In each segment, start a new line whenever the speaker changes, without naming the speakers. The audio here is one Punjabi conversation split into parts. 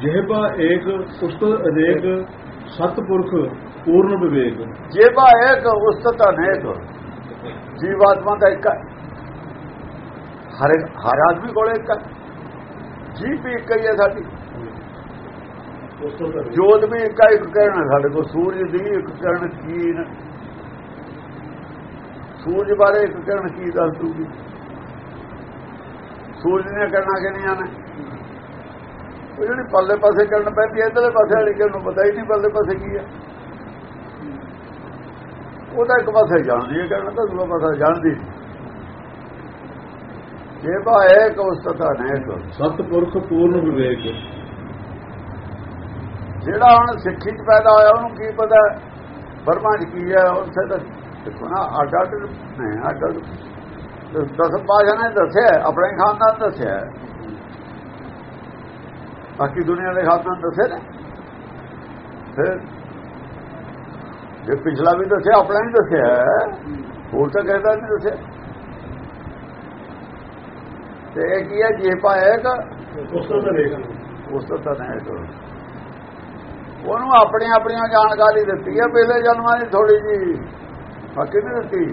ਜਿਹਬਾ ਏਕ ਉਸਤਤ ਅਨੇਕ ਸਤਪੁਰਖ ਪੂਰਨ ਵਿਵੇਕ।
ਜੇਬਾ ਇੱਕ ਉਸਤਤ ਅਨੇਕ ਜੀਵਾਤਮਾ ਦਾ ਇੱਕ। ਹਰ ਹਰ ਆਦਮੀ ਕੋਲ ਇੱਕ ਜੀਵ ਵੀ ਇੱਕ ਹੀ ਹੈ ਸਾਡੀ। ਜੋਤ ਵੀ ਇੱਕ ਹੈ, ਇੱਕ ਕਿਰਨ ਸਾਡੇ ਕੋਲ। ਸੂਰਜ ਦੀ ਇੱਕ ਕਿਰਨ ਕੀ ਨ- ਸੂਰਜ ਬਾਰੇ ਇੱਕ ਕਿਰਨ ਕੀ ਦੱਸ ਦੂਗੀ ਸੂਰਜ ਦੀਆਂ ਕਿਰਨਾਂ ਕਿੰਨੀਆਂ ਨੇ? ਉਹ ਜਿਹੜੀ ਪੱਲੇ ਪਾਸੇ ਕਿਰਨ ਪੈਂਦੀ ਹੈ ਇਧਰਲੇ ਪਾਸੇ ਵਾਲੀ ਨੂੰ ਪਤਾ ਹੀ ਨਹੀਂ ਪੱਲੇ ਪਾਸੇ ਕੀ ਹੈ ਉਹਦਾ ਇੱਕ ਪਾਸੇ ਜਾਣਦੀ ਹੈ ਕਿਰਨ ਤਾਂ ਦੂਜਾ ਪਾਸਾ ਜਾਣਦੀ। ਜੇ ਬਾ ਇੱਕ ਉਸਤਤਾ ਨੇਕ
ਸਤਪੁਰਖ ਪੂਰਨ ਵਿਵੇਕ।
ਜਿਹੜਾ ਹੁਣ ਸਿੱਖੀ ਚ ਪੈਦਾ ਹੋਇਆ ਉਹਨੂੰ ਕੀ ਪਤਾ? ਬਰਮਾ ਚ ਕੀ ਹੈ? ਉੱਥੇ ਤਾਂ ਦੇਖੋ ਨਾ ਅੱਡ ਨੇ ਅੱਡ ਦਸ ਪਾਸ਼ਾ ਨੇ ਦੱਸਿਆ ਆਪਣੇ ਖਾਨਦਾਨ ਦੱਸਿਆ। ਬਾਕੀ ਦੁਨੀਆ ਦੇ ਖਾਨਦਾਨ ਦੱਸੇ ਨੇ। ਫਿਰ ਜੇ ਪਿਛਲਾ ਵੀ ਦੱਸਿਆ ਆਪਣਾ ਹੀ ਦੱਸਿਆ। ਹੋਰ ਤਾਂ ਕਹਿੰਦਾ ਨਹੀਂ ਦੱਸਿਆ। ਤੇ ਇਹ ਕੀ ਹੈ ਜੇ ਪਾਏਗਾ
ਉਸਤਤ ਅਨੇਕ
ਉਸ ਤੋਂ ਤਾਂ ਨਹੀਂ ਕਰੋ ਉਹਨੂੰ ਆਪਣੀ ਆਪਣੀਆਂ ਜਾਣਕਾਰੀ ਦਿੱਤੀ ਹੈ ਪਹਿਲੇ ਜਨਮਾਂ ਦੀ ਥੋੜੀ ਜੀ ਬਾਕੀ ਨਹੀਂ ਦਿੱਤੀ।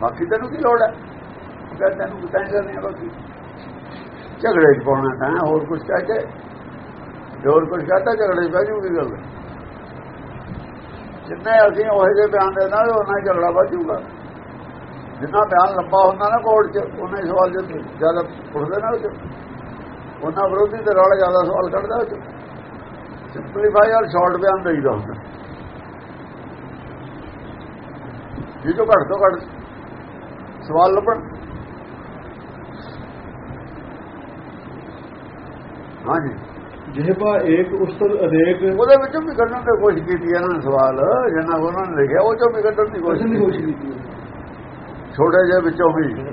ਬਾਕੀ ਤੈਨੂੰ ਕੀ ਲੋੜ ਹੈ? ਕਹਿੰਦਾ ਤੈਨੂੰ ਤਾਂ ਕਰਨੀ ਹੈ ਬਾਕੀ। ਝਗੜੇ 'ਚ ਪਾਉਣਾ ਤਾਂ, ਹੋਰ ਕੁਝ ਕਹਿ ਕੇ ਜੇ ਹੋਰ ਕੁਝ ਕਹਤਾ ਝਗੜੇ 'ਚ ਪੈ ਜੂਗੀ ਗੱਲ? ਜਿੰਨੇ ਅਸੀਂ ਉਹ ਜਿਹੇ ਬਿਆਨ ਦੇਣਾ ਉਹਨਾਂ ਝਗੜਾ ਵੱਧ ਜਾਊਗਾ। ਜਿੰਨਾ ਬਿਆਨ ਲੰਬਾ ਹੁੰਦਾ ਨਾ ਕੋਰਟ 'ਚ, ਉਹਨਾਂ ਸਵਾਲ ਜ਼ਿਆਦਾ ਪੁੱਛਦੇ ਨਾ ਉਹ ਉਹਨਾਂ ਵਿਰੋਧੀ ਦੇ ਰੌਲਾ ਜ਼ਿਆਦਾ ਸਵਾਲ ਕੱਢਦਾ ਉਹ ਸਿੰਪਲੀਫਾਈ ਔਰ ਸ਼ਾਰਟ ਬਿਆਨ ਦੇਈਦਾ ਹੁੰਦਾ। ਇਹ ਘੱਟ ਤੋਂ ਘੱਟ ਸਵਾਲ ਲੱਭਣ। ਹਾਂਜੀ।
ਜਿਹਬਾ ਏਕ ਉਸਤਤ ਅਨੇਕ
ਉਹਦੇ ਵਿੱਚੋਂ ਵੀ ਕੱਢਣ ਦੀ ਕੋਸ਼ਿਸ਼ ਕੀਤੀ ਇਹਨਾਂ ਨੇ ਸਵਾਲ ਜਿੰਨਾ ਉਹਨਾਂ ਨੇ ਲਿਖਿਆ ਉਹ ਚੋਂ ਵੀ ਕੱਢਣ ਦੀ ਕੋਸ਼ਿਸ਼ ਕੀਤੀ। ਛੋਟੇ ਜਿਹੇ ਵਿੱਚੋਂ ਵੀ।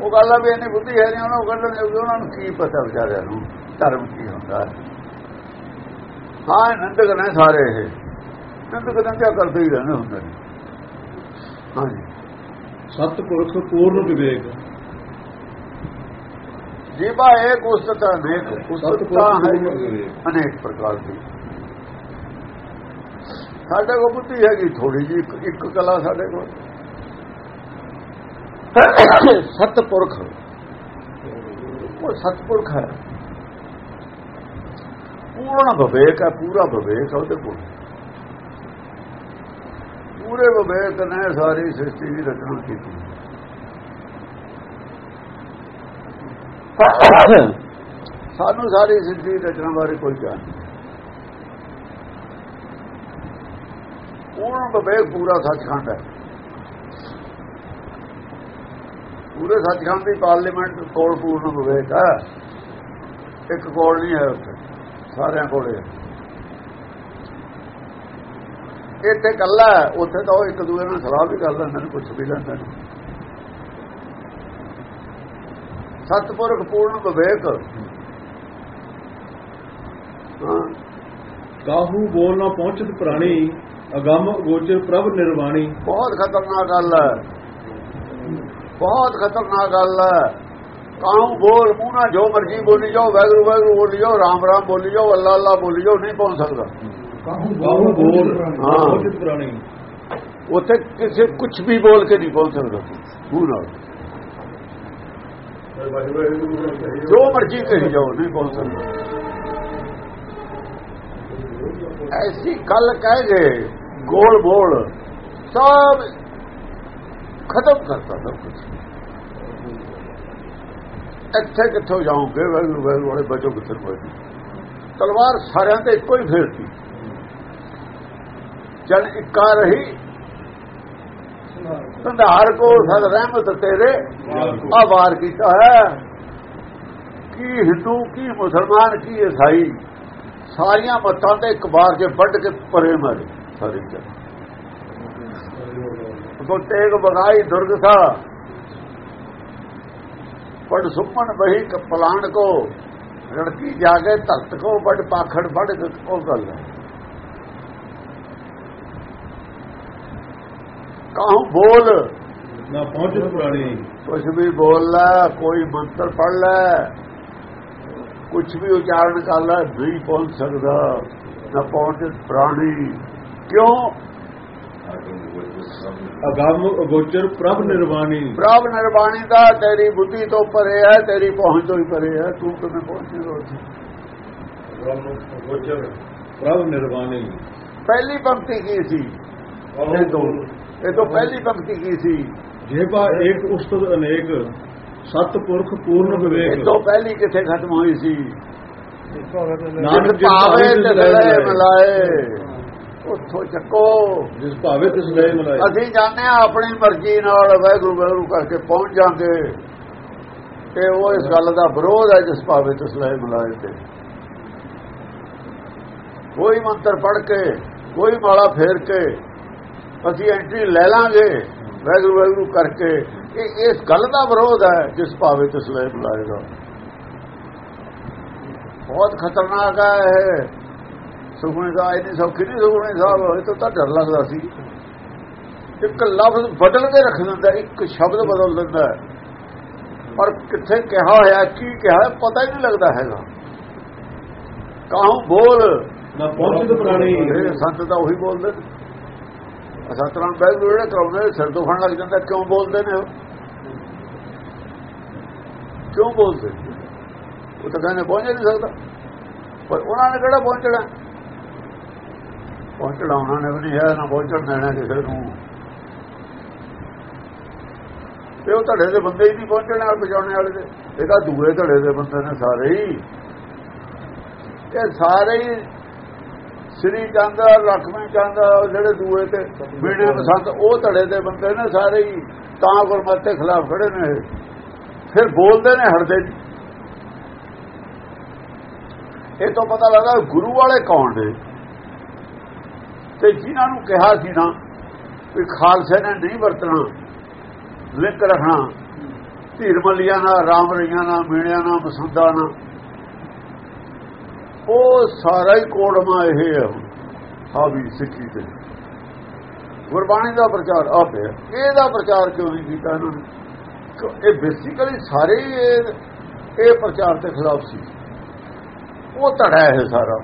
ਉਹ ਗੱਲ ਆ ਵੀ ਇੰਨੀ ਬੁੱਧੀ ਹੈ ਨਹੀਂ ਉਹਨਾਂ ਨੂੰ ਕੱਢਣ ਦੀ ਉਹਨਾਂ ਨੂੰ ਕੀ ਪਤਾ ਵਿਚਾਰਿਆਂ ਨੂੰ ਧਰਮ ਕੀ ਹੁੰਦਾ। ਹੈ ਨੰਦਕ ਨੇ ਸਾਰੇ ਇਹ। ਨੰਦਕ ਨੇ ਕਿਆ ਕਰਦੇ ਹੀ ਰਹਿੰਦੇ ਹੁੰਦੇ ਨੇ। ਹਾਂਜੀ।
ਸਤਪੁਰਖ ਪੂਰਨ ਵਿਵੇਕ।
ਜੀਵਾ ਇੱਕ ਉਸਤਤਾ ਅਨੇਕ ਉਸਤਤਾ ਹੈ ਅਨੇਕ ਪ੍ਰਕਾਰ ਦੀ। ਸਾਡੇ ਕੋਲ ਬੁੱਧੀ ਹੈਗੀ ਥੋੜੀ ਜੀ ਇੱਕ ਕਲਾ ਸਾਡੇ ਕੋਲ। ਸਤਪੁਰਖ। ਉਹ ਸਤਪੁਰਖ ਹੈ। ਪੂਰਨ ਵਿਵੇਕ ਹੈ ਪੂਰਾ ਵਿਵੇਕ ਹੈ ਉਹਦੇ ਕੋਲ। ਪੂਰੇ ਵਿਵੇਕ ਨੇ ਸਾਰੀ ਸ੍ਰਿਸ਼ਟੀ ਦੀ ਰਚਨਾ ਕੀਤੀ। ਸਾਨੂੰ ਸਾਰੀ ਸਿੱਧੀ ਦੀ ਰਚਨਾ ਬਾਰੇ ਕੋਈ ਗਿਆਨ ਨਹੀਂ। ਪੂਰਨ ਵਿਵੇਕ ਪੂਰਾ ਸੱਚਖੰਡ ਹੈ। ਪੂਰੇ ਸੱਚਖੰਡ ਦੀ ਪਾਰਲੀਮੈਂਟ ਕੋਲ ਪੂਰਨ ਵਿਵੇਕ ਹੈ। ਇੱਕ ਕੋਲ ਨਹੀਂ ਹੈ ਉੱਥੇ ਸਾਰਿਆਂ ਕੋਲੇ ਇੱਥੇ ਕੱਲਾ ਹੈ, ਉੱਥੇ ਤਾਂ ਉਹ ਇੱਕ ਦੂਜੇ ਨਾਲ ਸਲਾਹ ਵੀ ਕਰ ਲੈਂਦੇ ਨੇ ਕੁਝ ਵੀ ਲੈਂਦੇ ਨੇ। ਸਤਪੁਰਖ ਪੂਰਨ ਵਿਵੇਕ। ਹਾਂ।
ਕਾਹੂ ਬੋਲ ਨਾ ਪਹੁੰਚਤ ਪ੍ਰਾਣੀ ਅਗੰਮ ਗੋਚਰ ਪ੍ਰਭ ਨਿਰਵਾਣੀ।
ਬਹੁਤ ਖਤਰਨਾਕ ਗੱਲ ਹੈ। ਬਹੁਤ ਖਤਰਨਾਕ ਗੱਲ ਹੈ। ਕਾਹੂ ਬੋਲ ਮੂੰਹ ਨਾਲ ਜੋ ਮਰਜ਼ੀ ਬੋਲੀ ਜਾਓ ਵੈਗਰੂ ਵੈਗਰੂ ਬੋਲੀ ਜਾਓ ਰਾਮ ਰਾਮ ਬੋਲੀ ਜਾਓ ਅੱਲਾ ਅੱਲਾ ਬੋਲੀ ਜਾਓ ਨਹੀਂ ਪਹੁੰਚ ਸਕਦਾ।
ਕਾਹੂ ਬੋਲ
ਹਾਂ।
ਪਹੁੰਚਤ ਪ੍ਰਾਣੀ।
ਉੱਥੇ ਕਿਸੇ ਕੁਝ ਵੀ ਬੋਲ ਕੇ ਨਹੀਂ ਪਹੁੰਚ ਸਕਦਾ। ਨਾਲ। ਜੋ ਮਰਜ਼ੀ ਕਹੀ ਜਾਓ, ਨਹੀਂ ਪਹੁੰਚ ਸਕਦਾ। ਐਸੀ ਕੱਲ ਕਹਿ ਗਏ ਗੋਲ ਬੋਲ, ਸਭ ਖਤਮ ਕਰਤਾ ਸਭ ਕੁਝ ਇੱਥੇ ਕਿੱਥੋਂ ਜਾਓਗੇ? ਵੈਗਰੂ ਵੈਲੂ ਵਾਲੇ ਬਚੋ ਕਿੱਥੇ ਕੋਈ? ਤਲਵਾਰ ਸਾਰਿਆਂ ਤੇ ਇੱਕੋ ਹੀ ਫੇਰਤੀ ਜਨ ਇੱਕਾ ਰਹੀ। ਸੰਧਾਰ ਕੋ ਸਦ ਰਹਿਮਤ ਤੇਰੇ। ਆ ਵਾਰ ਕੀਤਾ ਹੈ। ਕੀ ਹਿੰਦੂ ਕੀ ਮੁਸਲਮਾਨ ਕੀ ਈਸਾਈ ਸਾਰੀਆਂ ਮਤਾਂ ਤੇ ਇੱਕ ਵਾਰ ਜੇ ਵੱਢ ਕੇ ਪਰੇ ਮਾਰੇ। ਸਾਰੀ ਜਨ ਕੋ ਤੇਗ ਬਗਾਈ ਦੁਰਗ ਥਾ। ਪੜ ਸੁਮਨ ਬਹੀ ਪਲਾਣ ਕੋ ਰੜਕੀ ਜਾਗੇ ਧਰਤ ਕੋ ਵੱਡ ਪਾਖੜ ਵੱਡ ਉਹ ਗੱਲ ਹੈ। ਕਾਹੂ ਬੋਲ।
ਨਾ ਪਹੁੰਚਤ ਪ੍ਰਾਣੀ।
ਕੁਛ ਵੀ ਬੋਲ ਲੈ ਕੋਈ ਮੰਤਰ ਪੜ ਲੈ। ਕੁਝ ਵੀ ਉਚਾਰਨ ਕਰ ਲੈ ਨਹੀਂ ਪਹੁੰਚ ਸਕਦਾ। ਨਾ ਪਹੁੰਚ ਪ੍ਰਾਣੀ। ਕਿਉਂ?
ਅਗੰਮ ਅਗੋਚਰ ਪ੍ਰਭ ਨਿਰਵਾਣੀ।
ਪ੍ਰਭ ਨਿਰਵਾਣੀ ਦਾ ਤੇਰੀ ਬੁੱਧੀ ਤੋਂ ਪਰੇ ਹੈ ਤੇਰੀ ਪਹੁੰਚ ਤੋਂ ਹੀ ਪਰੇ ਹੈ। ਤੂੰ ਕਿਵੇਂ ਪਹੁੰਚੇਗਾ ਉੱਥੇ?
ਅਗੋਚਰ ਪ੍ਰਭ ਨਿਰਵਾਣੀ।
ਪਹਿਲੀ ਪੰਕਤੀ ਕੀ ਸੀ? ਇਹ ਤੋਂ ਇਹ ਤੋਂ ਪਹਿਲੀ ਪੰਕਤੀ ਕੀ ਸੀ?
ਜਿਹਬਾ ਇੱਕ ਉਸਤਤ ਅਨੇਕ ਸਤਪੁਰਖ ਪੂਰਨ
ਇਹ
ਵਿਵੇਕ
ਤੋਂ ਪਹਿਲੀ ਕਿੱਥੇ ਖਤਮ ਹੋਈ ਸੀ?
ਨਾਨਕ
ਭਾਵੇ ਤੇ
ਤਿਸ ਲੈ
ਗਲੇ
ਮਿਲਾਏ।
ਉੱਥੋਂ ਚੱਕੋ।
ਜਿਸ ਭਾਵੇ ਤਿਸ ਲੈ ਮਲਾਏ।
ਅਸੀਂ ਜਾਣਦੇ ਹਾਂ ਆਪਣੀ ਮਰਜ਼ੀ ਨਾਲ ਵਾਹਿਗੁਰੂ ਵਾਹਿਗੁਰੂ ਕਰਕੇ ਪਹੁੰਚ ਜਾਂਗੇ। ਤੇ ਉਹ ਇਸ ਗੱਲ ਦਾ ਵਿਰੋਧ ਹੈ ਜਿਸ ਭਾਵੇਂ ਤਿਸ ਲੈ ਮਿਲਾਏ ਤੇ। ਕੋਈ ਮੰਤਰ ਪੜ ਕੇ ਕੋਈ ਮਾਲਾ ਫੇਰ ਕੇ ਅਸੀਂ ਐਂਟਰੀ ਲੈ ਲਾਂਗੇ ਵਾਹਿਗੁਰੂ ਵਾਹਿਗੁਰੂ ਕਰਕੇ। ਇਹ ਇਸ ਗੱਲ ਦਾ ਵਿਰੋਧ ਹੈ ਜਿਸ ਭਾਵੇਂ ਤਿਸ ਲੈ ਮਿਲਾਏਗਾ ਬਹੁਤ ਖਤਰਨਾਕ ਹੈ ਇਹ। ਸੁਖਮਨੀ ਸਾਹਿਬ ਇੰਨੀ ਸੌਖੀ ਨਹੀਂ ਸੁਖਮਨੀ ਸਾਹਿਬ ਇਹ ਤਾਂ ਤਾਂ ਡਰ ਲੱਗਦਾ ਸੀ। ਇੱਕ ਲਫ਼ਜ਼ ਬਦਲ ਕੇ ਰੱਖ ਦਿੰਦਾ ਇੱਕ ਸ਼ਬਦ ਬਦਲ ਦਿੰਦਾ ਪਰ ਕਿੱਥੇ ਕਿਹਾ ਹੋਇਆ ਕੀ ਕਿਹਾ ਪਤਾ ਹੀ ਨਹੀਂ ਲੱਗਦਾ ਹੈਗਾ। ਕਾਹੋਂ ਬੋਲ?
ਨਾ ਪਹੁੰਚਿਤ ਪ੍ਰਾਣੀ
ਸੰਤ ਤਾਂ ਉਹੀ ਬੋਲਦੇ ਸਤਨਾਮ ਬੈਗ ਜਿਹੜੇ ਕਰਾਉਂਦੇ ਸਿਰ ਦੁਖਣ ਲੱਗ ਜਾਂਦਾ, ਕਿਉਂ ਬੋਲਦੇ ਨੇ ਉਹ? ਕਿਉਂ ਬੋਲਦੇ? ਉਹ ਤਾਂ ਕਹਿੰਦੇ ਪਹੁੰਚ ਨਹੀਂ ਸਕਦਾ। ਪਰ ਉਹਨਾਂ ਨੇ ਕਿਹੜਾ ਪਹੁੰਚਣਾ? ਪਹੁੰਚਣਾ ਉਹਨਾਂ ਨੇ ਵੀ ਨਹੀਂ ਹੈ, ਨਾ ਪਹੁੰਚਣ ਦੇਣਾ ਕਿਸੇ ਨੂੰ। ਤੇ ਉਹ ਧੜੇ ਦੇ ਬੰਦੇ ਹੀ ਨਹੀਂ ਪਹੁੰਚਣ ਨਾਲ ਪਹੁੰਚਾਉਣੇ ਵਾਲੇ ਦੇ ਇਹ ਤਾਂ ਦੂਏ ਧੜੇ ਦੇ ਬੰਦੇ ਨੇ ਸਾਰੇ ਹੀ। ਇਹ ਸਾਰੇ ਹੀ ਸ੍ਰੀ ਚੰਦ ਲਖਮੀ ਚੰਦ ਜਿਹੜੇ ਦੂਏ ਤੇ ਬੀੜੇ ਬਸੰਤ ਉਹ ਧੜੇ ਦੇ ਬੰਦੇ ਨੇ ਸਾਰੇ ਹੀ ਤਾਂ ਗੁਰਮਤਿ ਖਿਲਾਫ ਖੜੇ ਨੇ। ਫਿਰ ਬੋਲਦੇ ਨੇ ਨਹੀਂ ਇਹ ਤੋਂ ਪਤਾ ਲੱਗਾ ਗੁਰੂ ਵਾਲੇ ਕੌਣ ਨੇ। ਤੇ ਜਿਨ੍ਹਾਂ ਨੂੰ ਕਿਹਾ ਸੀ ਨਾ ਵੀ ਖਾਲਸੇ ਨੇ ਨਹੀਂ ਵਰਤਣਾ ਲਿੰਕ ਰੱਖਣਾ ਧੀਰ ਮੱਲੀਆਂ ਨਾਲ ਰਾਮ ਰਈਆਂ ਨਾਲ ਮੀਣਿਆਂ ਨਾਲ ਬਸੰਦਾ ਨਾਲ ਉਹ ਸਾਰਾ ਹੀ ਕੋੜਮਾ ਇਹ ਹੈ ਆ ਵੀ ਸਿੱਖੀ ਤੇ। ਗੁਰਬਾਣੀ ਦਾ ਪ੍ਰਚਾਰ ਆ ਪਿਆ। ਇਹਦਾ ਪ੍ਰਚਾਰ ਕਿਉਂ ਨਹੀਂ ਕੀਤਾ ਇਹਨਾਂ ਨੇ? ਇਹ ਬੇਸਿਕਲੀ ਸਾਰੇ ਹੀ ਇਹ ਪ੍ਰਚਾਰ ਦੇ ਖਿਲਾਫ ਸੀ। ਉਹ ਧੜਾ ਹੈ ਇਹ ਸਾਰਾ।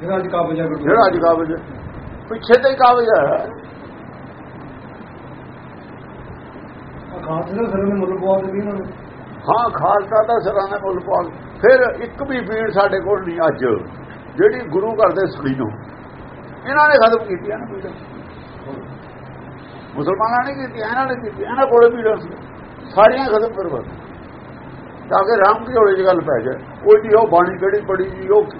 ਜਿਹੜਾ ਅੱਜ ਕਾਬਜ
ਜਿਹੜਾ ਅੱਜ ਕਾਬਜ ਹੈ। ਪਿੱਛੇ ਤੇ ਹੀ ਕਾਬਜ ਹੈ।
ਖਾਸ ਦਾ ਸਰ ਨੇ ਮੁੱਲ ਪਵਾ ਦਿੱਤੀ ਇਹਨਾਂ ਨੇ।
ਹਾਂ ਖਾਲਸਾ ਦਾ ਸਰਾਣਾ ਮੁੱਲ ਪਾਲ ਫਿਰ ਇੱਕ ਵੀ ਪੀੜ ਸਾਡੇ ਕੋਲ ਨਹੀਂ ਅੱਜ ਜਿਹੜੀ ਗੁਰੂ ਘਰ ਦੇ ਸੁਣੀ ਨੂੰ। ਇਹਨਾਂ ਨੇ ਖਤਮ ਕੀਤੀਆਂ ਨਾ ਪੀੜਾਂ ਮੁਸਲਮਾਨਾਂ ਨੇ ਕੀਤੀ ਇਹਨਾਂ ਨੇ ਕੀਤੀ ਇਹਨਾਂ ਕੋਲੇ ਪੀੜਾਂ ਸੀ। ਸਾਰੀਆਂ ਖਤਮ ਕਰਵਾ ਤਾਂ ਕਿ ਰਾਮ ਦੀ ਹੋਲੇ ਦੀ ਗੱਲ ਪੈ ਜਾਏ। ਕੋਈ ਦੀ ਉਹ ਬਾਣੀ ਕਿਹੜੀ ਪੜੀ ਜੀ ਉਹ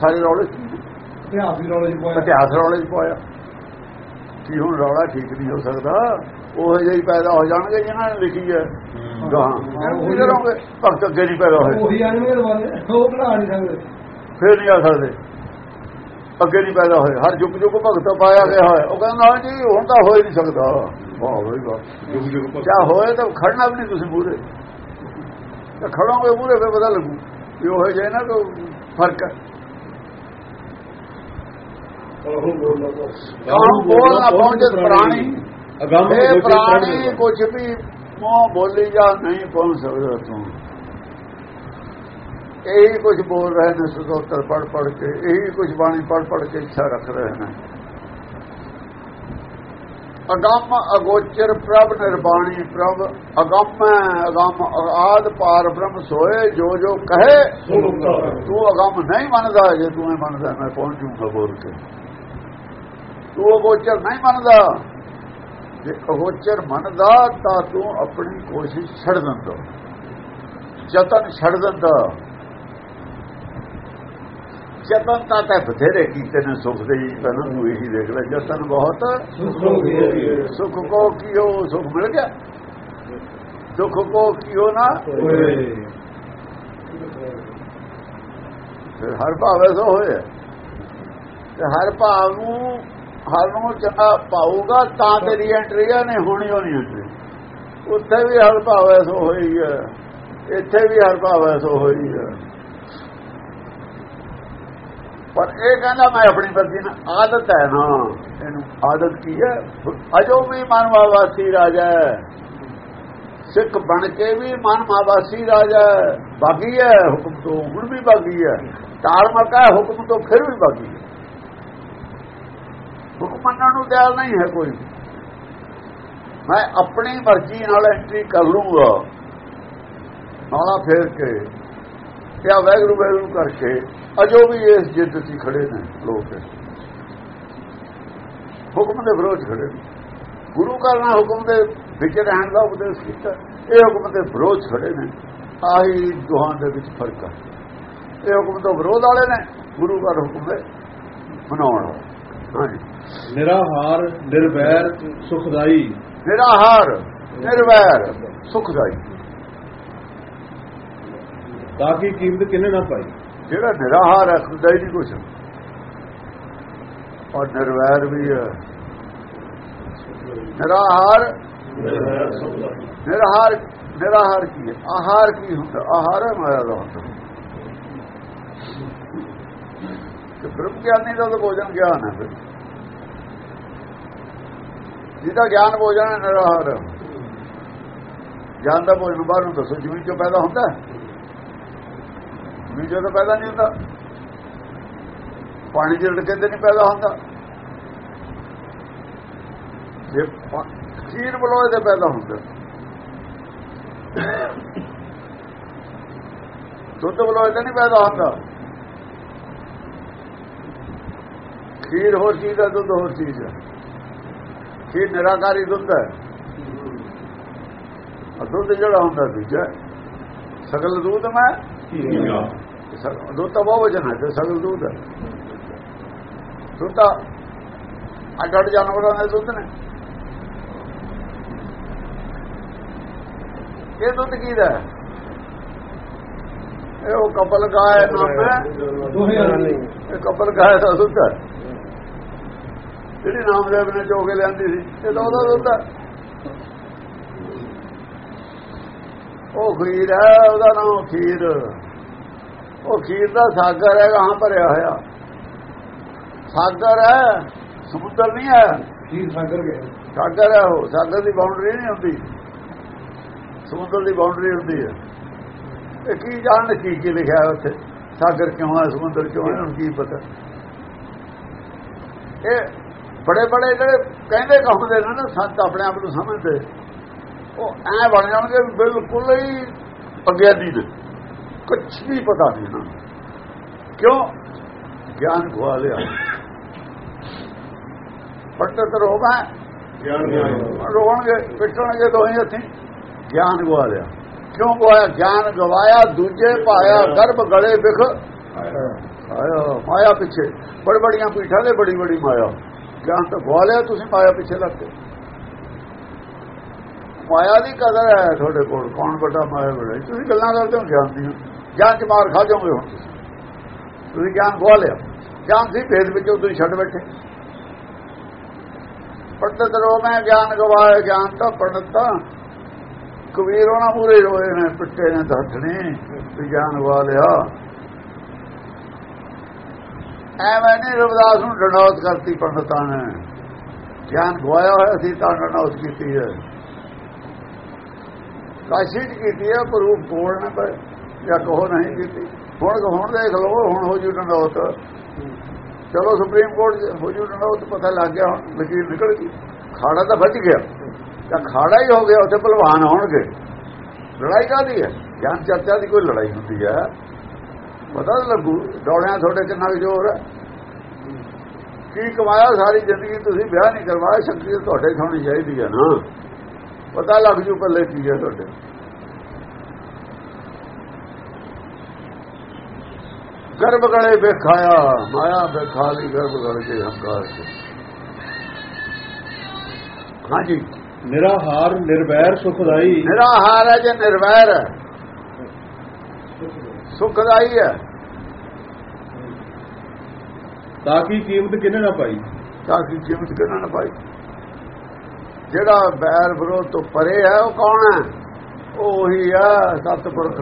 ਸਾਰੇ ਰੌਲੇ
ਇਤਿਹਾਸ ਰੌਲੇ ਚ ਪਾਇਆ
ਇਤਿਹਾਸ ਰੌਲੇ 'ਚ ਪਾਇਆ ਕੀ ਹੁਣ ਰੌਲਾ ਠੀਕ ਨਹੀਂ ਹੋ ਸਕਦਾ? ਉਹ ਜਿਹੀ ਪੈਦਾ ਹੋ ਜਾਣਗੇ ਜਿਨ੍ਹਾਂ ਨੇ ਲਿਖੀ ਹੈ। ਗਾਂ। ਉਹ ਕਰੋਗੇ ਭਗਤ ਅੱਗੇ ਨਹੀਂ ਪੈਦਾ ਹੋਏ।
ਉਹੀ ਐਨਵੇਂ ਦਵਾਨੇ ਉਹ ਬਣਾ ਨਹੀਂ ਸਕਦੇ।
ਫੇਰ ਨਹੀਂ ਆ ਸਕਦੇ। ਅੱਗੇ ਨਹੀਂ ਪੈਦਾ ਹੋਏ। ਹਰ ਜੁਗ ਜੁਗ ਭਗਤ ਪਾਇਆ ਗਿਆ ਹੋਇਆ। ਉਹ ਕਹਿੰਦਾ ਜੀ ਹੁਣ ਤਾਂ ਹੋ ਹੀ ਨਹੀਂ ਸਕਦਾ। ਵਾਹ ਬਈ ਵਾਹ।
ਜੁਗ ਜੁਗ
ਕਿਆ ਹੋਏ ਤਾਂ ਖੜਨਾ ਵੀ ਨਹੀਂ ਤੁਸੀਂ ਮੂਰੇ ਤਾਂ ਖੜੋਗੇ ਮੂਰੇ ਫੇਰ ਪਤਾ ਲੱਗੂ ਵੀ ਉਹ ਜੇ ਨਾ ਕੋ ਫ਼ਰਕ ਹੈ। ਕਾਹੂ ਬੋਲ ਨਾ ਪਹੁੰਚੇ ਪ੍ਰਾਣੀ।
ਅਗੰਮ
ਇਹ ਪ੍ਰਾਣੀ। ਕੁਝ ਵੀ ਮੂੰਹ ਬੋਲੀ ਜਾ ਨਹੀਂ ਪਹੁੰਚ ਸਕਦਾ ਤੂੰ ਇਹੀ ਕੁਝ ਬੋਲ ਰਹੇ ਨੇ ਸੁਤੋਤਰ ਪੜ ਪੜ ਕੇ ਇਹੀ ਕੁਝ ਬਾਣੀ ਪੜ ਪੜ ਕੇ ਇੱਛਾ ਰੱਖ ਰਹੇ ਨੇ। ਅਗੰਮ ਅਗੋਚਰ ਪ੍ਰਭ ਨਿਰਵਾਣੀ ਪ੍ਰਭ ਅਗੰਮ ਅਗੰਮ ਆਦ ਪਾਰ ਬ੍ਰਹਮ ਸੋਏ ਜੋ ਜੋ ਕਹੇ ਤੂੰ ਅਗੰਮ ਨਹੀਂ ਮੰਨਦਾ ਜੇ ਤੂੰ ਇਹ ਮੰਨਦਾ ਮੈਂ ਪਹੁੰਚ ਜੂਗਾ ਬੋਲ ਕੇ। ਤੂੰ ਅਗੋਚਰ ਨਹੀਂ ਮੰਨਦਾ। ਜੇ ਅਗੋਚਰ ਮੰਨਦਾ ਤਾਂ ਤੂੰ ਆਪਣੀ ਕੋਸ਼ਿਸ਼ ਛੱਡ ਦਿੰਦਾ। ਯਤਨ ਛੱਡ ਦਿੰਦਾ। ਯਤਨ ਤਾਂ ਤੇ ਬਥੇਰੇ ਕੀਤੇ ਨੇ ਸੁਖ ਦੇ ਹੀ ਪਹਿਲਾਂ ਤੂੰ ਇਹੀ ਦੇਖ ਲੈ ਯਤਨ ਬਹੁਤ
ਸੁਖ
ਕੋ ਕੀਓ ਸੁਖ ਮਿਲ ਗਿਆ? ਦੁੱਖ ਕੋ ਕੀਓ ਨਾ? ਫਿਰ ਹਰ ਭਾਵੇਂ ਸੋ ਹੋਏ। ਤੇ ਹਰ ਭਾਵ ਨੂੰ ਹਰ ਨੂੰ ਚੰਗਾ ਪਾਊਗਾ ਤਾਂ ਤੇਰੀ ਐਂਟਰੀ ਆ, ਨਹੀਂ ਹੋਣੀ ਹੋਣੀ ਐਂਟਰੀ ਉੱਥੇ ਵੀ ਹਰ ਭਾਵੇਂ ਸੋ ਹੋਈ ਹੈ ਇੱਥੇ ਵੀ ਹਰ ਭਾਵ ਸੋ ਹੋਈ ਹੈ ਪਰ ਇਹ ਕਹਿੰਦਾ ਮੈਂ ਆਪਣੀ ਮਰਜ਼ੀ ਨਾਲ ਆਦਤ ਹੈ ਨਾ, ਇਹਨੂੰ ਆਦਤ ਕੀ ਹੈ? ਅਜੋ ਵੀ ਮਨ ਮਾਵਾਸੀ ਰਾਜਾ ਹੈ। ਸਿੱਖ ਬਣ ਕੇ ਵੀ ਮਨ ਮਾਵਾਸੀ ਰਾਜਾ ਬਾਗੀ ਹੈ, ਹੁਕਮ ਤੋਂ ਹੁਣ ਵੀ ਬਾਗੀ ਹੈ। ਟਾਲ ਮਰਕਾ ਹੁਕਮ ਤੋਂ ਫਿਰ ਵੀ ਬਾਗੀ ਹੈ। ਹੁਕਮ ਮੰਨਣ ਨੂੰ ਤਿਆਰ ਨਹੀਂ ਹੈ ਕੋਈ। ਮੈਂ ਆਪਣੀ ਮਰਜ਼ੀ ਨਾਲ ਐਂਟਰੀ ਕਰ ਲੂੰਗਾ। ਨਾਲਾ ਫੇਰ ਕੇ ਤੇ ਆ ਵੈਗਰੂ ਵੈਗਰੂ ਕਰਕੇ, ਅਜੋ ਵੀ ਇਸ ਜਿੱਦ 'ਚ ਖੜੇ ਨੇ ਲੋਕ। ਹੁਕਮ ਦੇ ਵਿਰੋਧ ਖੜੇ ਨੇ। ਗੁਰੂ ਕਰਨਾ ਹੁਕਮ ਦੇ ਵਿੱਚ ਰਹਿਣ ਦਾ ਉਪਦੇਸ਼ ਕੀਤਾ। ਇਹ ਹੁਕਮ ਦੇ ਵਿਰੋਧ ਖੜੇ ਨੇ। ਆਹੀ ਦੁਹਾਂ ਦੇ ਵਿੱਚ ਫ਼ਰਕ ਹੈ। ਇਹ ਹੁਕਮ ਤੋਂ ਵਿਰੋਧ ਵਾਲੇ ਨੇ। ਗੁਰੂ ਘਰ ਹੁਕਮ ਦੇ ਬਣਾਉਣ ਹਾਂਜੀ।
ਨਿਰਾਹਾਰ ਨਿਰਵੈਰ ਸੁਖਦਾਈ।
ਨਿਰਾਹਾਰ ਨਿਰਵੈਰ ਸੁਖਦਾਈ।
ਤਾਂ ਕਿ ਕੀਮਤ ਕਿੰਨੇ ਨਾ ਪਾਈ?
ਜਿਹੜਾ ਨਿਰਾਹਾਰ ਹੈ ਖੁਦਾ ਹੀ ਨਹੀਂ ਕੁਛ। ਔਰ ਨਿਰਵੈਰ ਵੀ ਹੈ। ਨਿਰਾਹਾਰ ਨਿਰਾਹਾਰ ਨਿਰਾਹਾਰ ਕੀ ਹੈ? ਆਹਾਰ ਕੀ ਹੁੰਦਾ? ਆਹਾਰ ਹੈ ਮਾਇਆ ਦਾ ਹੁੰਦਾ। ਤੇ ਬ੍ਰਹਮ ਗਿਆਨੀ ਦਾ ਤਾਂ ਭੋਜਨ ਗਿਆਨ ਹੈ ਫਿਰ। ਜਿਹਦਾ ਗਿਆਨ ਹੋ ਜਾਣਾ ਨਿਰਾਹਾਰ ਗਿਆਨ ਦਾ ਭੋਜਨ ਬਾਹਰੋਂ ਦੱਸੋ, ਜ਼ਮੀਨ ਚੋਂ ਪੈਦਾ ਹੁੰਦਾ ਜ਼ਮੀਨ ਚੋਂ ਤਾਂ ਪੈਦਾ ਨਹੀਂ ਹੁੰਦਾ। ਪਾਣੀ ਚ ਰੜਕੇ ਤੇ ਨਹੀਂ ਪੈਦਾ ਹੁੰਦਾ। ਜੇ ਖੀਰ ਬਲੋਏ ਤੇ ਪੈਦਾ ਹੁੰਦਾ। ਦੁੱਧ ਬਲੋਏ ਤੇ ਨਹੀਂ ਪੈਦਾ ਹੁੰਦਾ। ਖੀਰ ਹੋਰ ਚੀਜ਼ ਹੈ, ਦੁੱਧ ਹੋਰ ਚੀਜ਼ ਹੈ। ਖੀਰ ਨਿਰਾਕਾਰੀ ਦੁੱਧ ਹੈ। ਦੁੱਧ ਜਿਹੜਾ ਹੁੰਦਾ ਦੂਜਾ ਸਗਲ ਦੁੱਧ ਮੈਂ? ਦੁੱਧ ਤਾਂ ਬਹੁਤ ਵਜਨ ਹੈ ਤੇ ਸਗਲ ਦੁੱਧ ਹੈ। ਦੁੱਧ ਤਾਂ ਅੱਡ ਅੱਡ ਜਾਨਵਰਾਂ ਦੇ ਦੁੱਧ ਨੇ। ਇਹ ਦੁੱਧ ਕੀ ਦਾ ਇਹ ਉਹ ਕਪਲ ਗਾਇ ਨਾਮ ਹੈ। ਇਹ ਕਪਲ ਗਾਇ ਦਾ ਦੁੱਧ ਹੈ। ਜਿਹੜੀ ਨਾਮਦੇਵ ਨੇ ਚੋਕੇ ਲਿਆਂਦੀ ਸੀ ਇਹ ਤਾਂ ਉਹਦਾ ਦੁੱਧ ਹੈ ਉਹ ਖੀਰ ਹੈ ਉਹਦਾ ਨਾਮ ਖੀਰ। ਉਹ ਖੀਰ ਦਾ ਸਾਗਰ ਹੈ ਕਹਾਂ ਭਰਿਆ ਹੋਇਆ। ਸਾਗਰ ਹੈ ਸਮੁੰਦਰ ਨਹੀਂ ਹੈ।
ਖੀਰ ਸਾਗਰ ਗਿਆ।
ਸਾਗਰ ਹੈ ਉਹ ਸਾਗਰ ਦੀ ਬਾਉਂਡਰੀ ਨਹੀਂ ਹੁੰਦੀ। ਸਮੁੰਦਰ ਦੀ ਬਾਉਂਡਰੀ ਹੁੰਦੀ ਹੈ। ਇਹ ਕੀ ਜਾਣ ਕੀ ਕੀ ਲਿਖਿਆ ਉੱਥੇ? ਸਾਗਰ ਕਿਉਂ ਹੈ ਸਮੁੰਦਰ ਕਿਉਂ ਹੈ ਕੀ ਪਤਾ। ਇਹ ਬੜੇ ਬੜੇ ਜਿਹੜੇ ਕਹਿੰਦੇ ਕਹਉਂਦੇ ਨੇ ਨਾ ਸੰਤ ਆਪਣੇ ਆਪ ਨੂੰ ਸਮਝਦੇ। ਉਹ ਐ ਬਣ ਜਾਣਗੇ ਬਿਲਕੁਲ ਹੀ ਅਗਿਆਨੀ ਨੇ ਕੁਝ ਵੀ ਪਤਾ ਨਹੀਂ ਨਾ। ਕਿਉਂ? ਗਿਆਨ ਖਵਾ ਲਿਆ। ਪੱਟਤ ਰੋਗਾ
ਗਿਆਨ
ਰੋਣਗੇ ਪਿੱਟਣਗੇ ਦੋਹੇ ਹੱਥੀ। ਗਿਆਨ ਗਵਾ ਲਿਆ। ਕਿਉਂ ਗਵਾਇਆ ਗਿਆਨ ਗਵਾਇਆ ਦੂਜੇ ਪਾਇਆ ਗਰਭ ਗਲੇ ਵਿਖ। ਆਇਆ। ਮਾਇਆ ਪਿੱਛੇ। ਬੜ ਬੜੀਆਂ ਪੀਠਾਂ ਦੇ ਬੜੀ ਬੜੀ ਮਾਇਆ। ਗਿਆਨ ਤਾਂ ਗਵਾ ਲਿਆ ਤੁਸੀਂ ਮਾਇਆ ਪਿੱਛੇ ਲੱਗ ਗਏ ਮਾਇਆ ਦੀ ਕਦਰ ਹੈ ਤੁਹਾਡੇ ਕੋਲ, ਕੌਣ ਵੱਡਾ ਮਾਇਆ ਬੜਾ ਤੁਸੀਂ ਗੱਲਾਂ ਕਰਦੇ ਹੋ ਗਿਆਨ ਦੀ ਗਿਆਨ ਚ ਮਾਰ ਖਾ ਜਾਓਗੇ ਹੁਣ ਤੁਸੀਂ। ਗਿਆਨ ਗਵਾ ਲਿਆ ਗਿਆਨ ਸੀ ਭੇਦ ਵਿੱਚੋਂ ਤੁਸੀਂ ਛੱਡ ਬੈਠੇ। ਪੜਤ ਰੋ ਮੈਂ, ਗਿਆਨ ਗਵਾਇਆ ਗਿਆਨ ਤਾਂ ਪੜਤਾ ਕਬੀਰ ਉਹਨਾਂ ਪੂਰੇ ਰੋਏ ਨੇ, ਪਿੱਟੇ ਨੇ, ਦੱਸਣੇ। ਵੀ ਗਿਆਨ ਗਵਾ ਲਿਆ ਐਵੇਂ ਨਹੀਂ ਰਵਿਦਾਸ ਨੂੰ ਡੰਡੌਤ ਕਰਤੀ ਪੰਡਤਾਂ ਨੇ। ਗਿਆਨ ਗਵਾਇਆ ਹੋਇਆ ਸੀ ਤਾਂ ਡੰਡੌਤ ਕੀਤੀ ਹੈ। ਕਾਸ਼ੀ ਕੀਤੀ ਹੈ, ਪਰ ਉਹ ਕੋਲ ਨਾ ਪਰ ਜਾਂ ਕਹੋ ਨਹੀਂ ਕੀਤੀ। ਹੁਣ ਹੁਣ ਦੇਖ ਲਓ, ਹੁਣ ਹੋ ਜੂ ਡੰਡੌਤ। ਚਲੋ ਸੁਪਰੀਮ ਕੋਰਟ ਹੋ ਜੂ ਡੰਡੌਤ, ਪਤਾ ਲੱਗ ਗਿਆ, ਹੁਣ ਵਕੀਲ ਨਿਕਲ ਗਈ। ਖਾੜਾ ਤਾਂ ਬਚ ਗਿਆ। ਤਾਂ ਖਾੜਾ ਹੀ ਹੋ ਗਿਆ, ਉੱਥੇ ਭਲਵਾਨ ਹੋਣਗੇ। ਲੜਾਈ ਕਾਦੀ ਹੈ? ਗਿਆਨ ਚਰਚਾ ਦੀ ਕੋਈ ਲੜਾਈ ਹੁੰਦੀ ਹੈ। ਪਤਾ ਲੱਗੂ ਦੌੜਿਆਂ ਤੁਹਾਡੇ ਕਿੰਨਾ ਜ਼ੋਰ ਹੈ। ਕੀ ਕਮਾਇਆ ਸਾਰੀ ਜ਼ਿੰਦਗੀ ਤੁਸੀਂ ਵਿਆਹ ਨਹੀਂ ਕਰਵਾਇਆ ਸ਼ਕਤੀ ਤੁਹਾਡੇ ਹੋਣੀ ਚਾਹੀਦੀ ਹੈ ਨਾ। ਪਤਾ ਲੱਗ ਜੂ ਪੱਲੇ ਕੀ ਹੈ ਤੁਹਾਡੇ। ਗਰਭ ਗਲੇ ਵੇਖਾਇਆ ਮਾਇਆ ਵੇਖਾ ਲਈ ਗਰਭ ਗਲ ਕੇ ਹੰਕਾਰ ਕੇ ਹਾਂਜੀ।
ਨਿਰਾਹਾਰ ਨਿਰਵੈਰ ਸੁਖਦਾਈ।
ਨਿਰਾਹਾਰ ਹੈ ਜੇ ਨਿਰਵੈਰ ਹੈ। ਸੁਖਦਾਈ ਹੈ
ਤਾਂ ਕਿ ਕੀਮਤ ਕਿੰਨੇ ਨਾ ਪਾਈ?
ਤਾਂ ਕਿ ਕੀਮਤ ਕਿਹਨਾਂ ਨਾ ਪਾਈ? ਜਿਹੜਾ ਬੈਰ ਵਿਰੋਧ ਤੋਂ ਪਰੇ ਹੈ ਉਹ ਕੌਣ ਹੈ? ਉਹ ਹੈ ਸਤਪੁਰਖ।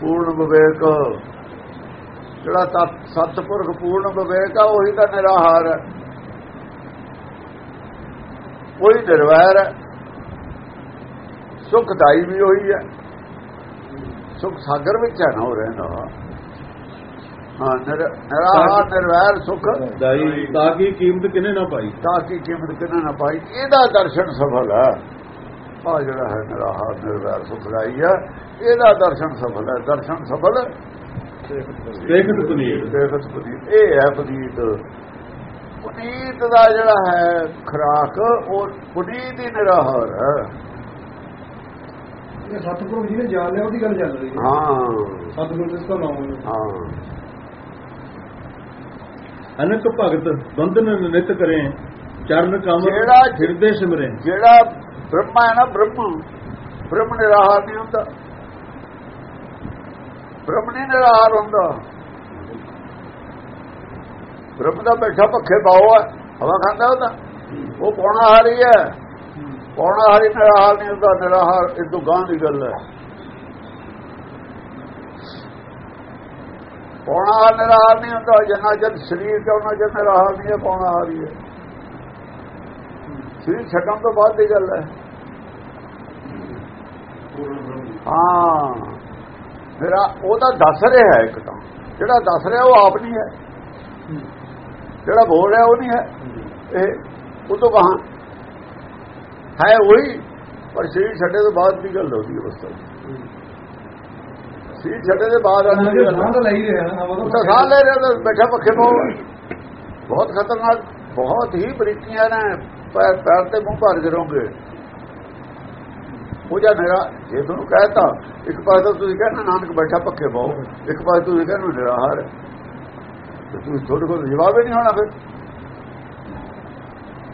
ਪੂਰਨ ਵਿਵੇਕ। ਜਿਹੜਾ ਸਤਪੁਰਖ ਪੂਰਨ ਵਿਵੇਕ ਹੈ ਉਹੀ ਤਾਂ ਨਿਰਾਹਾਰ ਹੈ। ਉਹੀ ਨਿਰਵੈਰ ਹੈ। ਸੁਖਦਾਈ ਵੀ ਉਹੀ ਹੈ। ਸੁਖ ਸਾਗਰ ਵਿੱਚ ਹੈ ਨਾ ਉਹ ਰਹਿੰਦਾ ਹਾਂ ਨਿਰ- ਨਿਰਾਹਾਰ ਨਿਰਵੈਰ ਸੁਖ।
ਦਾਈ ਤਾਂ ਕੀ ਕੀਮਤ ਕਿਨੇ ਨਾ ਪਾਈ?
ਤਾਂ ਕੀ ਕੀਮਤ ਕਿੰਨਾ ਨਾ ਪਾਈ? ਇਹਦਾ ਦਰਸ਼ਨ ਸਫਲ ਹੈ। ਆ ਜਿਹੜਾ ਹੈ ਨਿਰਾਹਾਰ ਨਿਰਵੈਰ ਸੁਖ ਲਾਈ ਹੈ। ਇਹਦਾ ਦਰਸ਼ਨ ਸਫਲ ਹੈ। ਦਰਸ਼ਨ ਸਫਲ
ਦੇਖਤ ਪੁਨੀਤ।
ਦੇਖਤ ਪੁਨੀਤ। ਇਹ ਹੈ ਪੁਨੀਤ। ਪੁਨੀਤ ਦਾ ਜਿਹੜਾ ਹੈ ਖਰਾਕ ਉਹ ਪੁਨੀਤ ਹੀ ਨਿਰਾਹਾਰ ਹੈ।
ਇਹ ਸਤਿਗੁਰੂ ਜੀ ਨੇ ਜਾਣ ਲਿਆ ਉਹਦੀ ਗੱਲ ਚੱਲ ਰਹੀ ਹੈ।
ਹਾਂ।
ਸਤਿਗੁਰੂ ਜਿਸ ਦਾ ਨਾਮ ਹੈ
ਹਾਂ।
ਅਨਕ ਭਗਤ ਬੰਧਨ ਨਿਤ ਕਰੇ ਚਰਨ ਕਮਲ
ਜਿਹੜਾ-
ਹਿਰਦੇ ਸਿਮਰੇ।
ਜਿਹੜਾ ਬ੍ਰਹਮਾ ਹੈ ਨਾ ਬ੍ਰਹਮ। ਬ੍ਰਹਮ ਨਿਰਾਹਾਰ ਨਹੀਂ ਹੁੰਦਾ। ਬ੍ਰਹਮ ਨਹੀਂ ਨਿਰਾਹਾਰ ਹੁੰਦਾ। ਬ੍ਰਹਮ ਦਾ ਬੈਠਾ ਪੱਖੇ ਪਾਓ ਹੈ। ਹਵਾ ਖਾਂਦਾ ਉਹਦਾ ਉਹ ਪੌਣਾ ਹਾਰੀ ਹੈ। ਪੌਣਾ ਹਾਰੀ ਹਾਲ ਨਹੀਂ ਹੁੰਦਾ ਮੇਰਾ ਹਾਲ ਇਹ ਤੋਂ ਗਾਂ ਦੀ ਗੱਲ ਹੈ। ਪੌਣਾ ਮੇਰਾ ਹਾਲ ਨਹੀਂ ਹੁੰਦਾ, ਜਿੰਨਾ ਜਦ ਸਰੀਰ ਤੇ ਉਹਨਾਂ ਜਦ ਨਿਰਾਹਾਰ ਨਹੀਂ ਹੈ, ਪੌਣਾ ਹਾਰੀ ਹੈ ਸਰੀਰ ਛੱਡਣ ਤੋਂ ਬਾਅਦ ਦੀ ਗੱਲ ਹੈ। ਹਾਂ। ਮੇਰਾ ਉਹ ਤਾਂ ਦੱਸ ਰਿਹਾ ਹੈ ਇੱਕ ਤਾਂ। ਜਿਹੜਾ ਦੱਸ ਰਿਹਾ ਉਹ ਆਪ ਨਹੀਂ ਹੈ। ਜਿਹੜਾ ਬੋਲ ਰਿਹਾ ਉਹ ਨਹੀਂ ਹੈ। ਇਹ, ਉਹ ਤੋਂ ਕਹਾਂ ਹੈ ਉਹੀ ਪਰ ਸਰੀਰ ਛੱਡੇ ਤੋਂ ਬਾਅਦ ਦੀ ਗੱਲ ਹੋਦੀ ਹੈ ਬਸ ਸਰੀਰ ਛੱਡੇ ਦੇ ਬਾਅਦ ਆਉਂਦੀ
ਹੀ। ਤਾਂ
ਸਾਹ ਲੈ ਰਿਹਾ ਤਾਂ ਬੈਠਾ ਪੱਖੇ ਪਾਉ ਬਹੁਤ ਖਤਰਨਾਕ ਬਹੁਤ ਹੀ ਬਰੀਕੀਆਂ ਨੇ। ਪੈਰ ਪੈਰ ਤੇ ਮੂੰਹ ਭਰ ਕਰੋਗੇ ਉਹ ਜਾਂ ਮੇਰਾ ਜੇ ਤੁਹਾਨੂੰ ਕਹਿਤਾ ਇੱਕ ਪਾਸੇ ਤਾਂ ਤੁਸੀਂ ਕਹਿੰਦੇ ਨਾਨਕ ਬੈਠਾ ਪੱਖੇ ਪਾਓ। ਇੱਕ ਪਾਸੇ ਤੁਸੀਂ ਕਹਿੰਦੇ ਨਿਰਾਹਾਰ ਹੈ। ਤੇ ਤੁਸੀਂ ਤੁਹਾਡੇ ਕੋਲ ਜਵਾਬ ਹੀ ਨਹੀਂ ਹੋਣਾ ਫਿਰ।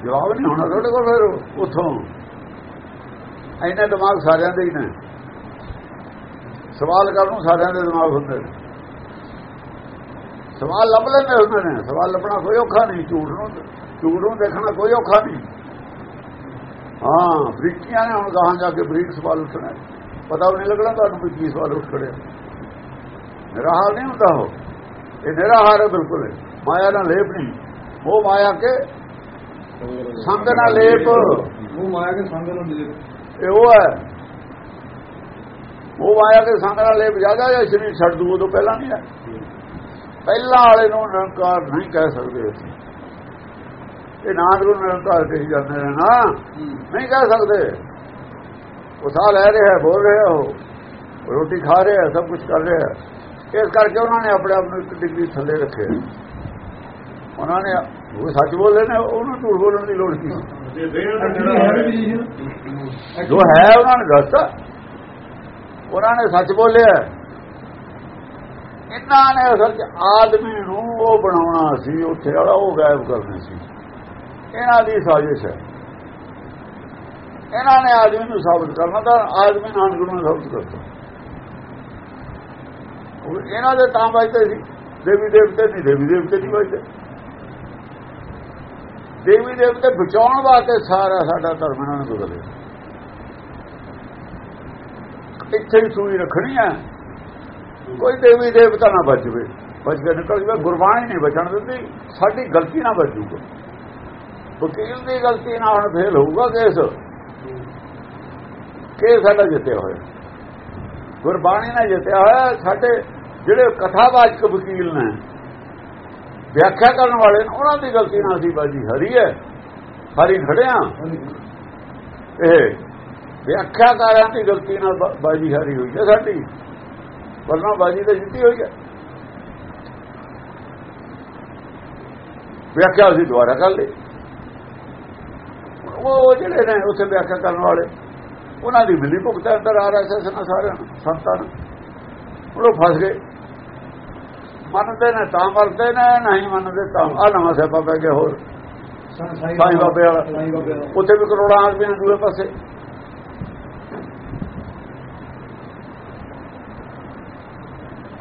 ਜਵਾਬ ਨਹੀਂ ਹੋਣਾ ਤੁਹਾਡੇ ਕੋਲ ਫਿਰ ਉਥੋਂ। ਐਨੇ ਦਿਮਾਗ ਸਾਰਿਆਂ ਦੇ ਹੀ ਨੇ। ਸਵਾਲ ਕਰਨ ਨੂੰ ਸਾਰਿਆਂ ਦੇ ਦਿਮਾਗ ਹੁੰਦੇ ਨੇ। ਸਵਾਲ ਲੱਭ ਲੈਂਦੇ ਹੁੰਦੇ ਨੇ। ਸਵਾਲ ਲੱਭਣਾ ਕੋਈ ਔਖਾ ਨਹੀਂ, ਝੂਠ ਨੂੰ ਝੂਠ ਨੂੰ ਦੇਖਣਾ ਕੋਈ ਔਖਾ ਨਹੀਂ। ਹਾਂ ਬਰੀਕੀਆਂ ਨੇ ਹੁਣ ਗਾਹਾਂ ਜਾ ਕੇ ਬਰੀਕ ਸਵਾਲ ਉੱਠਣਾ। ਪਤਾ ਵੀ ਨਹੀਂ ਲੱਗਣਾ ਤੁਹਾਨੂੰ ਕੋਈ ਕੀ ਸਵਾਲ ਉੱਠ ਖੜਿਆ। ਨਿਰਾਹਾਰ ਨਹੀਂ ਹੁੰਦਾ ਉਹ। ਇਹ ਨਿਰਾਹਾਰ ਹੈ ਬਿਲਕੁਲ। ਮਾਇਆ ਨਾਲ ਲੇਪ ਨਹੀਂ। ਉਹ ਮਾਇਆ ਕੇ ਸੰਗ ਨਾਲ ਲੇਪ।
ਉਹ ਮਾਇਆ ਕੇ ਸੰਗ ਨੂੰ ਦੇ
ਇਹ ਉਹ ਹੈ। ਉਹ ਮਾਇਆ ਕੇ ਸੰਗਰਾ ਨਾਲ ਬਜਾਦਾ ਜਾਂ ਸਰੀਰ ਛੱਡ ਦੂ, ਉਦੋਂ ਪਹਿਲਾਂ ਨਹੀਂ ਹੈ। ਪਹਿਲਾਂ ਵਾਲੇ ਨੂੰ ਨਿਰੰਕਾਰ ਨਹੀਂ ਕਹਿ ਸਕਦੇ ਅਸੀਂ। ਇਹ ਨਾਨਕ ਨੂੰ ਨਿਰੰਕਾਰ ਕਹੀ ਜਾਂਦੇ ਨੇ ਨਾ। ਨਹੀਂ ਕਹਿ ਸਕਦੇ। ਉਹ ਸਾਹ ਲੈ ਰਿਹਾ ਬੋਲ ਰਿਹਾ ਉਹ। ਰੋਟੀ ਖਾ ਰਿਹਾ ਸਭ ਕੁਝ ਕਰ ਰਿਹਾ ਇਸ ਕਰਕੇ ਉਹਨਾਂ ਨੇ ਆਪਣੇ ਆਪ ਨੂੰ ਇੱਕ ਡਿਗਰੀ ਥੱਲੇ ਰੱਖਿਆ। ਉਹਨਾਂ ਨੇ ਉਹ ਸੱਚ ਬੋਲਦੇ ਨੇ, ਉਹਨੂੰ ਝੂਠ ਬੋਲਣ ਦੀ ਲੋੜ ਕੀ ਜੋ ਹੈ ਉਹਨਾਂ ਨੇ ਦੱਸਤਾ। ਉਹਨਾਂ ਨੇ ਸੱਚ ਬੋਲਿਆ। ਇਹਨਾਂ ਨੇ ਅਸਲ ਚ ਆਦਮੀ ਨੂੰ ਉਹ ਬਣਾਉਣਾ ਸੀ ਉੱਥੇ ਵਾਲਾ ਉਹ ਗਾਇਬ ਕਰਨਾ ਸੀ। ਇਹਨਾਂ ਦੀ ਸਾਜ਼ਿਸ਼ ਹੈ। ਇਹਨਾਂ ਨੇ ਆਦਮੀ ਨੂੰ ਸਾਬਤ ਕਰਨਾ ਤਾਂ ਆਦਮੀ ਨਾਨਕ ਨੂੰ ਸਾਬਤ ਕਰਤਾ। ਉਹ ਇਹਨਾਂ ਦੇ ਤਾਂ ਵੱਜਦੇ ਸੀ। ਦੇਵੀ ਦੇਵਤੇ ਨਹੀਂ ਦੇਵੀ ਦੇਵਤੇ ਨਹੀਂ ਵੱਜਦੇ। ਦੇਵੀ ਦੇਵਤੇ ਬਚਾਉਣ ਵਾਸਤੇ ਸਾਰਾ ਸਾਡਾ ਧਰਮ ਇਹਨਾਂ ਨੇ ਬਦਲਿਆ। ਇੱਥੇ ਹੀ ਸੂਈ ਰੱਖਣੀ ਹੈ ਕੋਈ ਦੇਵੀ ਦੇਵਤਾ ਨਾ ਬਚਵੇ ਬਚ ਕੇ ਨਿਕਲ ਜਵੇ, ਗੁਰਬਾਣੀ ਨਹੀਂ ਬਚਣ ਦਿੰਦੀ। ਸਾਡੀ ਗਲਤੀ ਨਾ ਬਚੂਗਾ ਵਕੀਲ ਦੀ ਗਲਤੀ ਨਾਲ ਹੁਣ ਫੇਲ ਹੋਊਗਾ ਕੇਸ। ਕੇਸ ਸਾਡਾ ਜਿੱਤਿਆ ਹੋਇਆ। ਗੁਰਬਾਣੀ ਨਾਲ ਜਿੱਤਿਆ ਹੋਇਆ। ਸਾਡੇ ਜਿਹੜੇ ਕਥਾਵਾਚਕ ਵਕੀਲ ਨੇ ਵਿਆਖਿਆ ਕਰਨ ਵਾਲੇ ਨੇ ਉਹਨਾਂ ਦੀ ਗਲਤੀ ਨਾਲ ਸੀ ਬਾਜੀ ਹਰੀ ਹੈ। ਹਰੀ ਖੜਿਆ। ਇਹ ਵਿਆਖਿਆਕਾਰਾਂ ਦੀ ਗਲਤੀ ਨਾਲ ਬਾਜੀ ਹਾਰੀ ਹੋਈ ਹੈ ਸਾਡੀ। ਵਰਨਾ ਬਾਜੀ ਤਾਂ ਜਿੱਤੀ ਹੋਈ ਹੈ। ਵਿਆਖਿਆ ਅਸੀਂ ਦੁਆਰਾ ਕਰ ਲਈ। ਉਹ ਜਿਹੜੇ ਨੇ ਉੱਥੇ ਵਿਆਖਿਆ ਕਰਨ ਵਾਲੇ ਉਹਨਾਂ ਦੀ ਮਿਲੀ ਭੁਗਤ ਅੰਦਰ ਆ ਰਿਹਾ ਸੀ ਸਾਰਿਆਂ ਨੂੰ ਸੰਤਾਂ ਨੂੰ। ਉਹ ਫਸ ਗਏ। ਮੰਨਦੇ ਨੇ ਤਾਂ ਮਰਦੇ ਨੇ ਨਹੀਂ ਮੰਨਦੇ ਤਾਂ ਆ ਨਵਾਂ ਸਿਆਪਾ ਪੈ ਗਿਆ ਹੋਰ।
ਸਾਈਂ
ਬਾਬੇ ਵਾਲਾ। ਉੱਥੇ ਵੀ ਕਰੋੜਾਂ ਆਦਮੀ ਨੇ ਦੂਏ ਪਾਸੇ।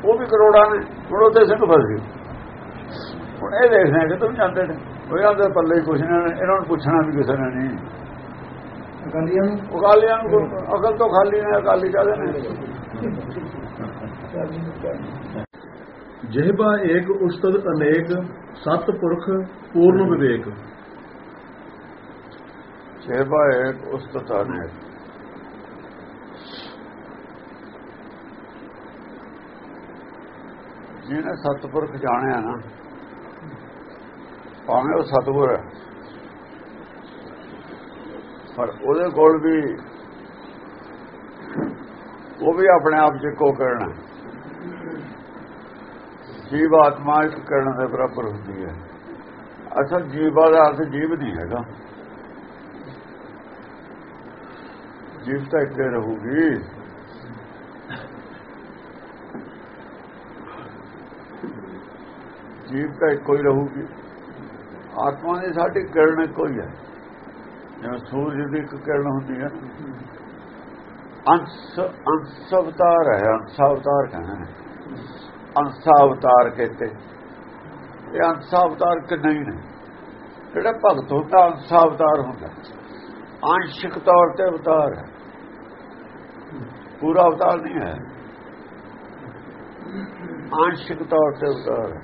ਉਹ ਵੀ ਕਰੋੜਾਂ ਨੇ ਹੁਣ ਉਹਦੇ ਸਿੰਘ ਫਸ ਗਏ। ਹੁਣ ਇਹ ਦੇਖਦੇ ਕਿ ਤੁਮ ਜਾਂਦੇ ਨੇ। ਉਹਨਾਂ ਦੇ ਪੱਲੇ ਕੁਛ ਨਹੀਂ ਇਹਨਾਂ ਨੂੰ ਪੁੱਛਣਾ ਵੀ ਕਿਸੇ ਨੇ ਨਹੀਂ।
ਅਕਾਲੀਆਂ ਨੂੰ?
ਅਕਾਲੀਆਂ ਨੂੰ ਅਕਲ ਤੋਂ ਖਾਲੀ ਨੇ ਅਕਾਲੀ ਕਾਹਦੇ ਨੇ?
ਜਿਹਬਾ ਏਕ ਉਸਤਦ ਅਨੇਕ, ਸਤ ਪੁਰਖ ਪੂਰਨ ਵਿਵੇਕ।
ਸੇਵਾ ਏਕ ਉਸਤਤਾ ਅਨੇਕ। ਜਿਹਨੇ ਸਤਪੁਰਖ ਜਾਣਿਆ ਨਾ, ਭਾਵੇਂ ਉਹ ਸਤਗੁਰ ਹੈ। ਪਰ ਉਹਦੇ ਕੋਲ ਵੀ, ਉਹ ਵੀ ਆਪਣੇ ਆਪ ਚ ਕੋ ਕਰਨਾ ਜੀਵ ਆਤਮਾ ਇੱਕ ਕਰਨ ਦੇ ਬਰਾਬਰ ਹੁੰਦੀ ਹੈ। ਅਸਲ ਜੀਵਾ ਦਾ ਅਰਥ ਜੀਵ ਨਹੀਂ ਹੈਗਾ। ਜੀਵ ਤਾਂ ਇੱਥੇ ਰਹੂਗੀ। ਜੀਵ ਤਾਂ ਇੱਕੋ ਹੀ ਰਹੂਗੀ। ਆਤਮਾ ਦੀ ਸਾਡੀ ਕਿਰਨ ਇੱਕੋ ਹੀ ਹੈ। ਜਿਵੇਂ ਸੂਰਜ ਦੀ ਇੱਕ ਕਿਰਨ ਹੁੰਦੀ ਹੈ। ਅੰਸ਼ ਅੰਸ਼ ਅਵਤਾਰ ਹੈ ਅੰਸ਼ ਅਵਤਾਰ ਕਹਿੰਦੇ ਨੇ। ਅੰਸਾ ਅਵਤਾਰ ਕਹਿੰਦੇ ਇਹ ਅੰਸਾ ਅਵਤਾਰ ਕਿ ਨਹੀਂ ਨੇ? ਜਿਹੜਾ ਭਗਤ ਹੁੰਦਾ, ਅੰਸਾ ਅਵਤਾਰ ਹੁੰਦਾ। ਆਂਸ਼ਿਕ ਤੌਰ ਤੇ ਅਵਤਾਰ ਹੈ। ਪੂਰਾ ਅਵਤਾਰ ਨਹੀਂ ਹੈ। ਆਂਸ਼ਿਕ ਤੌਰ ਤੇ ਅਵਤਾਰ ਹੈ।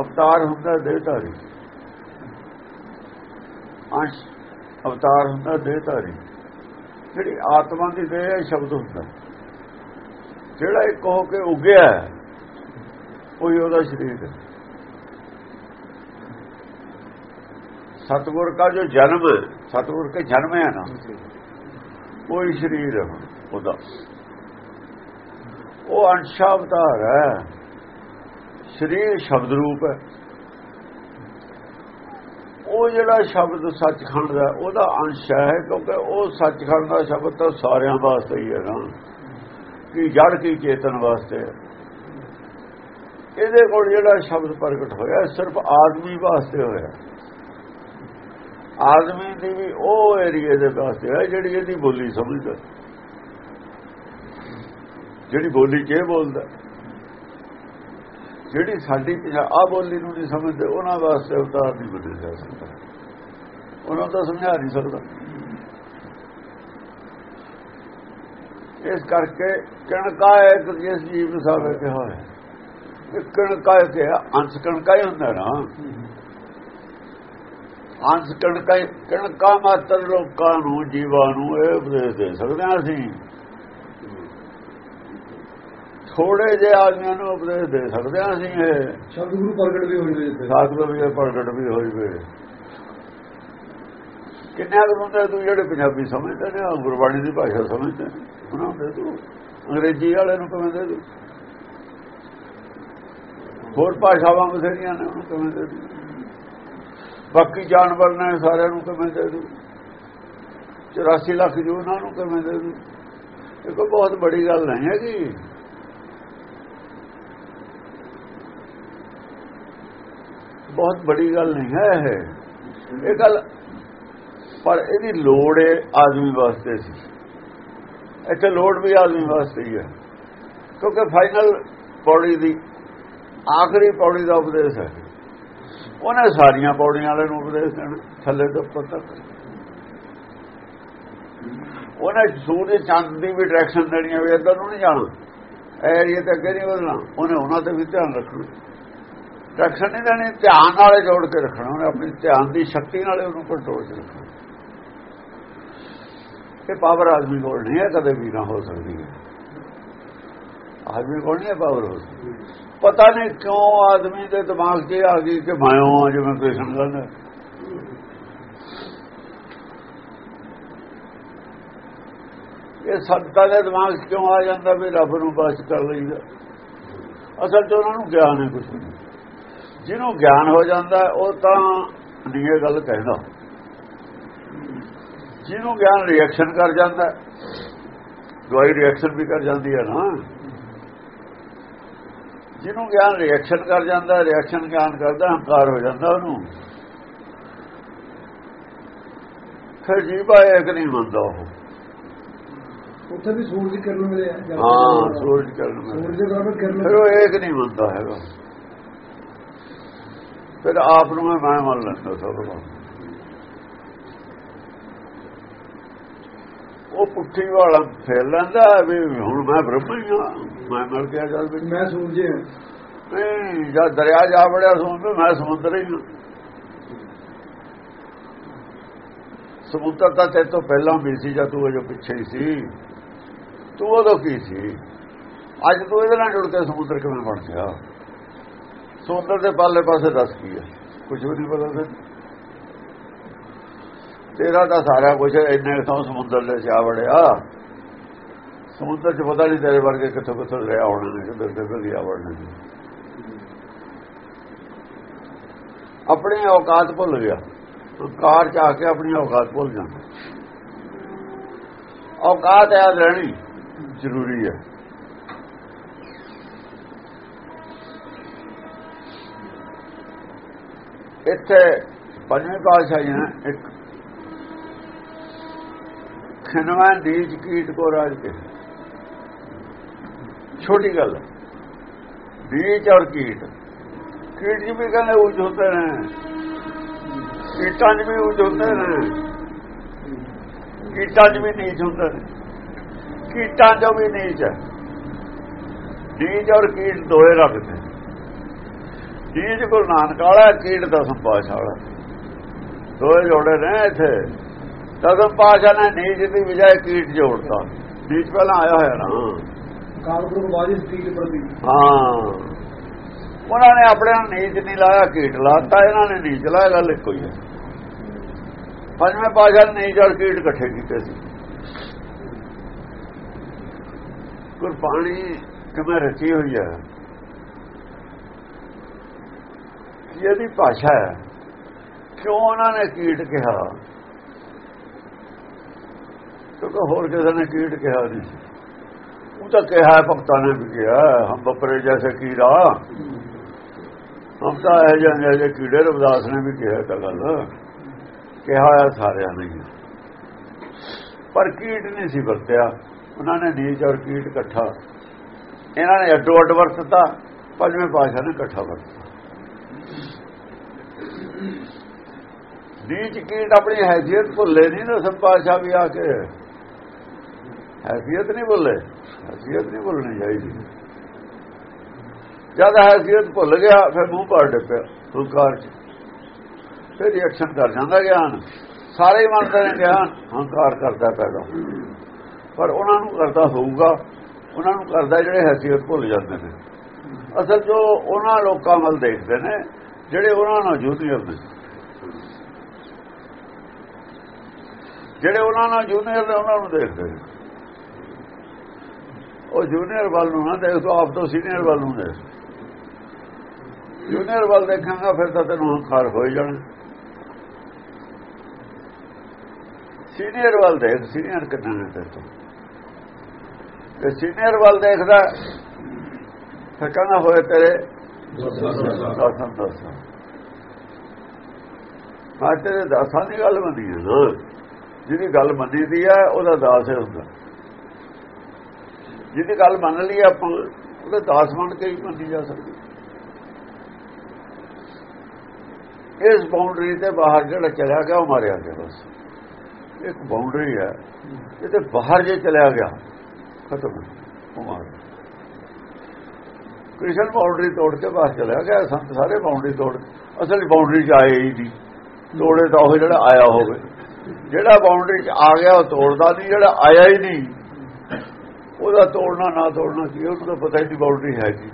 ਅਵਤਾਰ ਹੁੰਦਾ ਦੇਹਧਾਰੀ। ਅੰਸ਼ ਅਵਤਾਰ ਹੁੰਦਾ ਦੇਹਧਾਰੀ। ਜਿਹੜੀ ਆਤਮਾ ਦੀ ਦੇਹ ਹੈ ਸ਼ਬਦ ਹੁੰਦਾ। ਜਿਹੜਾ ਇੱਕ ਹੋ ਕੇ ਉਗਿਆ ਉਹੀ ਉਹਦਾ ਸਰੀਰ ਹੈ। ਸਤਗੁਰ ਦਾ ਜੋ ਜਨਮ ਹੈ ਸਤਗੁਰ ਕੇ ਜਨਮ ਹੈ ਨਾ, ਉਹੀ ਸਰੀਰ ਹੈ ਉਹਦਾ। ਉਹ ਅੰਸ਼ਾ ਅਵਤਾਰ ਹੈ। ਸਰੀਰ ਸ਼ਬਦ ਰੂਪ ਹੈ। ਉਹ ਜਿਹੜਾ ਸ਼ਬਦ ਸੱਚਖੰਡ ਦਾ, ਉਹਦਾ ਅੰਸ਼ ਹੈ, ਕਿਉਂਕਿ ਉਹ ਸੱਚਖੰਡ ਦਾ ਸ਼ਬਦ ਤਾਂ ਸਾਰਿਆਂ ਵਾਸਤੇ ਹੀ ਹੈ ਨਾ। ਕਿ ਜੜ ਕੀ ਚੇਤਨ ਵਾਸਤੇ। ਇਹਦੇ ਕੋਲ ਜਿਹੜਾ ਸ਼ਬਦ ਪ੍ਰਗਟ ਹੋਇਆ ਸਿਰਫ ਆਦਮੀ ਵਾਸਤੇ ਹੋਇਆ। ਆਦਮੀ ਦੀ ਵੀ ਉਹ ਏਰੀਏ ਦੇ ਵਾਸਤੇ ਹੈ ਜਿਹੜੀ ਇਹਦੀ ਬੋਲੀ ਸਮਝਦਾ। ਜਿਹੜੀ ਬੋਲੀ ਕੇ ਬੋਲਦਾ। ਜਿਹੜੀ ਸਾਡੀ ਆ ਬੋਲੀ ਨੂੰ ਨਹੀਂ ਸਮਝਦੇ, ਉਹਨਾਂ ਵਾਸਤੇ ਅਵਤਾਰ ਨਹੀਂ ਬਦਲ ਸਕਦਾ। ਉਹਨਾਂ ਦਾ ਸਮਝਾ ਨਹੀਂ ਸਕਦਾ। ਇਸ ਕਰਕੇ ਕਣਕਾ ਇੱਕ ਜਿਸ ਜੀਵ ਨੂੰ ਸਾਬੇ ਕਿਹਾ ਹੋਇਆ। ਇਹ ਕਣਕਾ ਕੇ ਅੰਸ਼ ਕਣਕਾ ਹੀ ਹੁੰਦਾ ਨਾ। ਅੰਸ਼ ਕਣਕਾ ਕਣਕਾ ਮਾਤਰ ਲੋਕਾਂ ਨੂੰ ਜੀਵਾਂ ਨੂੰ ਇਹ ਉਪਦੇਸ਼ ਦੇ ਸਕਦੇ ਹਾਂ ਅਸੀਂ। ਥੋੜੇ ਜਿਹੇ ਆਦਮੀਆਂ ਨੂੰ ਉਪਦੇਸ਼ ਦੇ ਸਕਦੇ ਹਾਂ ਅਸੀਂ ਇਹ।
ਸ਼ਬਦ ਗੁਰੂ ਪ੍ਰਗਟ ਵੀ ਹੋਈ ਜਿੱਥੇ
ਸਾਧੂ ਵੀ ਪ੍ਰਗਟ ਵੀ ਹੋਈ ਵੇ ਕਿੰਨੇ ਬੰਦੇ ਤੂੰ ਜਿਹੜੇ ਪੰਜਾਬੀ ਸਮਝਦੇ ਨੇ ਗੁਰਬਾਣੀ ਦੀ ਭਾਸ਼ਾ ਸਮਝਦੇ ਨੇ? ਉਹਨਾਂ ਦੇ ਤੂੰ ਅੰਗਰੇਜ਼ੀ ਵਾਲੇ ਨੂੰ ਕਿਵੇਂ ਦੇ ਤੂੰ ਹੋਰ ਭਾਸ਼ਾਵਾਂ ਬਥੇਰੀਆਂ ਨੇ, ਉਹਨੂੰ ਕਿਵੇਂ ਦੇ ਤੂੰ ਬਾਕੀ ਜਾਨਵਰ ਨੇ ਸਾਰਿਆਂ ਨੂੰ ਕਿਵੇਂ ਦੇ ਦੂੰ? 84 ਲੱਖ ਜੋ ਉਹਨਾਂ ਨੂੰ ਕਿਵੇਂ ਦੇ ਦੂੰ? ਇਹ ਕੋਈ ਬਹੁਤ ਬੜੀ ਗੱਲ ਨਹੀਂ ਹੈਗੀ। ਬਹੁਤ ਬੜੀ ਗੱਲ ਨਹੀਂ ਹੈ ਇਹ। ਇਹ ਗੱਲ ਪਰ ਇਹਦੀ ਲੋੜ ਹੈ ਆਦਮੀ ਵਾਸਤੇ ਸੀ। ਇੱਥੇ ਲੋੜ ਵੀ ਆਦਮੀ ਵਾਸਤੇ ਹੀ ਹੈ। ਕਿਉਂਕਿ ਫਾਈਨਲ ਪੌੜੀ ਦੀ, ਆਖਰੀ ਪੌੜੀ ਦਾ ਉਪਦੇਸ਼ ਹੈ। ਉਹਨੇ ਸਾਰੀਆਂ ਪੌੜੀਆਂ ਵਾਲੇ ਨੂੰ ਉਪਦੇਸ਼ ਦੇਣਾ, ਥੱਲੇ ਤੋਂ ਉੱਪਰ ਤੱਕ। ਉਹਨੇ ਸੂਰਜ ਚੰਦ ਦੀ ਵੀ ਡਾਇਰੈਕਸ਼ਨ ਦੇਣੀ ਹੈ ਵੀ ਇੱਧਰ ਨੂੰ ਨਹੀਂ ਜਾਣਾ। ਏਰੀਆ ਤੇ ਅੱਗੇ ਨਹੀਂ ਵਧਣਾ। ਉਹਨੇ ਉਹਨਾਂ ਤੇ ਵੀ ਧਿਆਨ ਰੱਖਣਾ। ਡਾਇਰੈਕਸ਼ਨ ਨਹੀਂ ਦੇਣੀ, ਧਿਆਨ ਨਾਲੇ ਜੋੜ ਕੇ ਰੱਖਣਾ। ਉਹਨੇ ਆਪਣੀ ਧਿਆਨ ਦੀ ਸ਼ਕਤੀ ਨਾਲੇ ਉਹਨੂੰ ਕੰਟਰੋਲ 'ਚ ਰੱਖਣਾ। ਇਹ ਪਾਵਰ ਆਦਮੀ ਕੋਲ ਨਹੀਂ ਹੈ, ਕਦੇ ਵੀ ਨਾ ਹੋ ਸਕਦੀ ਹੈ। ਆਦਮੀ ਕੋਲ ਨਹੀਂ ਹੈ, ਪਾਵਰ ਹੋ ਸਕਦੀ ਪਤਾ ਨਹੀਂ ਕਿਉਂ ਆਦਮੀ ਦੇ ਦਿਮਾਗ 'ਚ ਆ ਗਈ ਕਿ ਮੈਂ ਹਾਂ ਜਿਵੇਂ ਕ੍ਰਿਸ਼ਨ ਗੱਲ ਇਹ ਸੰਤਾਂ ਦੇ ਦਿਮਾਗ 'ਚ ਕਿਉਂ ਆ ਜਾਂਦਾ ਵੀ ਰੱਬ ਨੂੰ ਬਸ ਕਰ ਲਈਦਾ? ਅਸਲ 'ਚ ਉਹਨਾਂ ਨੂੰ ਗਿਆਨ ਹੈ ਕੁਝ ਨਹੀਂ। ਜਿਹਨੂੰ ਗਿਆਨ ਹੋ ਜਾਂਦਾ, ਉਹ ਤਾਂ ਨਹੀਂ ਇਹ ਗੱਲ ਕਹਿੰਦਾ। ਜਿਹਨੂੰ ਗਿਆਨ ਰਿਐਕਸ਼ਨ ਕਰ ਜਾਂਦਾ ਦਵਾਈ ਰਿਐਕਸ਼ਨ ਵੀ ਕਰ ਜਾਂਦੀ ਹੈ ਨਾ। ਜਿਹਨੂੰ ਗਿਆਨ ਰਿਐਕਸ਼ਨ ਕਰ ਜਾਂਦਾ ਰਿਐਕਸ਼ਨ ਗਿਆਨ ਕਰਦਾ ਹੰਕਾਰ ਹੋ ਜਾਂਦਾ ਉਹਨੂੰ। ਫਿਰ ਜੀਵਾ ਇੱਕ ਨਹੀਂ ਮੰਨਦਾ ਉਹ।
ਉੱਥੇ ਵੀ ਸੂਰਜ ਕਿਰਨ ਮਿਲੇ
ਹਾਂ। ਸੂਰਜ ਕਰਨ
ਸੂਰਜ ਦੇ ਬਰਾਬਰ ਕਿਰਨ
ਫਿਰ ਉਹ ਇੱਕ ਨਹੀਂ ਮੰਨਦਾ ਹੈਗਾ। ਫਿਰ ਆਪ ਨੂੰ ਮੈਂ ਮੈਂ ਮੰਨ ਲੈਂਦਾ ਸਭ ਨੂੰ ਉਹ ਪੁੱਠੀ ਵਾਲਾ ਫੇਰ ਲੈਂਦਾ ਵੀ ਹੁਣ ਮੈਂ ਬ੍ਰਹਮ ਹੀ ਹਾਂ ਮੈਂ ਮਰ ਗਿਆ ਜਦ ਵਿੱਚ
ਮੈਂ ਸੂਰਜ ਹਾਂ
ਨਹੀਂ ਜਦ ਦਰਿਆ ਜਾ ਵੜਿਆ ਸਮੁੰਦਰ ਮੈਂ ਸਮੁੰਦਰ ਹੀ ਹਾਂ। ਸਮੁੰਦਰ ਤਾਂ ਤੇ ਤੋਂ ਪਹਿਲਾਂ ਵੀ ਸੀ ਜਦ ਤੂੰ ਜੋ ਪਿੱਛੇ ਹੀ ਸੀ। ਤੂੰ ਉਦੋਂ ਕੀ ਸੀ? ਅੱਜ ਤੂੰ ਇਹਦੇ ਨਾਲ ਜੁੜ ਕੇ ਸਮੁੰਦਰ ਕਿਵੇਂ ਬਣ ਗਿਆ? ਸਮੁੰਦਰ ਦੇ ਪਾਲੇ ਪਾਸੇ ਦੱਸ ਕੀ ਹੈ? ਕੁਝ ਵੀ ਨਹੀਂ ਪਤਾ ਤੇ ਤੇਰਾ ਤਾਂ ਸਾਰਾ ਕੁਝ ਇੰਨੇ ਤੋਂ ਸਮੁੰਦਰ ਦੇ ਜਾ ਵੜਿਆ? ਸਮੁੰਦਰ 'ਚ ਪਤਾ ਨਹੀਂ ਤੇਰੇ ਵਰਗੇ ਕਿੱਥੋਂ ਕਿੱਥੋਂ ਰਿਹਾ ਹੋਣਾ ਨੇ, ਕਿੱਧਰ ਕਿੱਧਰ ਗਿਆ ਵੜਨਾ ਆਪਣੀ ਔਕਾਤ ਭੁੱਲ ਗਿਆ। ਕਾਰ ਚ ਆ ਕੇ ਆਪਣੀ ਔਕਾਤ ਭੁੱਲ ਜਾਂਦਾ ਔਕਾਤ ਯਾਦ ਰਹਿਣੀ ਜ਼ਰੂਰੀ ਹੈ ਇੱਥੇ ਪੰਜਵੇਂ ਪਾਤਸ਼ਾਹੀ ਨੇ ਇੱਕ ਖਨਵਾਂ ਦੀਜ ਕੀਟ ਕੋ ਰਾਜ ਕੇ। ਛੋਟੀ ਗੱਲ। ਦੀਜ ਔਰ ਕੀਟ। ਕੀਟ ਜੀ ਵੀ ਕਹਿੰਦੇ ਉੱਚ ਹੁੰਦੇ ਨੇ। ਕੀਟਾਂ ਜੀ ਵੀ ਉੱਚ ਹੁੰਦੇ ਨੇ। ਕੀਟਾਂ ਜੀ ਵੀ ਨੀਚ ਹੁੰਦੇ ਨੇ। ਕੀਟਾਂ ਜੋ ਵੀ ਨੀਚ ਹੈ। ਨੀਚ ਔਰ ਕੀਟ ਦੋਏ ਰੱਖਦੇ ਨੀਚ ਗੁਰੂ ਨਾਨਕ ਵਾਲਾ, ਕੀਟ ਦਾ ਸੰਪਾਸ਼ ਵਾਲਾ। ਦੋਏ ਜੋੜੇ ਨੇ ਇੱਥੇ। ਦਸਮ ਪਾਸ਼ਾ ਨੇ ਨੀਚ ਦੀ ਬਜਾਏ ਕੀਟ ਜੋੜਤਾ। ਨੀਚ ਪਹਿਲਾਂ ਆਇਆ ਹੋਇਆ ਨਾ।
ਕਾਲਪੁਰ ਬਾਜੀ ਸਟੀਲ ਪ੍ਰਤੀ
ਹਾਂ। ਉਹਨਾਂ ਨੇ ਆਪਣੇ ਨੂੰ ਨੀਚ ਨਹੀਂ ਲਾਇਆ ਕੀਟ ਲਾਤਾ। ਇਹਨਾਂ ਨੇ ਨੀਚ ਲਾਇਆ ਗੱਲ ਇੱਕੋ ਹੀ ਹੈ। ਪੰਜਵੇਂ ਪਾਸ਼ਾ ਨੇ ਨੀਚ ਔਰ ਕੀਟ ਇਕੱਠੇ ਕੀਤੇ ਸੀ। ਗੁਰਬਾਣੀ ਕਿਵੇਂ ਰਚੀ ਹੋਈ ਹੈ? ਇਹਦੀ ਭਾਸ਼ਾ ਹੈ? ਕਿਉਂ ਉਹਨਾਂ ਨੇ ਕੀਟ ਕਿਹਾ? ਕਿਉਂਕਿ ਹੋਰ ਕਿਸੇ ਨੇ ਕੀਟ ਕਿਹਾ ਨਹੀਂ ਉਹ ਤਾਂ ਕਿਹਾ ਭਗਤਾਂ ਨੇ ਵੀ ਕਿਹਾ ਹਮ ਬਪਰੇ ਜੈਸੇ ਕੀੜਾ। ਹਮ ਤਾਂ ਇਹ ਜਿਹੇ ਜਿਹੇ ਕੀੜੇ, ਰਵਦਾਸ ਨੇ ਵੀ ਕਿਹਾ ਤਾਂ ਗੱਲ। ਕਿਹਾ ਆ ਸਾਰਿਆਂ ਨੇ ਪਰ ਕੀਟ ਨਹੀਂ ਸੀ ਵਰਤਿਆ। ਉਹਨਾਂ ਨੇ ਨੀਚ ਔਰ ਕੀਟ ਇਕੱਠਾ। ਇਹਨਾਂ ਨੇ ਅੱਡੋ ਅੱਡ ਵਰਤਤਾ, ਪੰਜਵੇਂ ਪਾਸ਼ਾ ਨੇ ਇਕੱਠਾ ਵਰਤਤਾ। ਨੀਚ ਕੀਟ ਆਪਣੀ ਹੈਸੀਅਤ ਭੁੱਲੇ ਨਹੀਂ ਨਾ ਸੰਪਾਸ਼ਾ ਵੀ ਆ ਕੇ। ਹੈਸੀਅਤ ਨਹੀਂ ਭੁੱਲੇ ਹੈਸੀਅਤ ਨਹੀਂ ਭੁੱਲਣੀ ਚਾਹੀਦੀ ਜਦ ਹੈਸੀਅਤ ਭੁੱਲ ਗਿਆ ਫਿਰ ਮੂੰਹ ਪਾੜ ਡਿੱਪਿਆ ਹੰਕਾਰ ਚ ਫਿਰ ਰਿਐਕਸ਼ਨ ਕਰ ਜਾਂਦਾ ਗਿਆਨ ਸਾਰੇ ਹੀ ਮੰਨਦੇ ਨੇ ਗਿਆਨ ਹੰਕਾਰ ਕਰਦਾ ਪੈਦਾ ਪਰ ਉਹਨਾਂ ਨੂੰ ਕਰਦਾ ਹੋਊਗਾ ਉਹਨਾਂ ਨੂੰ ਕਰਦਾ ਜਿਹੜੇ ਹੈਸੀਅਤ ਭੁੱਲ ਜਾਂਦੇ ਨੇ ਅਸਲ ਜੋ ਉਹਨਾਂ ਲੋਕਾਂ ਵੱਲ ਦੇਖਦੇ ਨੇ ਜਿਹੜੇ ਉਹਨਾਂ ਨਾਲ ਜੂਨੀਅਰ ਨੇ ਜਿਹੜੇ ਉਹਨਾਂ ਨਾਲ ਜੂਨੀਅਰ ਨੇ ਉਹਨਾਂ ਨੂੰ ਦੇਖਦੇ ਨੇ ਉਹ ਜੂਨੀਅਰ ਵੱਲ ਨੂੰ ਨਾ ਦੇਖ ਤੋ ਆਪ ਤੋਂ ਸੀਨੀਅਰ ਵੱਲ ਨੂੰ ਦੇਖ। ਜੂਨੀਅਰ ਵੱਲ ਦੇਖਾਂਗਾ, ਫਿਰ ਤਾਂ ਤੈਨੂੰ ਹੰਕਾਰ ਹੋ ਜਾਣਾ। ਸੀਨੀਅਰ ਵੱਲ ਦੇਖ ਸੀਨੀਅਰ ਕਿੰਨਾ ਨੇ ਤੇਰੇ ਤੋਂ? ਤੇ ਸੀਨੀਅਰ ਵੱਲ ਦੇਖਦਾ, ਫਿਰ ਕਹਿੰਦਾ ਹੋਏ ਤੇਰੇ ਦਾਸਾਂ ਦਾਸਾਂ। ਹਾਂ, ਤੇਰੇ ਦਾਸਾਂ ਦੀ ਗੱਲ ਮੰਨੀ ਹੈ ਨਾ। ਜਿਹਦੀ ਗੱਲ ਮੰਨੀ ਦੀ ਹੈ, ਉਹਦਾ ਦਾਸ ਹੈ ਹੁੰਦਾ। ਜਿਹਦੀ ਗੱਲ ਮੰਨ ਲਈ ਆਪਾਂ, ਉਹਦੇ ਦਾਸ ਮੰਨ ਕੇ ਹੀ ਮੰਨੀ ਜਾ ਸਕਦੀ। ਇਸ ਬਾਉਂਡਰੀ ਤੇ ਬਾਹਰ ਜਿਹੜਾ ਚਲਿਆ ਗਿਆ, ਉਹ ਮਾਰਿਆ ਗਿਆ ਬਸ। ਇੱਕ ਬਾਉਂਡਰੀ ਹੈ, ਇਹਦੇ ਬਾਹਰ ਜੇ ਚਲਿਆ ਗਿਆ, ਖਤਮ, ਉਹ ਮਾਰ ਕ੍ਰਿਸ਼ਨ ਬਾਉਂਡਰੀ ਤੋੜ ਕੇ ਬਾਹਰ ਚਲਿਆ ਗਿਆ, ਸੰਤ ਸਾਰੇ ਬਾਉਂਡਰੀ ਤੋੜ ਅਸਲ ਬਾਉਂਡਰੀ ਚ ਆਏ ਹੀ ਨਹੀਂ। ਤੋੜੇ ਤਾਂ ਉਹ ਜਿਹੜਾ ਆਇਆ ਹੋਵੇ। ਜਿਹੜਾ ਬਾਉਂਡਰੀ ਚ ਆ ਗਿਆ, ਉਹ ਤੋੜਦਾ ਨਹੀਂ, ਜਿਹੜਾ ਆਇਆ ਹੀ ਨਹੀਂ ਉਹਦਾ ਤੋੜਨਾ ਨਾ ਤੋੜਨਾ ਕੀ ਉਹਨੂੰ ਤਾਂ ਪਤਾ ਹੀ ਨਹੀਂ ਬਾਉਂਡਰੀ ਹੈ ਕੀ।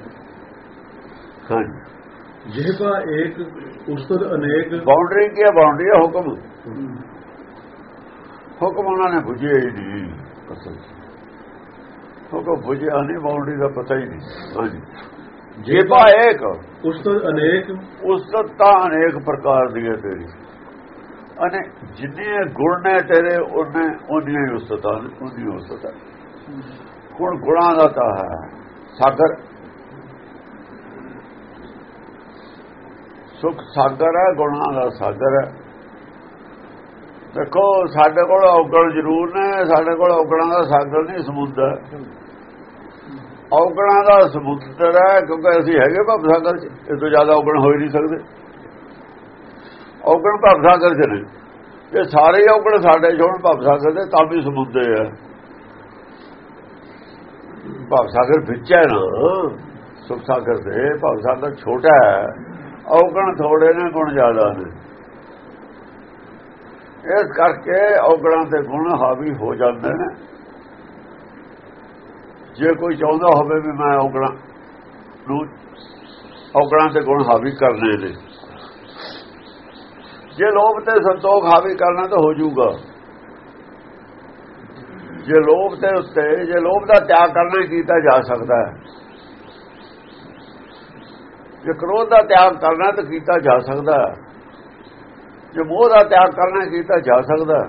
ਹਾਂਜੀ।
ਜਿਹਬਾ ਏਕ ਉਸਤਤ ਅਨੇਕ
ਬਾਉਂਡਰੀ ਕੀ ਹੈ? ਬਾਉਂਡਰੀ ਹੈ ਹੁਕਮ। ਹੁਕਮ ਉਹਨਾਂ ਨੇ ਬੁਝਿਆ ਹੀ ਨਹੀਂ ਅਸਲ ਹੁਕਮ ਬੁਝਿਆ ਨਹੀਂ ਬਾਉਂਡਰੀ ਦਾ ਪਤਾ ਹੀ ਨਹੀਂ। ਹਾਂਜੀ। ਜਿਹਬਾ ਏਕ।
ਉਸਤਤ ਅਨੇਕ
ਉਸਤਤ ਤਾਂ ਅਨੇਕ ਪ੍ਰਕਾਰ ਦੀ ਹੈ ਤੇਰੀ। ਅਨੇ ਜਿੰਨੇ ਗੁਣ ਨੇ ਤੇਰੇ ਉਹਨੇ ਉਹਨੀਆਂ ਹੀ ਉਸਤਤਾਂ ਉਹਦੀ ਉਸਤਤ ਹੈ ਗੁਣ ਗੁਣਾਂ ਦਾ ਤਾਂ ਹੈ। ਸਾਗਰ। ਸੁਖ ਸਾਗਰ ਹੈ, ਗੁਣਾਂ ਦਾ ਸਾਗਰ ਹੈ। ਦੇਖੋ, ਸਾਡੇ ਕੋਲ ਔਗਣ ਜ਼ਰੂਰ ਨੇ, ਸਾਡੇ ਕੋਲ ਔਗਣਾਂ ਦਾ ਸਾਗਰ ਨਹੀਂ, ਸਮੁੰਦਰ ਔਗਣਾਂ ਦਾ ਸਮੁੰਦਰ ਹੈ, ਕਿਉਂਕਿ ਅਸੀਂ ਹੈਗੇ ਭਵ ਸਾਗਰ ਚ ਇਸ ਤੋਂ ਜ਼ਿਆਦਾ ਔਗਣ ਹੋ ਹੀ ਨਹੀਂ ਸਕਦੇ। ਔਗਣ ਭਵ ਸਾਗਰ ਚ ਨੇ। ਜੇ ਸਾਰੇ ਔਗਣ ਸਾਡੇ ਛੋੜ ਭਵ ਸਾਗਰ ਦੇ, ਤਾਂ ਵੀ ਸਮੁੰਦਰ ਹੈ। ਭਵ ਸਾਗਰ ਵਿੱਚ ਹੈ ਨਾ। ਸੁਖ ਸਾਗਰ ਦੇ, ਭਵ ਸਾਗਰ ਛੋਟਾ ਹੈ। ਔਗਣ ਥੋੜੇ ਨੇ ਗੁਣ ਜ਼ਿਆਦਾ ਨੇ। ਇਸ ਕਰਕੇ ਔਗਣਾਂ ਤੇ ਗੁਣ ਹਾਵੀ ਹੋ ਜਾਂਦੇ ਨੇ। ਜੇ ਕੋਈ ਚਾਹੁੰਦਾ ਹੋਵੇ ਵੀ ਮੈਂ ਔਗਣਾ ਨੂੰ ਔਗਣਾ ਤੇ ਗੁਣ ਹਾਵੀ ਕਰਨੇ ਨੇ। ਜੇ ਲੋਭ ਤੇ ਸੰਤੋਖ ਹਾਵੀ ਕਰਨਾ ਤਾਂ ਹੋ ਜਾਊਗਾ। ਜੇ ਲੋਭ ਦੇ ਉੱਤੇ, ਜੇ ਲੋਭ ਦਾ ਤਿਆਗ ਕਰਨਾ ਕੀਤਾ ਜਾ ਸਕਦਾ ਹੈ। ਜੇ ਕ੍ਰੋਧ ਦਾ ਤਿਆਗ ਕਰਨਾ ਤਾਂ ਕੀਤਾ ਜਾ ਸਕਦਾ ਜੇ ਮੋਹ ਦਾ ਤਿਆਗ ਕਰਨਾ ਕੀਤਾ ਜਾ ਸਕਦਾ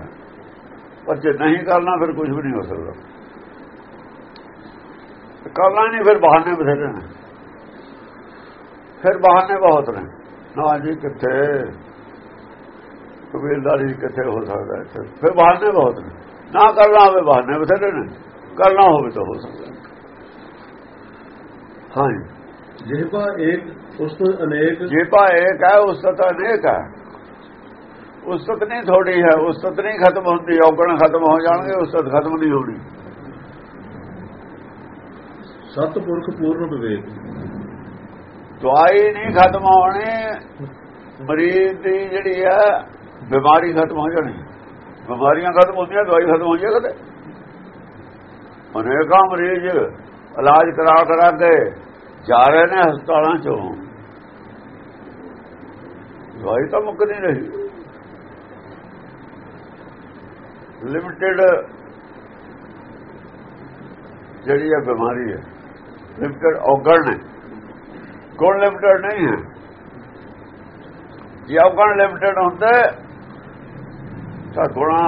ਪਰ ਜੇ ਨਹੀਂ ਕਰਨਾ, ਫਿਰ ਕੁਝ ਵੀ ਨਹੀਂ ਹੋ ਸਕਦਾ। ਕਰਨਾ ਨਹੀਂ, ਫਿਰ ਬਹਾਨੇ ਬਥੇਰੇ ਨੇ। ਫਿਰ ਬਹਾਨੇ ਬਹੁਤ ਨੇ। ਨਾ ਜੀ ਕਿੱਥੇ? ਕਬੀਲਦਾਰੀ ਕਿੱਥੇ ਹੋ ਸਕਦਾ ਫਿਰ ਬਹਾਨੇ ਬਹੁਤ ਨੇ। ਨਾ ਕਰਨਾ ਹੋਵੇ ਬਹਾਨੇ ਬਥੇਰੇ ਨੇ। ਕਰਨਾ ਹੋਵੇ ਤਾਂ ਹੋ ਸਕਦਾ। ਹਾਂ
ਜਿਹਬਾ ਇੱਕ ਉਸ ਤੋਂ ਅਨੇਕ।
ਜੀਪਾ ਇੱਕ ਹੈ ਉਸਤਤ ਅਨੇਕ ਹੈ। ਉਸਤਤ ਨਹੀਂ ਥੋੜੀ ਹੈ ਉਸਤਤ ਨਹੀਂ ਖਤਮ ਹੁੰਦੀ। ਔਗਣ ਖਤਮ ਹੋ ਜਾਣਗੇ ਉਸਤਤ ਖਤਮ ਨਹੀਂ ਹੋਣੀ।
ਸਤਪੁਰਖ ਪੂਰਨ ਵਿਵੇਕ।
ਦਵਾਈ ਨਹੀਂ ਖਤਮ ਹੋਣੀ ਮਰੀਜ਼ ਦੀ ਜਿਹੜੀ ਹੈ ਬਿਮਾਰੀ ਖਤਮ ਹੋ ਜਾਣੀ। ਬਿਮਾਰੀਆਂ ਖਤਮ ਹੁੰਦੀਆਂ, ਦਵਾਈ ਖਤਮ ਹੋ ਜਾਏ ਕਦੇ? ਅਨੇਕਾਂ ਮਰੀਜ਼ ਇਲਾਜ ਕਰਾ ਕਰਾ ਕੇ ਜਾ ਰਹੇ ਨੇ ਹਸਪਤਾਲਾਂ ਚੋਂ। ਦਵਾਈ ਤਾਂ ਮੁੱਕ ਨਹੀਂ ਰਹੀ। ਲਿਮਟਿਡ ਜਿਹੜੀ ਹੈ ਬਿਮਾਰੀ ਹੈ ਲਿਮਟਿਡ ਔਗਣ ਹੈ ਗੁਣ ਲਿਮਟਿਡ ਨਹੀਂ ਹੈ। ਜੇ ਔਗਣ ਲਿਮਟਿਡ ਹੁੰਦੇ ਤਾਂ ਗੁਣਾ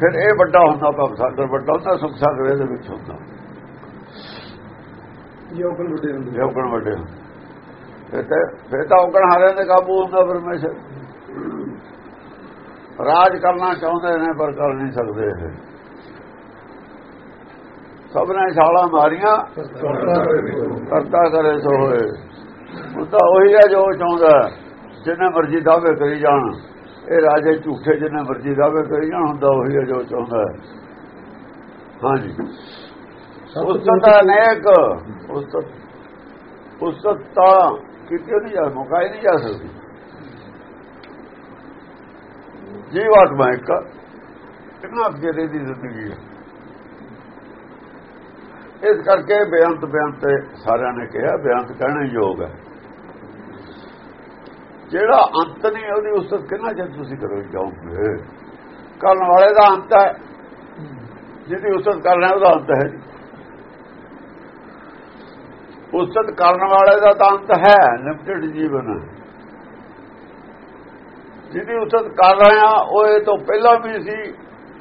ਫਿਰ ਇਹ ਵੱਡਾ ਹੁੰਦਾ ਭਵ ਸਾਗਰ ਵੱਡਾ ਹੁੰਦਾ ਸੁਖ ਸਾਗਰ ਇਹਦੇ ਵਿੱਚ ਹੁੰਦਾ।
ਔਗਣ ਵੱਡੇ ਹੁੰਦੇ
ਜੇ ਔਗਣ ਵੱਡੇ ਫਿਰ ਤਾਂ ਫਿਰ ਤਾਂ ਔਗਣ ਹਾਰਿਆਂ ਦੇ ਕਾਬੂ ਹੁੰਦਾ ਪਰਮੇਸ਼ਰ। ਰਾਜ ਕਰਨਾ ਚਾਹੁੰਦੇ ਨੇ ਪਰ ਕਰ ਨਹੀਂ ਸਕਦੇ ਇਹ। ਸਭ ਨੇ ਛਾਲਾਂ ਮਾਰੀਆਂ। ਕਰਤਾ ਕਰੇ ਸੋ ਹੋਏ। ਉਹ ਤਾਂ ਉਹੀ ਹੈ ਜੋ ਚਾਹੁੰਦਾ ਜਿੰਨੇ ਮਰਜ਼ੀ ਦਾਅਵੇ ਕਰੀ ਜਾਣ। ਇਹ ਰਾਜੇ ਝੂਠੇ ਜਿੰਨੇ ਮਰਜ਼ੀ ਦਾਅਵੇ ਕਰੀ ਜਾਣ ਹੁੰਦਾ ਉਹੀ ਹੈ ਜੋ ਚਾਹੁੰਦਾ ਹਾਂਜੀ। ਉਸਤਤ ਅਨੇਕ ਉਸਤਤ ਉਸਤਤ ਤਾਂ ਕਿਤੇ ਨਹੀਂ ਜਾ ਮੁਕਾਈ ਨਹੀਂ ਜਾ ਸਕਦੀ। ਜੀਵਾਤਮਾ ਇੱਕ ਕਿੰਨਾ ਜਿਹੜੇ ਦੀ ਜ਼ਿੰਦਗੀ ਹੈ? ਇਸ ਕਰਕੇ ਬੇਅੰਤ ਬੇਅੰਤ ਸਾਰਿਆਂ ਨੇ ਕਿਹਾ ਬੇਅੰਤ ਕਹਿਣਾ ਯੋਗ ਹੈ। ਜਿਹੜਾ ਅੰਤ ਨਹੀਂ ਉਹਦੀ ਉਸਤ ਕਿੰਨਾ ਚਿਰ ਤੁਸੀਂ ਕਰੋ ਜਾਓਗੇ? ਕਰਨ ਵਾਲੇ ਦਾ ਅੰਤ ਹੈ। ਜਿਹਦੀ ਉਸਤਤ ਕਰਨਾ ਉਹਦਾ ਅੰਤ ਹੈ ਉਸਤ ਕਰਨ ਵਾਲੇ ਦਾ ਤਾਂ ਅੰਤ ਹੈ ਲਿਮਟਿਡ ਜੀਵਨ ਜਿਹਦੀ ਉਸਤ ਕਰ ਰਿਹਾ ਉਹ ਇਹ ਤੋਂ ਪਹਿਲਾਂ ਵੀ ਸੀ,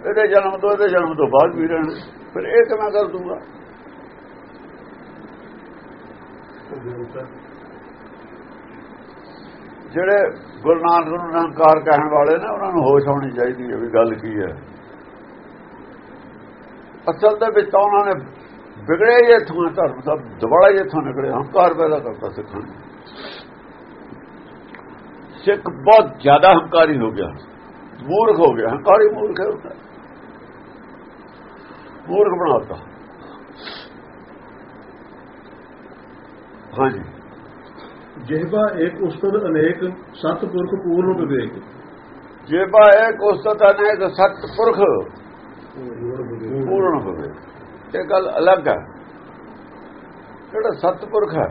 ਇਹਦੇ ਜਨਮ ਤੋਂ, ਇਹਦੇ ਜਨਮ ਤੋਂ ਬਾਅਦ ਵੀ ਰਹਿਣਾ। ਫਿਰ ਇਹ ਕਿਵੇਂ ਕਰ ਦੂੰਗਾ? ਜਿਹੜੇ ਗੁਰੂ ਨਾਨਕ ਨੂੰ ਨਿਰੰਕਾਰ ਕਹਿਣ ਵਾਲੇ ਨੇ, ਉਹਨਾਂ ਨੂੰ ਹੋਸ਼ ਹੋਣੀ ਚਾਹੀਦੀ ਹੈ ਵੀ ਗੱਲ ਕੀ ਹੈ। ਅਸਲ ਦੇ ਵਿੱਚ ਤਾਂ ਉਹਨਾਂ ਨੇ ਵਿਗੜੇ ਜੇ ਥਾਂ ਧਰਮ ਦਾ ਦੁਬਾਰਾ ਜੇ ਥਾਂ ਨਿਕਲੇ ਹੰਕਾਰ ਪੈਦਾ ਕਰਤਾ ਸਿੱਖਾਂ ਸਿੱਖ ਬਹੁਤ ਜ਼ਿਆਦਾ ਹੰਕਾਰੀ ਹੋ ਗਿਆ। ਮੂਰਖ ਹੋ ਗਿਆ, ਹੰਕਾਰੀ ਮੂਰਖ ਹੈ ਹੁੰਦਾ ਮੂਰਖ ਬਣਾਤਾ ਹਾਂਜੀ।
ਜਿਹਬਾ ਇੱਕ ਉਸਤਤ ਅਨੇਕ ਸਤਪੁਰਖ ਪੂਰਨ ਵਿਵੇਕ
ਜੇਬਾ ਇੱਕ ਉਸਤਤ ਅਨੇਕ ਸਤਪੁਰਖ ਪੂਰਨ ਹੋਵੇ ਇਹ ਗੱਲ ਅਲੱਗ ਹੈ। ਜਿਹੜਾ ਸਤਪੁਰਖ ਹੈ,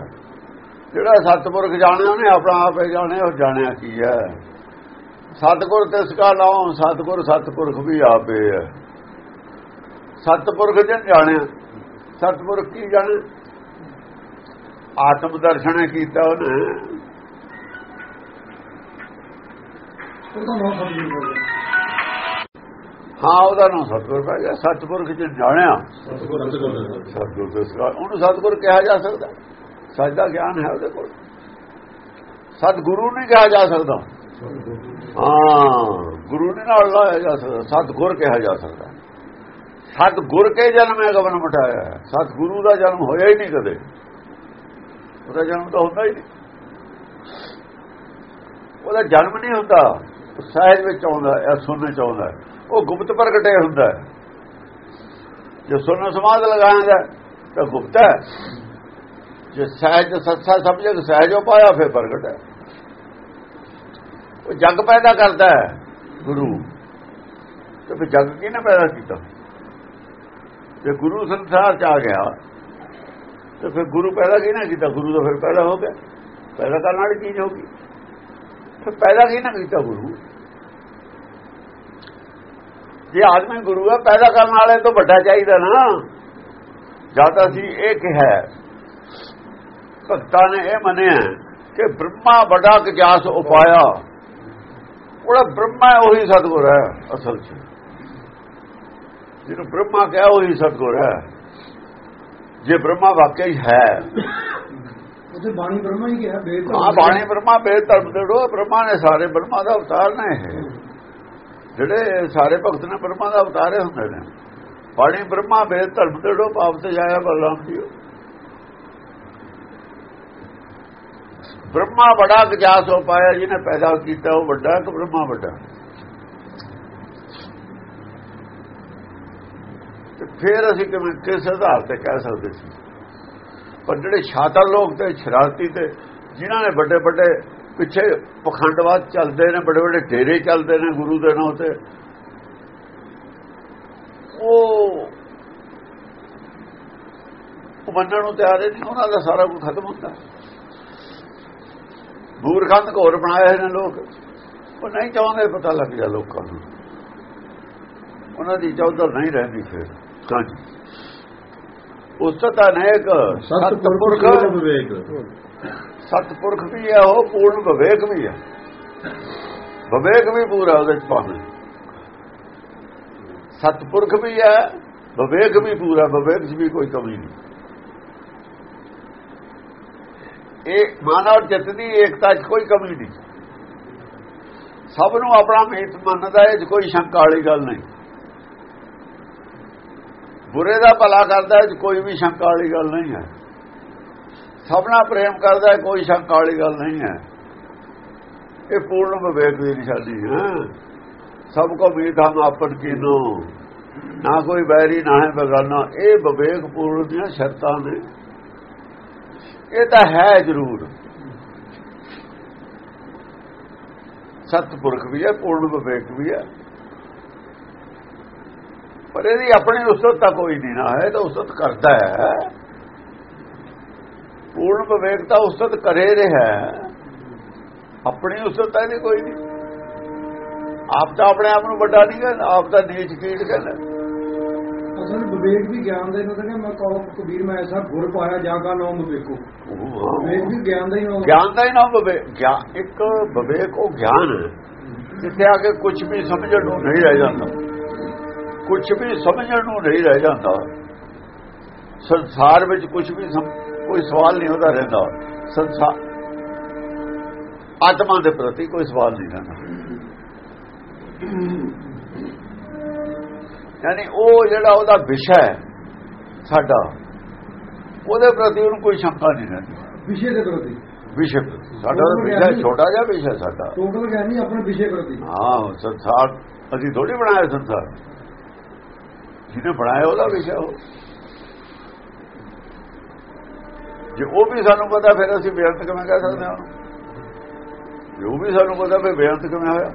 ਜਿਹੜਾ ਸਤਪੁਰਖ ਜਾਣਿਆ ਉਹਨੇ ਆਪਣਾ ਆਪੇ ਜਾਣਿਆ, ਉਹ ਜਾਣਿਆ ਕੀ ਹੈ? ਸਤਗੁਰ ਤਿਸ ਕਾ ਨਾਮ, ਸਤਗੁਰ ਸਤਪੁਰਖ ਵੀ ਆਪੇ ਹੈ। ਸਤਪੁਰਖ ਜਨ ਜਾਣਿਆ ਸਤਪੁਰਖ ਕੀ ਜਾਣੇ ਆਤਮ ਦਰਸ਼ਨ ਕੀਤਾ ਉਹਨੇ।
ਹੋ।
ਉਹਦਾ ਨਾਮ ਸਤਗੁਰ ਪੈ ਗਿਆ ਸਤਪੁਰਖ ਜਨ ਜਾਣਿਆ
ਸਤਿਗੁਰ
ਕਾ ਉਹਨੂੰ ਸਤਗੁਰ ਕਿਹਾ ਜਾ ਸਕਦਾ। ਸੱਚ ਦਾ ਗਿਆਨ ਹੈ ਉਹਦੇ ਕੋਲ। ਸਤਗੁਰੂ ਨਹੀਂ ਕਿਹਾ ਜਾ ਸਕਦਾ। ਹਾਂ ਗੁਰੂ ਨੇ ਨਾਲ ਲਾਇਆ ਜਾ ਸਕਦਾ। ਸਤਗੁਰ ਕਿਹਾ ਜਾ ਸਕਦਾ। ਸਤਗੁਰ ਕੇ ਜਨਮ ਹੈ ਗਵਨ ਮਟਾਇਆ ਸਤਗੁਰੂ ਦਾ ਜਨਮ ਹੋਇਆ ਹੀ ਨਹੀਂ ਕਦੇ। ਉਹਦਾ ਜਨਮ ਤਾਂ ਹੁੰਦਾ ਹੀ ਨਹੀਂ। ਉਹਦਾ ਜਨਮ ਨਹੀਂ ਹੁੰਦਾ। ਉਹ ਸਹਿਜ ਵਿੱਚ ਆਉਂਦਾ ਹੈ ਸੁਣਨ ਚ ਆਉਂਦਾ ਉਹ ਗੁਪਤ ਪ੍ਰਗਟੇ ਹੁੰਦਾ ਜੇ ਸੁਣਨ ਸਮਾਦ ਲਗਾਉਂਦਾ ਤਾਂ ਗੁਪਤ ਹੈ। ਜੇ ਸਹਿਜ ਸੱਚਾ ਸਮਝੇ ਤਾਂ ਸਹਿਜੋ ਪਾਇਆ, ਫਿਰ ਪ੍ਰਗਟ ਹੈ। ਉਹ ਜਗ ਪੈਦਾ ਕਰਦਾ ਹੈ, ਗੁਰੂ। ਤੇ ਫਿਰ ਜਗ ਕਿਹਨੇ ਪੈਦਾ ਕੀਤਾ? ਜੇ ਗੁਰੂ ਸੰਸਾਰ ਚ ਆ ਗਿਆ ਤੇ ਫਿਰ ਗੁਰੂ ਪੈਦਾ ਕਿਹਨੇ ਕੀਤਾ? ਗੁਰੂ ਤਾਂ ਫਿਰ ਪੈਦਾ ਹੋ ਗਿਆ। ਪੈਦਾ ਕਰਨ ਵਾਲੀ ਚੀਜ਼ ਹੋ ਗਈ। ਫਿਰ ਪੈਦਾ ਕਿਹਨੇ ਕੀਤਾ ਗੁਰੂ? ਜੇ ਆਦਮੀ ਗੁਰੂ ਹੈ, ਪੈਦਾ ਕਰਨ ਵਾਲੇ ਤੋਂ ਵੱਡਾ ਚਾਹੀਦਾ ਨਾ। ਜ਼ਿਆਦਾ ਸੀ ਇਹ ਕਿਹਾ ਭਗਤਾਂ ਨੇ ਇਹ ਮੰਨਿਆ ਕਿ ਬ੍ਰਹਮਾ ਵੱਡਾ ਗਿਆਸ ਉਪਾਇਆ। ਉਹਦਾ ਬ੍ਰਹਮਾ ਉਹੀ ਸਤਗੁਰ ਹੈ ਅਸਲ 'ਚ। ਜਿਹਨੂੰ ਬ੍ਰਹਮਾ ਕਿਹਾ, ਉਹੀ ਸਤਗੁਰ ਹੈ। ਜੇ ਬ੍ਰਹਮਾ ਵਾਕਈ ਹੈ
ਉੱਥੇ ਬਾਣੀ ਬ੍ਰਹਮਾ ਹੀ ਕਿਹਾ ਵੇਦ
ਹਾਂ ਬਾਣੀ ਬ੍ਰਹਮਾ ਧਰਮ ਦੇੜੋ ਬ੍ਰਹਮਾ ਨੇ ਸਾਰੇ ਬ੍ਰਹਮਾ ਦਾ ਅਵਤਾਰ ਨੇ ਜਿਹੜੇ ਸਾਰੇ ਭਗਤ ਨੇ ਬ੍ਰਹਮਾ ਦਾ ਅਵਤਾਰੇ ਹੁੰਦੇ ਨੇ। ਬਾਣੀ ਬ੍ਰਹਮਾ ਧਰਮ ਦੇੜੋ ਪਾਪ ਤੇ ਜਾਇਆ ਬਲਰਾਮ ਜੀਓ। ਬ੍ਰਹਮਾ ਬੜਾ ਗਿਆਸ ਹੋ ਪਾਇਆ ਜਿਹਨੇ ਪੈਦਾ ਕੀਤਾ ਉਹ ਵੱਡਾ ਕਿ ਬ੍ਰਹਮਾ ਵੱਡਾ? ਫਿਰ ਅਸੀਂ ਕਿਵੇਂ ਕਿਸ ਆਧਾਰ ਤੇ ਕਹਿ ਸਕਦੇ ਸੀ। ਪਰ ਜਿਹੜੇ ਛਾਤਰ ਲੋਕ ਤੇ, ਸ਼ਰਾਰਤੀ ਤੇ, ਜਿਨ੍ਹਾਂ ਨੇ ਵੱਡੇ ਵੱਡੇ ਪਿੱਛੇ ਪਖੰਡਵਾਦ ਚੱਲਦੇ ਨੇ, ਵੱਡੇ ਵੱਡੇ ਡੇਰੇ ਚੱਲਦੇ ਨੇ ਗੁਰੂ ਦੇ ਨਾਂ ਤੇ, ਉਹ ਮੰਨਣ ਨੂੰ ਤਿਆਰ ਨਹੀਂ, ਉਹਨਾਂ ਦਾ ਸਾਰਾ ਕੁਝ ਖਤਮ ਹੁੰਦਾ। ਬੂਰਖੰਡ ਘੋਰ ਬਣਾਏ ਨੇ ਲੋਕ। ਉਹ ਨਹੀਂ ਚਾਹੁੰਦੇ ਪਤਾ ਲੱਗ ਜਾ ਲੋਕਾਂ ਨੂੰ। ਉਹਨਾਂ ਦੀ ਚੌਧਰ ਨਹੀਂ ਰਹਿੰਦੀ ਫਿਰ। ਹਾਂਜੀ ਉਸਤਤ ਅਨੇਕ
ਸਤਪੁਰਖ ਵਿਵੇਕ।
ਸਤਪੁਰਖ ਵੀ ਹੈ ਉਹ ਪੂਰਨ ਵਿਵੇਕ ਵੀ ਹੈ। ਵਿਵੇਕ ਵੀ ਪੂਰਾ ਉਹਦੇ ਚ ਪਾਉਂਦੇ ਸਤਪੁਰਖ ਵੀ ਹੈ ਵਿਵੇਕ ਵੀ ਪੂਰਾ ਵਿਵੇਕ 'ਚ ਵੀ ਕੋਈ ਕਮੀ ਨਹੀਂ। ਇਹ ਮਾਨਵ ਜਤ ਦੀ ਏਕਤਾ 'ਚ ਕੋਈ ਕਮੀ ਨਹੀਂ। ਸਭ ਨੂੰ ਆਪਣਾ ਮੀਤ ਮੰਨਦਾ ਹੈ ਕੋਈ ਸ਼ੰਕਾ ਵਾਲੀ ਗੱਲ ਨਹੀਂ। ਬੁਰੇ ਦਾ ਭਲਾ ਕਰਦਾ ਕੋਈ ਵੀ ਸ਼ੰਕਾ ਵਾਲੀ ਗੱਲ ਨਹੀਂ ਹੈ। ਸਭ ਨਾਲ ਪ੍ਰੇਮ ਕਰਦਾ ਕੋਈ ਸ਼ੰਕਾ ਵਾਲੀ ਗੱਲ ਨਹੀਂ ਹੈ। ਇਹ ਪੂਰਨ ਵਿਵੇਕ ਦੀ ਨਿਸ਼ਾਨੀ ਹੈ। ਸਭ ਕੋ ਮੀਤ ਆਪਨ ਕੀਨੋ। ਨਾ ਕੋਈ ਬੈਰੀ ਨਾ ਹੈ ਬਗਾਨਾ। ਇਹ ਵਿਵੇਕ ਪੂਰਨ ਦੀਆਂ ਸ਼ਰਤਾਂ ਨੇ। ਇਹ ਤਾਂ ਹੈ ਜ਼ਰੂਰ। ਸਤਪੁਰਖ ਵੀ ਹੈ, ਪੂਰਨ ਵਿਵੇਕ ਵੀ ਹੈ। ਪਰ ਇਹਦੀ ਆਪਣੀ ਉਸਤਤ ਤਾਂ ਕੋਈ ਨਹੀਂ ਨਾ ਹੈ ਤਾਂ ਉਸਤਤ ਕਰਦਾ ਹੈ। ਪੂਰਨ ਵਿਵੇਕ ਤਾਂ ਉਸਤਤ ਕਰੇ ਰਿਹਾ ਆਪਣੀ ਉਸਤਤ ਤਾਂ ਇਹਦੀ ਕੋਈ ਨਹੀਂ। ਆਪ ਤਾਂ ਆਪਣੇ ਆਪ ਨੂੰ ਵੱਡਾ ਨਹੀਂ ਕਹਿੰਦਾ ਆਪ ਤਾਂ ਨੀਚ ਕੀਟ ਕਹਿੰਦਾ।
ਅਸਲ ਵਿਵੇਕ ਵੀ ਗਿਆਨ ਦਾ ਹੀ ਹੁੰਦਾ ਕਿ ਮੈਂ ਕਹੋ ਕਬੀਰ ਮੈਂ ਐਸਾ ਗੁਰ ਪਾਇਆ ਜਾਂ ਕਾ ਨਾਮ ਵਿਵੇਕੋ ਵਿਵੇਕ ਵੀ ਗਿਆਨ ਦਾ ਹੀ ਨਾਮ
ਗਿਆਨ ਦਾ ਹੀ ਨਾਮ ਵਿਵੇਕ ਇੱਕ ਵਿਵੇਕ ਉਹ ਗਿਆਨ ਜਿੱਥੇ ਆ ਕੇ ਕੁਝ ਵੀ ਸਮਝਣ ਨੂੰ ਨਹੀਂ ਰਹਿ ਜਾਂਦਾ। ਕੁਝ ਵੀ ਸਮਝਣ ਨੂੰ ਨਹੀਂ ਰਹਿ ਜਾਂਦਾ। ਸੰਸਾਰ ਵਿੱਚ ਕੁਝ ਵੀ ਕੋਈ ਸਵਾਲ ਨਹੀਂ ਹੁੰਦਾ ਰਹਿੰਦਾ। ਸੰਸਾਰ ਆਤਮਾ ਦੇ ਪ੍ਰਤੀ ਕੋਈ ਸਵਾਲ ਨਹੀਂ ਰਹਿੰਦਾ। ਯਾਨੀ ਉਹ ਜਿਹੜਾ ਉਹਦਾ ਵਿਸ਼ਾ ਹੈ ਸਾਡਾ ਉਹਦੇ ਪ੍ਰਤੀ ਉਹਨੂੰ ਕੋਈ ਸ਼ੰਕਾ ਨਹੀਂ ਰਹਿੰਦੀ।
ਵਿਸ਼ੇ ਦੇ ਪ੍ਰਤੀ।
ਵਿਸ਼ੇ ਸਾਡਾ ਵਿਸ਼ਾ ਛੋਟਾ ਜਿਹਾ ਵਿਸ਼ਾ ਸਾਡਾ।
ਟੋਟਲ ਗਿਆਨ ਨਹੀਂ ਆਪਣੇ ਵਿਸ਼ੇ ਪ੍ਰਤੀ।
ਹਾਂ ਸੰਸਾਰ ਅਸੀਂ ਥੋੜੀ ਬਣਾਇਆ ਸੰਸਾਰ। ਜਿਹਨੇ ਬਣਾਇਆ ਉਹਦਾ ਵਿਸ਼ਾ ਉਹ ਜੇ ਉਹ ਵੀ ਸਾਨੂੰ ਪਤਾ ਫਿਰ ਅਸੀਂ ਬੇਅੰਤ ਕਿਵੇਂ ਕਹਿ ਸਕਦੇ ਹਾਂ? ਉਹਨੂੰ? ਜੇ ਉਹ ਵੀ ਸਾਨੂੰ ਪਤਾ ਫਿਰ ਬੇਅੰਤ ਕਿਵੇਂ ਹੋਇਆ?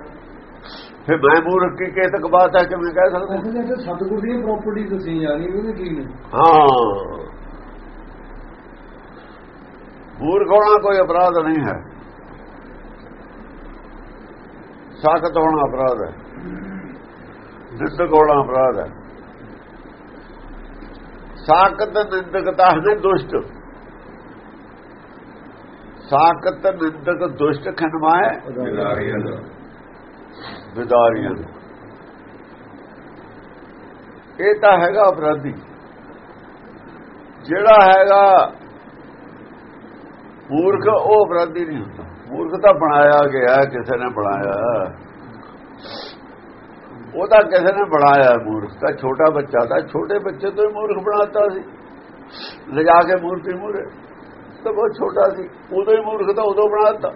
ਫਿਰ ਮੈਂ ਮੂਰਖ ਕੀ ਕੇਤਕ ਬਾਤ ਹੈ ਕਿਵੇਂ ਕਹਿ ਸਕਦੇ
ਵਿੱਚ ਸਤਿਗੁਰ ਦੀਆਂ ਪ੍ਰਾਪਰਟੀ ਦੱਸੀ ਜਾ ਰਹੀ ਉਹਦੇ ਕੀ ਨੇ?
ਹਾਂ। ਮੂਰਖ ਹੋਣਾ ਕੋਈ ਅਪਰਾਧ ਨਹੀਂ ਹੈ? ਸਾਖਤ ਹੋਣਾ ਅਪਰਾਧ ਹੈ। ਨਿੰਦਕ ਹੋਣਾ ਅਪਰਾਧ ਹੈ। ਸਾਖਤ ਨਿੰਦਕਤਾ ਹੈ ਦੁਸ਼ਟ। ਸਾਖਤ ਨਿੰਦਕ ਦੁਸ਼ਟ ਖਨਮਾਏ ਵਿਦਾਰੀਆਂ ਇਹ ਤਾਂ ਹੈਗਾ ਅਪਰਾਧੀ। ਜਿਹੜਾ ਹੈਗਾ ਮੂਰਖ ਉਹ ਅਪਰਾਧੀ ਨਹੀਂ ਹੁੰਦਾ। ਮੂਰਖ ਤਾਂ ਬਣਾਇਆ ਗਿਆ ਕਿਸੇ ਨੇ ਬਣਾਇਆ। ਉਹ ਤਾਂ ਕਿਸੇ ਨੇ ਬਣਾਇਆ ਮੂਰਖ ਤਾਂ ਛੋਟਾ ਬੱਚਾ ਤਾਂ ਛੋਟੇ ਬੱਚੇ ਤੋਂ ਹੀ ਮੂਰਖ ਬਣਾਤਾ ਸੀ। ਲਿਜਾ ਕੇ ਮੂਰਤੀ ਮੂਰੇ ਤਾਂ ਬਹੁਤ ਛੋਟਾ ਸੀ। ਉਦੋਂ ਹੀ ਮੂਰਖ ਤਾਂ ਉਦੋਂ ਬਣਾਤਾ।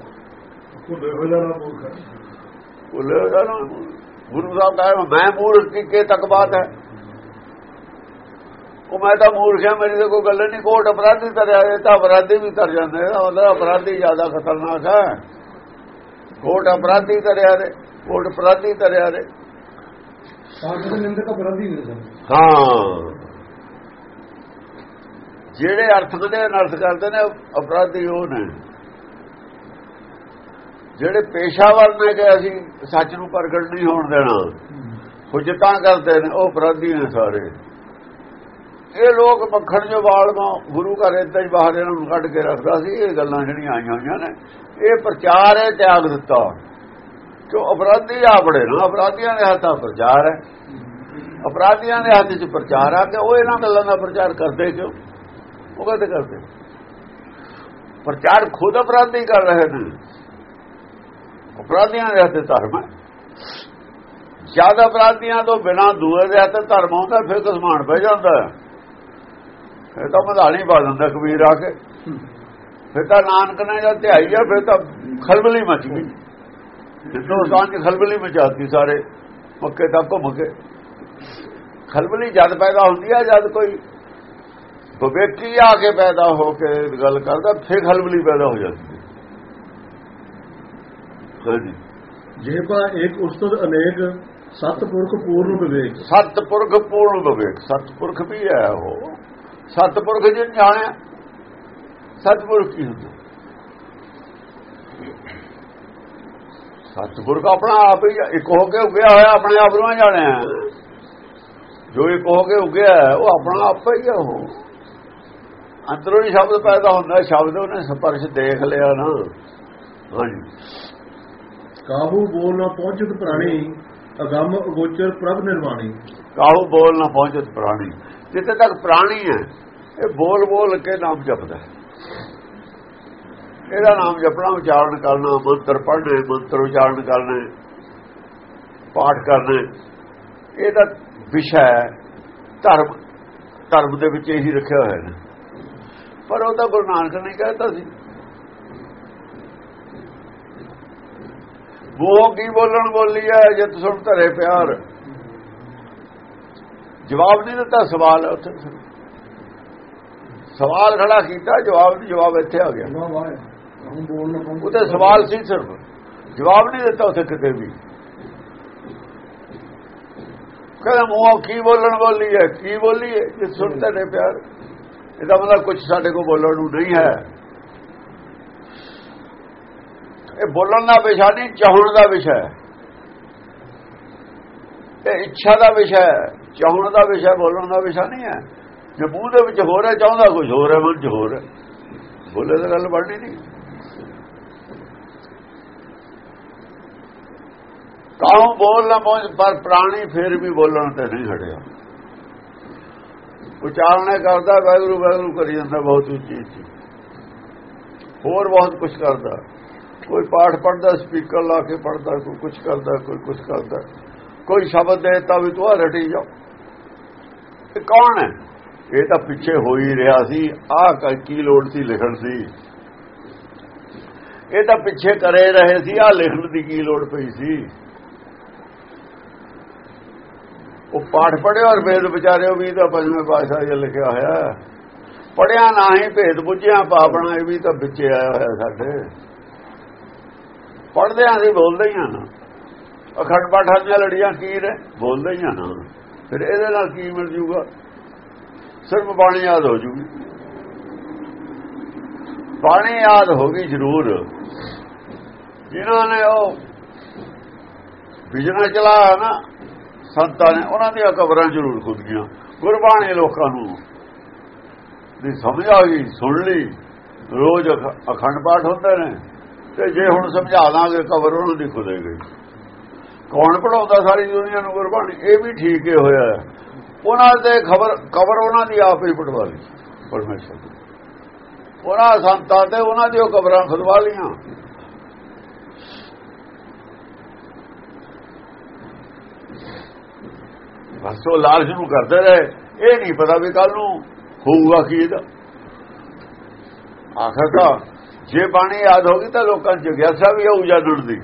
ਭੁੱਲੇ ਹੋਏ ਦਾ ਨਾਮ ਮੂਰਖ ਹੈ।
ਭੁੱਲੇ ਉਹਦਾ ਨਾ ਗੁਰੂ ਸਾਹਿਬ ਦਾ ਮੈਂ ਮੂਰਖ ਕੀ ਕੇ ਤੱਕ ਬਾਤ ਹੈ? ਉਹ ਮੈਂ ਤਾਂ ਮੂਰਖ ਹਾਂ ਮੇਰੀ ਤਾਂ ਕੋਈ ਗੱਲ ਨਹੀਂ। ਕੋਟ ਅਪਰਾਧੀ ਤਰਿਆ ਇਹ ਤਾਂ ਅਪਰਾਧੀ ਵੀ ਤਰ ਜਾਂਦੇ ਉਹਦਾ ਅਪਰਾਧੀ ਜ਼ਿਆਦਾ ਖਤਰਨਾਕ ਹੈ। ਕੋਟ ਅਪਰਾਧੀ ਤਰਿਆ ਦੇ ਕੋਟ ਅਪਰਾਧੀ ਤਰਿਆ ਦੇ
ਸਾਖਤ ਨਿੰਦਕ ਅਪਰਾਧੀ ਨੇ ਸਨ
ਹਾਂ ਜਿਹੜੇ ਅਰਥ ਦੇ ਅਨਰਥ ਕਰਦੇ ਨੇ, ਅਪਰਾਧੀ ਉਹ ਨੇ। ਜਿਹੜੇ ਪੇਸ਼ਾਵਰ ਨੇ ਕਿ ਅਸੀਂ ਸੱਚ ਨੂੰ ਪ੍ਰਗਟ ਨਹੀਂ ਹੋਣ ਦੇਣਾ ਹੁਜਤਾਂ ਕਰਦੇ ਨੇ, ਉਹ ਅਪਰਾਧੀ ਨੇ ਸਾਰੇ। ਇਹ ਲੋਕ ਮੱਖਣ ਜੋ ਵਾਲ ਗੁਰੂ ਘਰ ਇੱਦਾਂ ਹੀ ਬਾਹਰ ਇਹਨਾਂ ਨੂੰ ਕੱਢ ਕੇ ਰੱਖਦਾ ਸੀ, ਇਹ ਗੱਲਾਂ ਜਿਹੜੀਆਂ ਆਈਆਂ ਹੋਈਆਂ ਨੇ, ਇਹ ਪ੍ਰਚਾਰ ਹੈ, ਤਿਆਗ ਦਿੱਤਾ। ਕਿਉਂ? ਅਪਰਾਧੀ ਆਪੜੇ ਨਾ। ਅਪਰਾਧੀਆਂ ਦੇ ਹੱਥਾਂ ਪ੍ਰਚਾਰ ਹੈ। ਅਪਰਾਧੀਆਂ ਦੇ ਹੱਥ 'ਚ ਪ੍ਰਚਾਰ ਆ ਕਿ ਉਹ ਇਹਨਾਂ ਗੱਲਾਂ ਦਾ ਪ੍ਰਚਾਰ ਕਰਦੇ ਕਿਉਂ? ਉਹ ਕਦੇ ਕਰਦੇ। ਪ੍ਰਚਾਰ ਖੁਦ ਅਪਰਾਧੀ ਕਰ ਰਹੇ ਨੇ। ਅਪਰਾਧੀਆਂ ਦੇ ਹੱਥ ਧਰਮ ਹੈ। ਜ਼ਿਆਦਾ ਅਪਰਾਧੀਆਂ ਤੋਂ ਬਿਨਾ ਦੂਏ ਦੇ ਹੱਥ ਧਰਮ ਆਉਂਦਾ, ਫਿਰ ਕਸਮਾਨ ਪੈ ਜਾਂਦਾ। ਫਿਰ ਤਾਂ ਮਧਾਣੀ ਪਾ ਦਿੰਦਾ ਕਬੀਰ ਆ ਕੇ। ਫਿਰ ਤਾਂ ਨਾਨਕ ਨੇ ਜਦ ਧਿਆਈ ਆ, ਫਿਰ ਤਾਂ ਖਲਬਲੀ ਮਚ ਗਈ। ਹਿੰਦੁਸਤਾਨ ਦੀ ਖਲਬਲੀ ਮਚਾਤੀ ਸਾਰੇ ਮੱਕੇ ਤੱਕ ਘੁੰਮ ਕੇ। ਖਲਬਲੀ ਜਦ ਪੈਦਾ ਹੁੰਦੀ ਹੈ ਜਦ ਕੋਈ ਵਿਵੇਕੀ ਆ ਕੇ ਪੈਦਾ ਹੋ ਕੇ ਗੱਲ ਕਰਦਾ ਫਿਰ ਖਲਬਲੀ ਪੈਦਾ ਹੋ ਜਾਂਦੀ ਹੈ ਹਾਂਜੀ
ਜਿਹਪਾ ਇੱਕ ਉਸਤਤ ਅਨੇਕ ਸਤਪੁਰਖ ਪੂਰਨ ਵਿਵੇਕ।
ਸਤਪੁਰਖ ਪੂਰਨ ਵਿਵੇਕ ਸਤਪੁਰਖ ਵੀ ਹੈ ਉਹ। ਸਤਪੁਰਖ ਜੀ ਜਾਣਿਆ ਸਤਪੁਰਖ ਕੀ ਹੁੰਦਾ? ਸਤਪੁਰਖ ਆਪਣਾ ਆਪ ਹੀ ਇੱਕ ਹੋ ਕੇ ਉਗਿਆ ਹੋਇਆ ਆਪਣੇ ਆਪ ਨੂੰ ਜਾਣਿਆ। ਜੋ ਇੱਕ ਹੋ ਕੇ ਉਗਿਆ ਉਹ ਆਪਣਾ ਆਪ ਹੀ ਹੈ ਉਹ। ਅੰਦਰੋਂ ਹੀ ਸ਼ਬਦ ਪੈਦਾ ਹੁੰਦਾ ਸ਼ਬਦ ਉਹਨੇ ਸਪਰਸ਼ ਦੇਖ ਲਿਆ ਨਾ। ਹਾਂਜੀ।
ਕਾਹੂ ਬੋਲ ਨਾ ਪਹੁੰਚਤ ਪ੍ਰਾਣੀ ਅਗੰਮ ਅਗੋਚਰ ਪ੍ਰਭ ਨਿਰਵਾਣੀ।
ਕਾਹੂ ਬੋਲ ਨਾ ਪਹੁੰਚਤ ਪ੍ਰਾਣੀ। ਜਿੱਥੇ ਤੱਕ ਪ੍ਰਾਣੀ ਹੈ ਇਹ ਬੋਲ ਬੋਲ ਕੇ ਨਾਮ ਜਪਦਾ ਇਹਦਾ ਨਾਮ ਜਪਣਾ, ਉਚਾਰਨ ਕਰਨਾ, ਮੰਤਰ ਪੜ੍ਹਨੇ, ਮੰਤਰ ਉਚਾਰਨ ਕਰਨੇ, ਪਾਠ ਕਰਨੇ, ਇਹਦਾ ਵਿਸ਼ਾ ਹੈ। ਧਰਮ ਧਰਮ ਦੇ ਵਿੱਚ ਇਹੀ ਰੱਖਿਆ ਹੋਇਆ ਹੈ। ਪਰ ਤਾਂ ਗੁਰੂ ਨਾਨਕ ਨੇ ਕਹਿਤਾ ਸੀ। ਉਹ ਕੀ ਬੋਲਣ ਬੋਲੀ ਹੈ ਜੇ ਸੁਣ ਧਰੇ ਪਿਆਰ। ਜਵਾਬ ਨਹੀਂ ਦਿੱਤਾ, ਸਵਾਲ ਉੱਥੇ ਸਵਾਲ ਖੜਾ ਕੀਤਾ, ਜਵਾਬ ਜਵਾਬ ਇੱਥੇ ਆ ਗਿਆ।
ਵਾਹ
ਉਹਦੇ ਸਵਾਲ ਸੀ ਸਿਰਫ। ਜਵਾਬ ਨਹੀਂ ਦਿੱਤਾ ਉੱਥੇ ਕਿਤੇ ਵੀ। ਕਹਿੰਦਾ, ਮੂੰਹ ਕੀ ਬੋਲਣ ਬੋਲੀ ਹੈ? ਕੀ ਬੋਲੀ ਹੈ? ਜੇ ਸੁਣਦੇ ਨੇ ਪਿਆਰ। ਇਹਦਾ ਮਤਲਬ ਕੁਝ ਸਾਡੇ ਕੋਲ ਬੋਲਣ ਨੂੰ ਨਹੀਂ ਹੈ। ਇਹ ਬੋਲਣ ਦਾ ਵਿਸ਼ਾ ਨਹੀਂ, ਚਾਹਣ ਦਾ ਵਿਸ਼ਾ ਹੈ। ਇਹ ਇੱਛਾ ਦਾ ਵਿਸ਼ਾ ਹੈ। ਚਾਹਣ ਦਾ ਵਿਸ਼ਾ, ਬੋਲਣ ਦਾ ਵਿਸ਼ਾ ਨਹੀਂ ਹੈ। ਜੇ ਮੂੰਹ ਦੇ ਵਿੱਚ ਹੋ ਰਿਹਾ ਚਾਹੁੰਦਾ ਕੁਝ ਹੋਰ ਹੈ, ਮਨ 'ਚ ਹੋਰ ਹੈ। ਬੋਲੇ ਤਾਂ ਗੱਲ ਬਣਨੀ ਨਹੀਂ। ਕਾਹੋਂ ਬੋਲ ਨਾ ਪਹੁੰਚ ਪਰ ਪ੍ਰਾਣੀ ਫਿਰ ਵੀ ਬੋਲਣ ਤੇ ਨਹੀਂ ਹਟਿਆ ਉਚਾਰਣੇ ਕਰਦਾ ਵੈਗਰੂ ਵੈਗਰੂ ਕਰੀ ਜਾਂਦਾ, ਬਹੁਤ ਉੱਚੀ ਉੱਚੀ। ਹੋਰ ਬਹੁਤ ਕੁਝ ਕਰਦਾ। ਕੋਈ ਪਾਠ ਪੜਦਾ ਸਪੀਕਰ ਲਾ ਕੇ ਪੜਦਾ ਕੋਈ ਕੁਝ ਕਰਦਾ, ਕੋਈ ਕੁਝ ਕਰਦਾ। ਕੋਈ ਸ਼ਬਦ ਦੇਤਾ ਵੀ ਤੂੰ ਰਟੀ ਜਾ। ਇਹ ਕੌਣ ਹੈ? ਇਹ ਤਾਂ ਪਿੱਛੇ ਹੋ ਹੀ ਰਿਹਾ ਸੀ। ਆਹ ਕੀ ਲੋੜ ਸੀ ਲਿਖਣ ਸੀ ਇਹ ਤਾਂ ਪਿੱਛੇ ਕਰੇ ਰਹੇ ਸੀ, ਆਹ ਲਿਖਣ ਦੀ ਕੀ ਲੋੜ ਪਈ ਸੀ? ਉਹ ਪਾਠ ਪੜਿਆ ਔਰ ਵੇਦ ਵਿਚਾਰਿਓ ਵੀ ਤਾਂ ਪੰਜਵੇਂ ਪਾਤਸ਼ਾਹ ਇਹ ਲਿਖਿਆ ਹੋਇਆ ਪੜਿਆ ਨਾ ਹੀ ਭੇਦ ਬੁੱਝਿਆ ਪਾਪਣਾ ਇਹ ਵੀ ਤਾਂ ਵਿੱਚ ਆਇਆ ਹੋਇਆ ਸਾਡੇ। ਪੜਦੇ ਆਂ ਅਸੀਂ, ਬੋਲਦੇ ਹੀ ਆ ਨਾ। ਅਖੰਡ ਪਾਠਾਂ ਦੀਆਂ ਲੜੀਆਂ ਕੀ ਨੇ? ਬੋਲਦੇ ਹੀ ਆ ਨਾ। ਫਿਰ ਇਹਦੇ ਨਾਲ ਕੀ ਮਿਲ ਜੂਗਾ? ਸਿਰਫ ਬਾਣੀ ਯਾਦ ਹੋ ਜੂਗੀ। ਬਾਣੀ ਯਾਦ ਗਈ ਜ਼ਰੂਰ। ਜਿਨ੍ਹਾਂ ਨੇ ਉਹ ਬਿਜਨਾ ਚਲਾਇਆ ਨਾ ਸੰਤਾਂ ਨੇ ਉਹਨਾਂ ਦੀਆਂ ਕਬਰਾਂ ਜ਼ਰੂਰ ਖੁੱਦੀਆਂ ਗੁਰਬਾਣੀ ਲੋਕਾਂ ਨੂੰ ਦੀ ਸਮਝ ਆ ਗਈ, ਸੁਣ ਲਈ। ਰੋਜ਼ ਅਖੰਡ ਪਾਠ ਹੁੰਦੇ ਨੇ, ਤੇ ਜੇ ਹੁਣ ਸਮਝਾ ਦਾਂਗੇ, ਕਬਰ ਉਹਨਾਂ ਦੀ ਖੁਦੇ ਗਈ। ਕੌਣ ਪੜਾਉਂਦਾ ਸਾਰੀ ਦੁਨੀਆ ਨੂੰ ਗੁਰਬਾਣੀ? ਇਹ ਵੀ ਠੀਕ ਹੀ ਹੋਇਆ ਉਹਨਾਂ ਦੇ ਖਬਰ, ਕਬਰ ਉਹਨਾਂ ਦੀ ਆਪ ਹੀ ਪੜਵਾ ਲਈ, ਪਰਮੇਸ਼ਰ ਉਹਨਾਂ ਸੰਤਾਂ ਤੇ ਉਹਨਾਂ ਦੀ ਉਹ ਕਬਰਾਂ ਖੁਦਵਾ ਲੀਆਂ ਬਸ ਉਹ ਲਾਲਚ ਨੂੰ ਕਰਦੇ ਰਹੇ। ਇਹ ਨਹੀਂ ਪਤਾ ਵੀ ਕੱਲ ਨੂੰ ਹੋਊਗਾ ਕੀ ਇਹਦਾ। ਆਖਰ ਤਾਂ ਜੇ ਬਾਣੀ ਯਾਦ ਹੋ ਗਈ ਤਾਂ ਲੋਕਾਂ ਚ ਜਿਗਿਆਸਾ ਵੀ ਹੋਊ ਜਾਣਨ ਦੀ।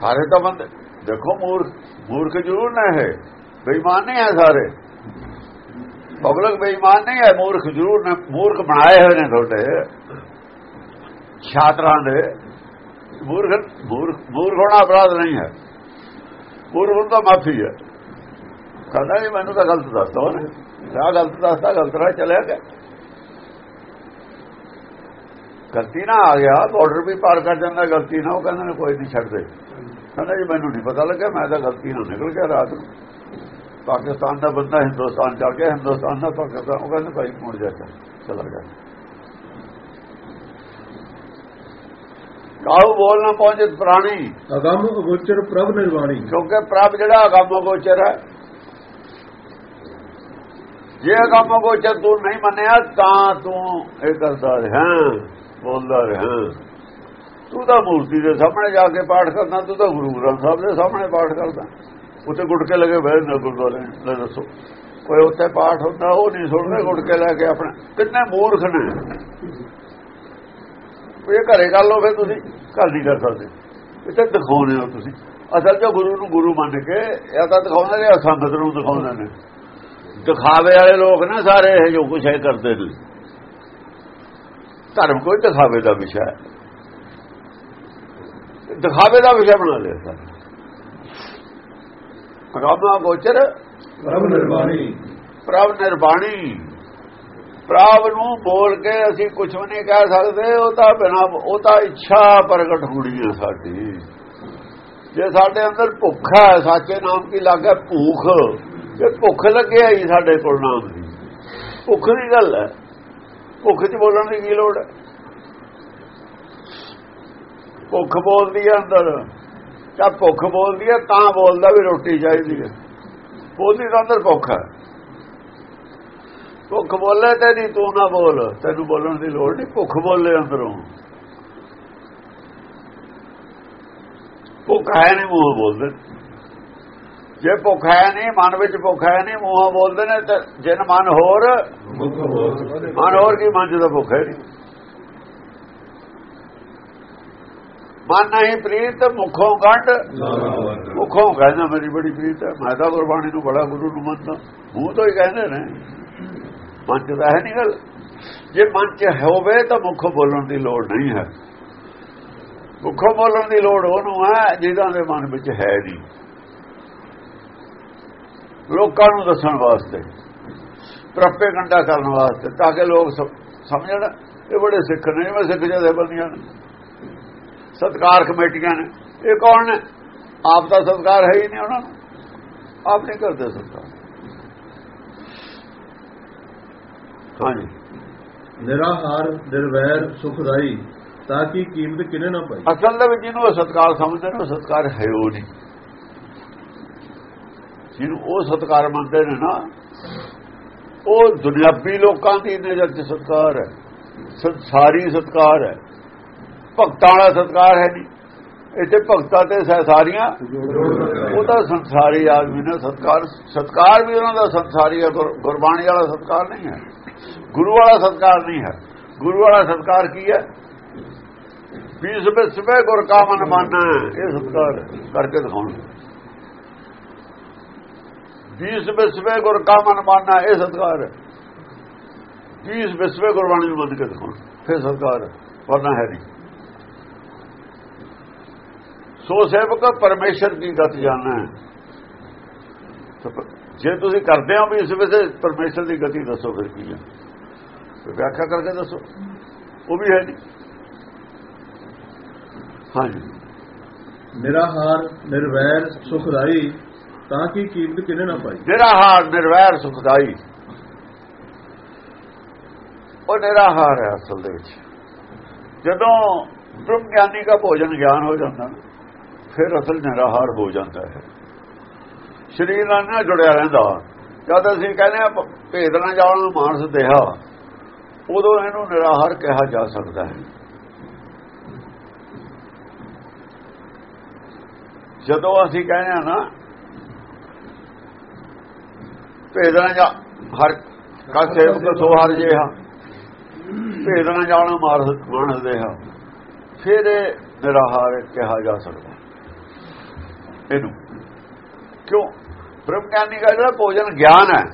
ਸਾਰੇ ਤਾਂ ਬੰਦੇ। ਦੇਖੋ ਮੂਰਖ ਮੂਰਖ ਜ਼ਰੂਰ ਨਾ ਹੈ ਬੇਈਮਾਨ ਨਹੀਂ ਹੈ ਸਾਰੇ। ਪਬਲਿਕ ਬੇਈਮਾਨ ਨਹੀਂ ਹੈ, ਮੂਰਖ ਜ਼ਰੂਰ ਨੇ। ਮੂਰਖ ਬਣਾਏ ਹੋਏ ਨੇ ਤੁਹਾਡੇ। ਛਾਤਰਾਂ ਦੇ। ਮੂਰਖ ਮੂਰਖ ਹੋਣਾ ਅਪਰਾਧ ਨਹੀਂ ਹੈ। ਮੂਰਖ ਤਾਂ ਮਾਫੀ ਹੈ। ਕਹਿੰਦਾ ਜੀ ਮੈਨੂੰ ਤਾਂ ਗਲਤ ਦੱਸਦਾ ਉਹਨੇ ਰਾਹ ਗਲਤ ਦੱਸਦਾ ਗਲਤ ਰਾਹ ਚਲਿਆ ਗਿਆ। ਗਲਤੀ ਨਾ ਆ ਗਿਆ ਬਾਰਡਰ ਵੀ ਪਾਰ ਕਰ ਜਾਂਦਾ ਗਲਤੀ ਨਾ ਉਹ ਕਹਿੰਦੇ ਨੇ ਕੋਈ ਨਹੀਂ ਛੱਡਦੇ ਕਹਿੰਦਾ ਜੀ ਮੈਨੂੰ ਨਹੀਂ ਪਤਾ ਲੱਗਿਆ ਮੈਂ ਤਾਂ ਗਲਤੀ ਨਾਲ ਨਿਕਲ ਗਿਆ ਰਾਤ ਨੂੰ। ਪਾਕਿਸਤਾਨ ਦਾ ਬੰਦਾ ਹਿੰਦੁਸਤਾਨ ਜਾ ਕੇ ਹਿੰਦੁਸਤਾਨ ਦਾ ਪਾਕਿਸਤਾਨ ਉਹ ਕਹਿੰਦੇ ਭਾਈ ਮੁੜ ਜਾ ਚੱਲ ਗਿਆ। ਕਾਹੂ ਬੋਲ ਨਾ ਪਹੁੰਚੇ ਪ੍ਰਾਣੀ?
ਅਗੰਮ ਅਗੋਚਰ ਪ੍ਰਭ ਨਿਰਵਾਣੀ।
ਕਿਉਂਕਿ ਪ੍ਰਭ ਜਿਹੜਾ ਅਗੰਮ ਗੋਚਰ ਹੈ ਜੇ ਅਗੰਮ ਗੋਚਰ ਤੂੰ ਨਹੀਂ ਮੰਨਿਆ, ਤਾਂ ਤੂੰ ਇਹ ਕਰਦਾ ਰਿਹਾ, ਬੋਲਦਾ ਰਿਹਾ। ਤੂੰ ਤਾਂ ਮੂਰਤੀ ਦੇ ਸਾਹਮਣੇ ਜਾ ਕੇ ਪਾਠ ਕਰਦਾ, ਤੂੰ ਤਾਂ ਗੁਰੂ ਗ੍ਰੰਥ ਸਾਹਿਬ ਦੇ ਸਾਹਮਣੇ ਪਾਠ ਕਰਦਾ। ਉੱਥੇ ਗੁਟਕੇ ਲਗੇ ਬਹਿ ਨਾ ਗੁਰਦੁਆਰੇ, ਲੈ ਦੱਸੋ। ਕੋਈ ਉੱਥੇ ਪਾਠ ਹੁੰਦਾ, ਉਹ ਨਹੀਂ ਸੁਣਦੇ ਗੁਟਕੇ ਲੈ ਕੇ ਆਪਣਾ। ਕਿੰਨੇ ਮੂਰਖ ਨੇ। ਇਹ ਘਰੇ ਕਰ ਲਓ ਫਿਰ ਤੁਸੀਂ, ਘਰ ਨਹੀਂ ਕਰ ਸਕਦੇ। ਇੱਥੇ ਦਿਖਾਉਨੇ ਹੋ ਤੁਸੀਂ। ਅਸਲ 'ਚ ਗੁਰੂ ਨੂੰ ਗੁਰੂ ਮੰਨ ਕੇ, ਇਹ ਤਾਂ ਦਿਖਾਉਂਦੇ ਨੇ ਸੰਗਤ ਨੂੰ ਦਿਖਾਉਂਦੇ ਨੇ। ਦਿਖਾਵੇ ਵਾਲੇ ਲੋਕ ਨਾ ਸਾਰੇ ਇਹ ਜੋ ਕੁਛ ਹੈ ਕਰਦੇ ਨੇ। ਧਰਮ ਕੋਈ ਦਿਖਾਵੇ ਦਾ ਵਿਸ਼ਾ ਹੈ। ਦਿਖਾਵੇ ਦਾ ਵਿਸ਼ਾ ਬਣਾ ਲਿਆ ਸਾਰੇ। ਰਾਮਾ ਗੋਚਰ।
ਪ੍ਰਭ ਨਿਰਵਾਣੀ।
ਪ੍ਰਭ ਨਿਰਬਾਣੀ ਪ੍ਰਭ ਨੂੰ ਬੋਲ ਕੇ ਅਸੀਂ ਕੁਝ ਵੀ ਨਹੀਂ ਕਹਿ ਸਕਦੇ ਉਹ ਤਾਂ ਬਿਨਾ ਉਹ ਤਾਂ ਇੱਛਾ ਪ੍ਰਗਟ ਹੋਣੀ ਹੈ ਸਾਡੀ। ਜੇ ਸਾਡੇ ਅੰਦਰ ਭੁੱਖ ਹੈ ਸੱਚੇ ਨਾਮ ਕੀ ਲੱਗਾ ਭੁੱਖ। ਜੇ ਭੁੱਖ ਲੱਗਿਆ ਹੀ ਸਾਡੇ ਕੋਲ ਨਾਮ ਦੀ ਭੁੱਖ ਦੀ ਗੱਲ ਹੈ। ਭੁੱਖ 'ਚ ਬੋਲਣ ਦੀ ਕੀ ਲੋੜ ਹੈ? ਭੁੱਖ ਬੋਲਦੀ ਹੈ ਅੰਦਰ। ਤਾਂ ਭੁੱਖ ਬੋਲਦੀ ਹੈ ਤਾਂ ਬੋਲਦਾ ਵੀ ਰੋਟੀ ਚਾਹੀਦੀ ਹੈ। ਉਹਦੀ ਤਾਂ ਅੰਦਰ ਭੁੱਖ ਹੈ। ਭੁੱਖ ਬੋਲੇ ਤੇ ਨਹੀਂ, ਤੂੰ ਨਾ ਬੋਲ। ਤੈਨੂੰ ਬੋਲਣ ਦੀ ਲੋੜ ਨਹੀਂ। ਭੁੱਖ ਬੋਲੇ ਅੰਦਰੋਂ। ਭੁੱਖ ਹੈ ਨਹੀਂ, ਮੂੰਹ ਬੋਲਦੇ। ਜੇ ਭੁੱਖ ਹੈ ਨਹੀਂ, ਮਨ ਵਿੱਚ ਭੁੱਖ ਹੈ ਨਹੀਂ, ਮੂੰਹ ਬੋਲਦੇ ਨੇ ਤੇ ਜਿਨ ਮਨ ਹੋਰ ਮਨ ਹੋਰ ਕੀ ਮਨ ਜਿਹਦਾ ਭੁੱਖ ਹੈ ਨਹੀਂ। ਮਨ ਨਹੀਂ ਪ੍ਰੀਤ, ਮੁਖੋਂ ਗੰਢ ਮੁਖੋਂ ਕਹਿੰਦਾ ਮੇਰੀ ਬੜੀ ਪ੍ਰੀਤ ਹੈ, ਮੈਂ ਤਾਂ ਗੁਰਬਾਣੀ ਨੂੰ ਬੜਾ ਗੁਰੂ ਨੂੰ ਮੰਨਦਾ। ਮੂੰਹ ਤੋਂ ਹੀ ਕਹਿੰਦੇ ਨੇ। ਮਨ ਚ ਤਾਂ ਹੈ ਨਹੀਂ ਗੱਲ। ਜੇ ਮਨ ਚ ਹੋਵੇ ਤਾਂ ਮੁਖ ਬੋਲਣ ਦੀ ਲੋੜ ਨਹੀਂ ਹੈ। ਮੁਖ ਬੋਲਣ ਦੀ ਲੋੜ ਉਹਨੂੰ ਹੈ ਜਿਹਨਾਂ ਦੇ ਮਨ ਵਿੱਚ ਹੈ ਨਹੀਂ ਲੋਕਾਂ ਨੂੰ ਦੱਸਣ ਵਾਸਤੇ ਪ੍ਰਪੇ ਗੰਡਾ ਕਰਨ ਵਾਸਤੇ ਤਾਂ ਕਿ ਲੋਕ ਸਮਝਣ। ਇਹ ਬੜੇ ਸਿੱਖ ਨੇ ਜਿਵੇਂ ਸਿੱਖ ਜਦੇ ਬੰਦੀਆਂ ਨੇ। ਸਤਕਾਰ ਕਮੇਟੀਆਂ ਨੇ। ਇਹ ਕੌਣ ਨੇ? ਆਪ ਦਾ ਸਤਕਾਰ ਹੈ ਹੀ ਨਹੀਂ ਉਹਨਾਂ ਨੂੰ। ਆਪ ਨਹੀਂ ਕਰਦੇ ਸਤਕਾਰ। ਹਾਂਜੀ।
ਨਿਰਾਹਾਰ ਨਿਰਵੈਰ ਸੁਖਦਾਈ ਤਾਂ ਕਿ ਕੀਮਤ ਕਿਨੇ ਨਾ ਪਾਈ?
ਅਸਲ ਦੇ ਵਿੱਚ ਜਿਹਨੂੰ ਉਹ ਸਤਕਾਰ ਸਮਝਦੇ ਨੇ ਉਹ ਸਤਕਾਰ ਹੈ ਉਹ ਨਹੀਂ। ਜਿਹਨੂੰ ਉਹ ਸਤਕਾਰ ਮੰਨਦੇ ਨੇ ਨਾ, ਉਹ ਦੁਨਿਆਵੀ ਲੋਕਾਂ ਦੀ ਨਜ਼ਰ 'ਚ ਸਤਕਾਰ ਹੈ। ਸੰਸਾਰੀ ਸਤਕਾਰ ਹੈ। ਭਗਤਾਂ ਵਾਲਾ ਸਤਕਾਰ ਹੈ ਨਹੀਂ। ਇੱਥੇ ਭਗਤਾਂ ਤੇ ਸਾਰੀਆਂ, ਉਹ ਤਾਂ ਸੰਸਾਰੀ ਆਦਮੀ ਨੇ ਸਤਕਾਰ ਸਤਕਾਰ ਵੀ ਉਹਨਾਂ ਦਾ ਸੰਸਾਰੀ ਗੁਰਬਾਣੀ ਵਾਲਾ ਸਤਕਾਰ ਨਹੀਂ ਹੈ। ਗੁਰੂ ਵਾਲਾ ਸਤਕਾਰ ਨਹੀਂ ਹੈ। ਗੁਰੂ ਵਾਲਾ ਸਤਕਾਰ ਕੀ ਹੈ? ਬੀਸ ਬਿਸਵੇ ਗੁਰ ਕਾ ਮਨ ਮੰਨ ਇਹ ਸਤਕਾਰ ਕਰਕੇ ਦਿਖਾਉਣ। ਬੀਸ ਵਿਸ਼ਵੇ ਗੁਰ ਕਾ ਮਨ ਮੰਨ ਇਹ ਸਤਕਾਰ ਹੈ। ਬੀਸ ਬਿਸਵੇ ਗੁਰਬਾਣੀ ਨੂੰ ਮੰਨ ਕੇ ਦਿਖਾਉਣ ਫਿਰ ਸਤਕਾਰ, ਵਰਨਾ ਹੈ ਨਹੀਂ। ਸੋ ਸੇਵਕ ਪਰਮੇਸ਼ਰ ਦੀ ਗਤ ਜਾਣਨਾ ਹੈ। ਜੇ ਤੁਸੀਂ ਕਰਦੇ ਹੋ ਵੀ ਇਸ ਵਿੱਚ ਪਰਮੇਸ਼ਰ ਦੀ ਗਤੀ ਦੱਸੋ ਫਿਰ ਕੀ ਹੈ। ਵਿਆਖਿਆ ਕਰਕੇ ਦੱਸੋ। ਉਹ ਵੀ ਹੈ ਨਹੀਂ। ਹਾਂਜੀ।
ਨਿਰਾਹਾਰ ਨਿਰਵੈਰ, ਸੁਖਦਾਈ ਤਾਂ ਕਿ ਕੀਮਤ ਕਿਨੇ ਨਾ ਪਾਈ?
ਨਿਰਾਹਾਰ ਨਿਰਵੈਰ ਸੁਖਦਾਈ। ਉਹ ਨਿਰਾਹਾਰ ਹੈ ਅਸਲ ਦੇ ਵਿੱਚ। ਜਦੋਂ ਬ੍ਰਹਮ ਗਿਆਨੀ ਦਾ ਭੋਜਨ ਗਿਆਨ ਹੋ ਜਾਂਦਾ, ਫਿਰ ਅਸਲ ਨਿਰਾਹਾਰ ਹੋ ਜਾਂਦਾ ਹੈ। ਸਰੀਰ ਨਾਲ ਨਾ ਜੁੜਿਆ ਰਹਿੰਦਾ। ਜਦ ਅਸੀਂ ਕਹਿੰਦੇ ਆ ਭੇਦ ਨਾ ਜਾਣ, ਮਾਨਸ ਦੇਹਾ, ਉਦੋਂ ਇਹਨੂੰ ਨਿਰਾਹਾਰ ਕਿਹਾ ਜਾ ਸਕਦਾ ਹੈ। ਜਦੋਂ ਅਸੀਂ ਕਹਿੰਦੇ ਆ ਨਾ ਭੇਦ ਨਾ ਜਾ ਹਰ ਕਾ ਸੇਵਕ ਸੋ ਹਰ ਜਿਹਾ ਭੇਦ ਨਾ ਜਾਣ ਮਾਨਸ ਦੇਹਾ ਫਿਰ ਨਿਰਹਾਰ ਕਿਹਾ ਜਾ ਸਕਦਾ। ਇਹਨੂੰ। ਕਿਉਂ? ਬ੍ਰਹਮ ਗਿਆਨੀ ਦਾ ਜਿਹੜਾ ਭੋਜਨ ਗਿਆਨ ਹੈ,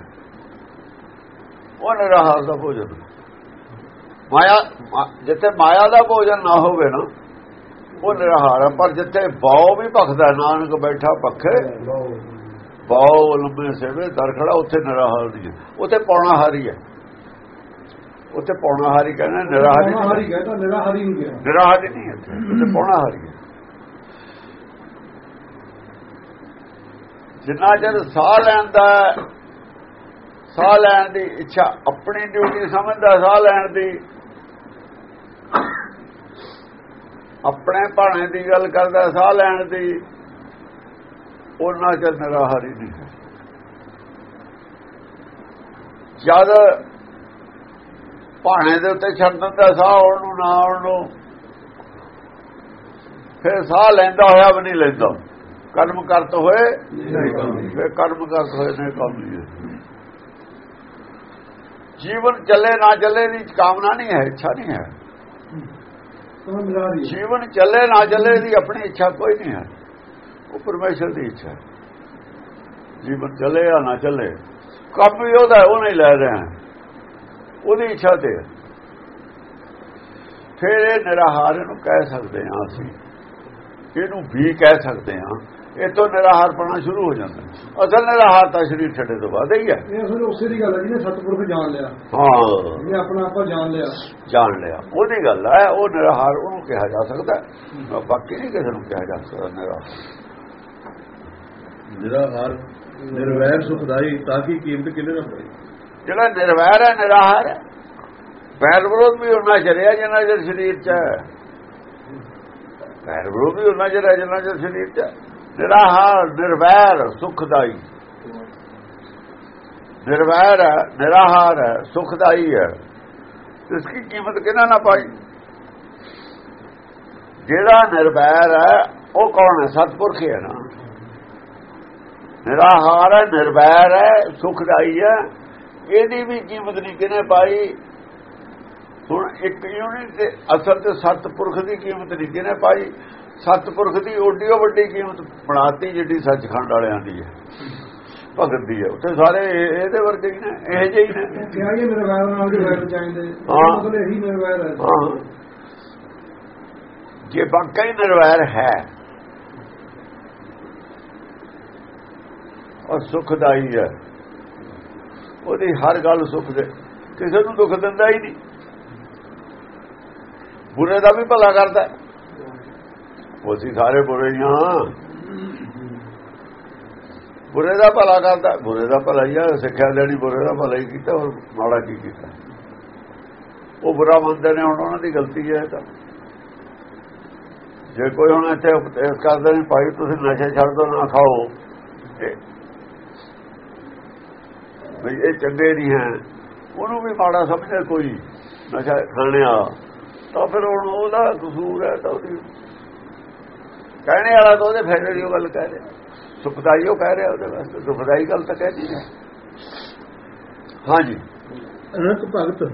ਉਹ ਨਿਰਹਾਰ ਦਾ ਭੋਜਨ ਮਾਇਆ ਜਿੱਥੇ ਮਾਇਆ ਦਾ ਭੋਜਨ ਨਾ ਹੋਵੇ ਨਾ, ਉਹ ਨਿਰਹਾਰ ਹੈ। ਪਰ ਜਿੱਥੇ ਬਾਉ ਵੀ ਭਖਦਾ ਨਾਨਕ ਬੈਠਾ ਪੱਖੇ ਬਾਉ ਲੰਬੇ ਸੇਵੇ ਦਰ ਖੜਾ ਉੱਥੇ ਨਿਰਾਹਾਰ। ਉੱਥੇ ਪੌਣਾ ਹਾਰੀ ਹੈ। ਉੱਥੇ ਪੌਣਾ ਹਾਰੀ ਕਹਿੰਦਾ ਨਿਰਾਹਾਰੀ
ਹਰੀ ਗਿਆ ਤਾਂ ਨਿਰਾ ਹਰੀ ਨਹੀਂ ਗਿਆ
ਨਿਰਾਹਾਰੀ ਨਹੀਂ ਹੈ ਉੱਥੇ ਪੌਣਾ ਹਾਰੀ ਹੈ। ਜਿੰਨਾ ਚਿਰ ਸਾਹ ਲੈਣ ਦਾ ਸਾਹ ਲੈਣ ਦੀ ਇੱਛਾ ਆਪਣੀ ਡਿਊਟੀ ਸਮਝਦਾ ਸਾਹ ਲੈਣ ਦੀ ਆਪਣੇ ਭਾਣੇ ਦੀ ਗੱਲ ਕਰਦਾ ਸਾਹ ਲੈਣ ਦੀ ਉਹਨਾਂ ਚ ਨਿਰਾਹਾਰੀ ਨਹੀਂ ਹੈ ਜਦ ਭਾਣੇ ਦੇ ਉੱਤੇ ਛੱਡ ਦਿੰਦਾ ਸਾਹ ਆਉਣ ਨੂੰ ਨਾ ਆਉਣ ਨੂੰ ਫਿਰ ਸਾਹ ਲੈਂਦਾ ਹੋਇਆ ਵੀ ਨਹੀਂ ਲੈਂਦਾ। ਕਰਮ ਕਰਤ ਹੋਏ ਫਿਰ ਕਰਮ ਕਰਤ ਹੋਏ ਨੇ ਕੰਮ ਨਹੀਂ। ਜੀਵਨ ਚੱਲੇ ਨਾ ਚੱਲੇ ਦੀ ਕਾਮਨਾ ਨਹੀਂ ਹੈ ਇੱਛਾ ਨਹੀਂ ਹੈ। ਜੀਵਨ ਚੱਲੇ ਨਾ ਚੱਲੇ ਦੀ ਆਪਣੀ ਇੱਛਾ ਕੋਈ ਨਹੀਂ ਹੈ। ਉਹ ਪਰਮੇਸ਼ਰ ਦੀ ਇੱਛਾ ਹੈ। ਜੀਵਨ ਚੱਲੇ ਜਾਂ ਨਾ ਚੱਲੇ ਕੰਮ ਵੀ ਉਹਦਾ ਉਹ ਨਹੀਂ ਲੈ ਰਿਹਾ। ਉਹਦੀ ਇੱਛਾ ਤੇ। ਫਿਰ ਇਹ ਨਿਰਾਹਾਰ ਨੂੰ ਕਹਿ ਸਕਦੇ ਹਾਂ ਅਸੀਂ। ਇਹਨੂੰ ਵੀ ਕਹਿ ਸਕਦੇ ਹਾਂ। ਇਹ ਤੋਂ ਨਿਰਾਹਾਰ ਪਣਾ ਸ਼ੁਰੂ ਹੋ ਜਾਂਦਾ। ਅਸਲ ਨਿਰਾਹਾਰ ਤਾਂ ਸਰੀਰ ਛੱਡੇ ਤੋਂ ਬਾਅਦ ਹੀ ਹੈ।
ਇਹ ਅਸਲ ਉਸੇ ਦੀ ਗੱਲ ਹੈ ਜਿਹਨੇ ਸਤਿਪੁਰਖ ਜਾਣ ਲਿਆ।
ਹਾਂ।
ਜਿਹਨੇ ਆਪਣਾ ਆਪਾ ਜਾਣ ਲਿਆ।
ਜਾਣ ਲਿਆ। ਉਹਦੀ ਗੱਲ ਹੈ ਉਹ ਨਿਰਾਹਾਰ ਉਹਨੂੰ ਕਿਹਾ ਜਾ ਸਕਦਾ। ਬਾਕੀ ਨਹੀਂ ਕਿਸੇ ਨੂੰ ਕਿਹਾ ਜਾ ਸਕਦਾ ਨਿਰਾਹਾਰ।
ਨਿਰਾਹਾਰ ਨਿਰਵੈਰ ਸੁਖਦਾਈ, ਤਾਂ ਕਿ ਕੀਮਤ ਕਿਲੇ ਨਾ ਪਏ
ਜਿਹੜਾ ਨਿਰਵੈਰ ਹੈ, ਨਿਰਾਹਾਰ ਹੈ। ਵੈਰ ਵਿਰੋਧ ਵੀ ਉਹਨਾਂ ਚਰਿਆ ਜਿੰਨਾ ਚਿਰ ਸਰੀਰ ਚ ਹੈ। ਵਿਰੋਧ ਵੀ ਉਹਨਾਂ ਚਿਰ ਜਿੰਨਾ ਚਿਰ ਸਰੀਰ ਚ ਨਿਰਾਹਾਰ, ਨਿਰਵੈਰ, ਸੁਖਦਾਈ। ਨਿਰਵੈਰ ਹੈ, ਨਿਰਾਹਾਰ ਹੈ, ਸੁਖਦਾਈ ਹੈ। ਇਸ ਦੀ ਕੀਮਤ ਕਿਹਨਾਂ ਨਾ ਪਾਈ? ਜਿਹੜਾ ਨਿਰਵੈਰ ਹੈ, ਉਹ ਕੌਣ ਹੈ? ਸਤਪੁਰਖ ਹੈ ਨਾ। ਨਿਰਾਹਾਰ ਹੈ ਨਿਰਵੈਰ ਹੈ ਸੁਖਦਾਈ ਹੈ। ਇਹਦੀ ਵੀ ਕੀਮਤ ਨਹੀਂ ਕਿਨੇ ਪਾਈ? ਹੁਣ ਇੱਕ ਯੂਨਿਟ ਤੇ ਅਸਲ ਤੇ ਸਤਪੁਰਖ ਦੀ ਕੀਮਤ ਨਹੀਂ ਕਿਨੇ ਪਾਈ? ਸਤਪੁਰਖ ਦੀ ਓਡੀਓ ਵੱਡੀ ਕੀਮਤ ਬਣਾਤੀ ਜਿਹੜੀ ਸੱਚਖੰਡ ਵਾਲਿਆਂ ਦੀ ਹੈ। ਭਗਤ ਦੀ ਹੈ। ਉੱਥੇ ਸਾਰੇ ਇਹ- ਇਹਦੇ ਵਰਗੇ ਹੀ ਨੇ ਇਹ ਜਿਹੇ ਹੀ ਨੇ।
ਕਿਹਾ ਇਹ ਮੇਰੇ ਵੈਰ ਨਾਲ ਦੇ ਵੈਰ ਚਾਹੀਦੇ।
ਹਾਂ।
ਮਤਲਬ ਇਹੀ ਮੇਰੇ ਵੈਰ ਹੈ।
ਹਾਂ। ਜੇ ਵਾਕਈ ਨਿਰਵੈਰ ਹੈ ਔਰ ਸੁਖਦਾਈ ਹੈ। ਉਹਦੀ ਹਰ ਗੱਲ ਸੁਖ ਦੇ। ਕਿਸੇ ਨੂੰ ਦੁੱਖ ਦਿੰਦਾ ਹੀ ਨਹੀਂ। ਬੁਰੇ ਦਾ ਵੀ ਭਲਾ ਕਰਦਾ। ਹੈ। ਸਾਰੇ ਬੁਰੇ ਹੀ ਹਾਂ। ਬੁਰੇ ਦਾ ਭਲਾ ਕਰਦਾ। ਬੁਰੇ ਦਾ ਭਲਾ ਹੀ ਆ। ਸਿੱਖਿਆ ਦੇਣੀ ਬੁਰੇ ਦਾ ਭਲਾ ਹੀ ਕੀਤਾ। ਔਰ ਮਾੜਾ ਕੀ ਕੀਤਾ? ਉਹ ਬੁਰਾ ਮੰਨਦੇ ਨੇ, ਹੁਣ ਉਹਨਾਂ ਦੀ ਗਲਤੀ ਹੈ ਤਾਂ। ਜੇ ਕੋਈ ਹੁਣ ਇੱਥੇ ਉਪਦੇਸ਼ ਕਰਦੇ ਨੇ ਭਾਈ ਤੁਸੀਂ ਨਸ਼ੇ ਛੱਡ ਦੋ, ਨਾ ਖਾਓ। ਵੀ ਇਹ ਚੰਗੇ ਨਹੀਂ ਹੈ। ਉਹਨੂੰ ਵੀ ਮਾੜਾ ਸਮਝੇ ਕੋਈ। ਨਸ਼ਾ ਖਾਣਿਆ ਤਾਂ ਫਿਰ ਹੁਣ ਉਹਦਾ ਕਸੂਰ ਹੈ ਤਾਂ ਉਹਦੀ ਕਹਿਣੇ ਵਾਲਾ ਤਾਂ ਉਹਦੇ ਫਾਇਦੇ ਦੀ ਗੱਲ ਕਹਿ ਰਿਹਾ। ਸੁਖਦਾਈ ਉਹ ਕਹਿ ਰਿਹਾ ਉਹਦੇ ਵਾਸਤੇ। ਦੁਖਦਾਈ ਗੱਲ ਤਾਂ ਕਹਿ ਨਹੀਂ ਰਿਹਾ ਹਾਂਜੀ।
ਅਨੰਤ ਭਗਤ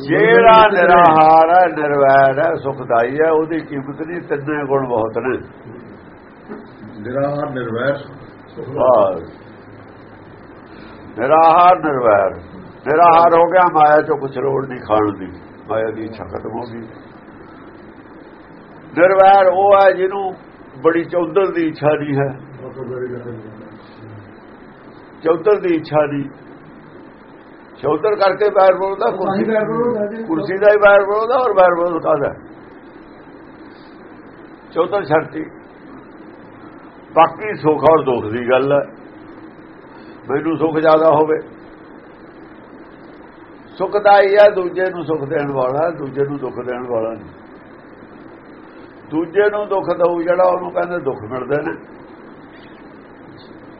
ਜਿਹੜਾ ਨਿਰਾਹਾਰ ਹੈ ਨਿਰਵੈਰ ਹੈ ਸੁਖਦਾਈ ਹੈ ਉਹਦੀ ਕੀਮਤ ਨਹੀਂ ਤਿੰਨੇ ਗੁਣ ਬਹੁਤ ਨੇ।
ਨਿਰਾਹਾਰ ਨਿਰਵੈਰ
ਬਸ। ਨਿਰਾਹਾਰ ਨਿਰਵੈਰ। ਨਿਰਾਹਾਰ ਹੋ ਗਿਆ, ਮਾਇਆ ਚੋਂ ਕੁਛ ਲੋੜ ਨਹੀਂ ਖਾਣ ਦੀ। ਮਾਇਆ ਦੀ ਇੱਛਾ ਖਤਮ ਹੋ ਗਈ। ਨਿਰਵੈਰ ਉਹ ਹੈ ਜਿਹਨੂੰ ਬੜੀ ਚੌਧਰ ਦੀ ਇੱਛਾ ਨਹੀਂ ਹੈ। ਚੌਧਰ ਦੀ ਇੱਛਾ ਨਹੀਂ। ਚੌਧਰ ਕਰਕੇ ਬੈਰ ਬੋਲਦਾ, ਕੁਰਸੀ ਕੁਰਸੀ ਦਾ ਹੀ ਬੈਰ ਬੋਲਦਾ ਔਰ ਬੈਰ ਬੋਲ ਕਾਦਾ ਚੌਧਰ ਛੱਡਤੀ। ਬਾਕੀ ਸੁੱਖ ਔਰ ਦੁੱਖ ਦੀ ਗੱਲ ਹੈ। ਮੈਨੂੰ ਸੁੱਖ ਜ਼ਿਆਦਾ ਹੋਵੇ। ਸੁੱਖ ਦਾ ਹੀ ਹੈ ਦੂਜੇ ਨੂੰ ਸੁੱਖ ਦੇਣ ਵਾਲਾ, ਦੂਜੇ ਨੂੰ ਦੁੱਖ ਦੇਣ ਵਾਲਾ ਨਹੀਂ। ਦੂਜੇ ਨੂੰ ਦੁੱਖ ਦਊ, ਜਿਹੜਾ ਉਹਨੂੰ ਕਹਿੰਦੇ ਦੁੱਖ ਮਿਲਦੇ ਨੇ।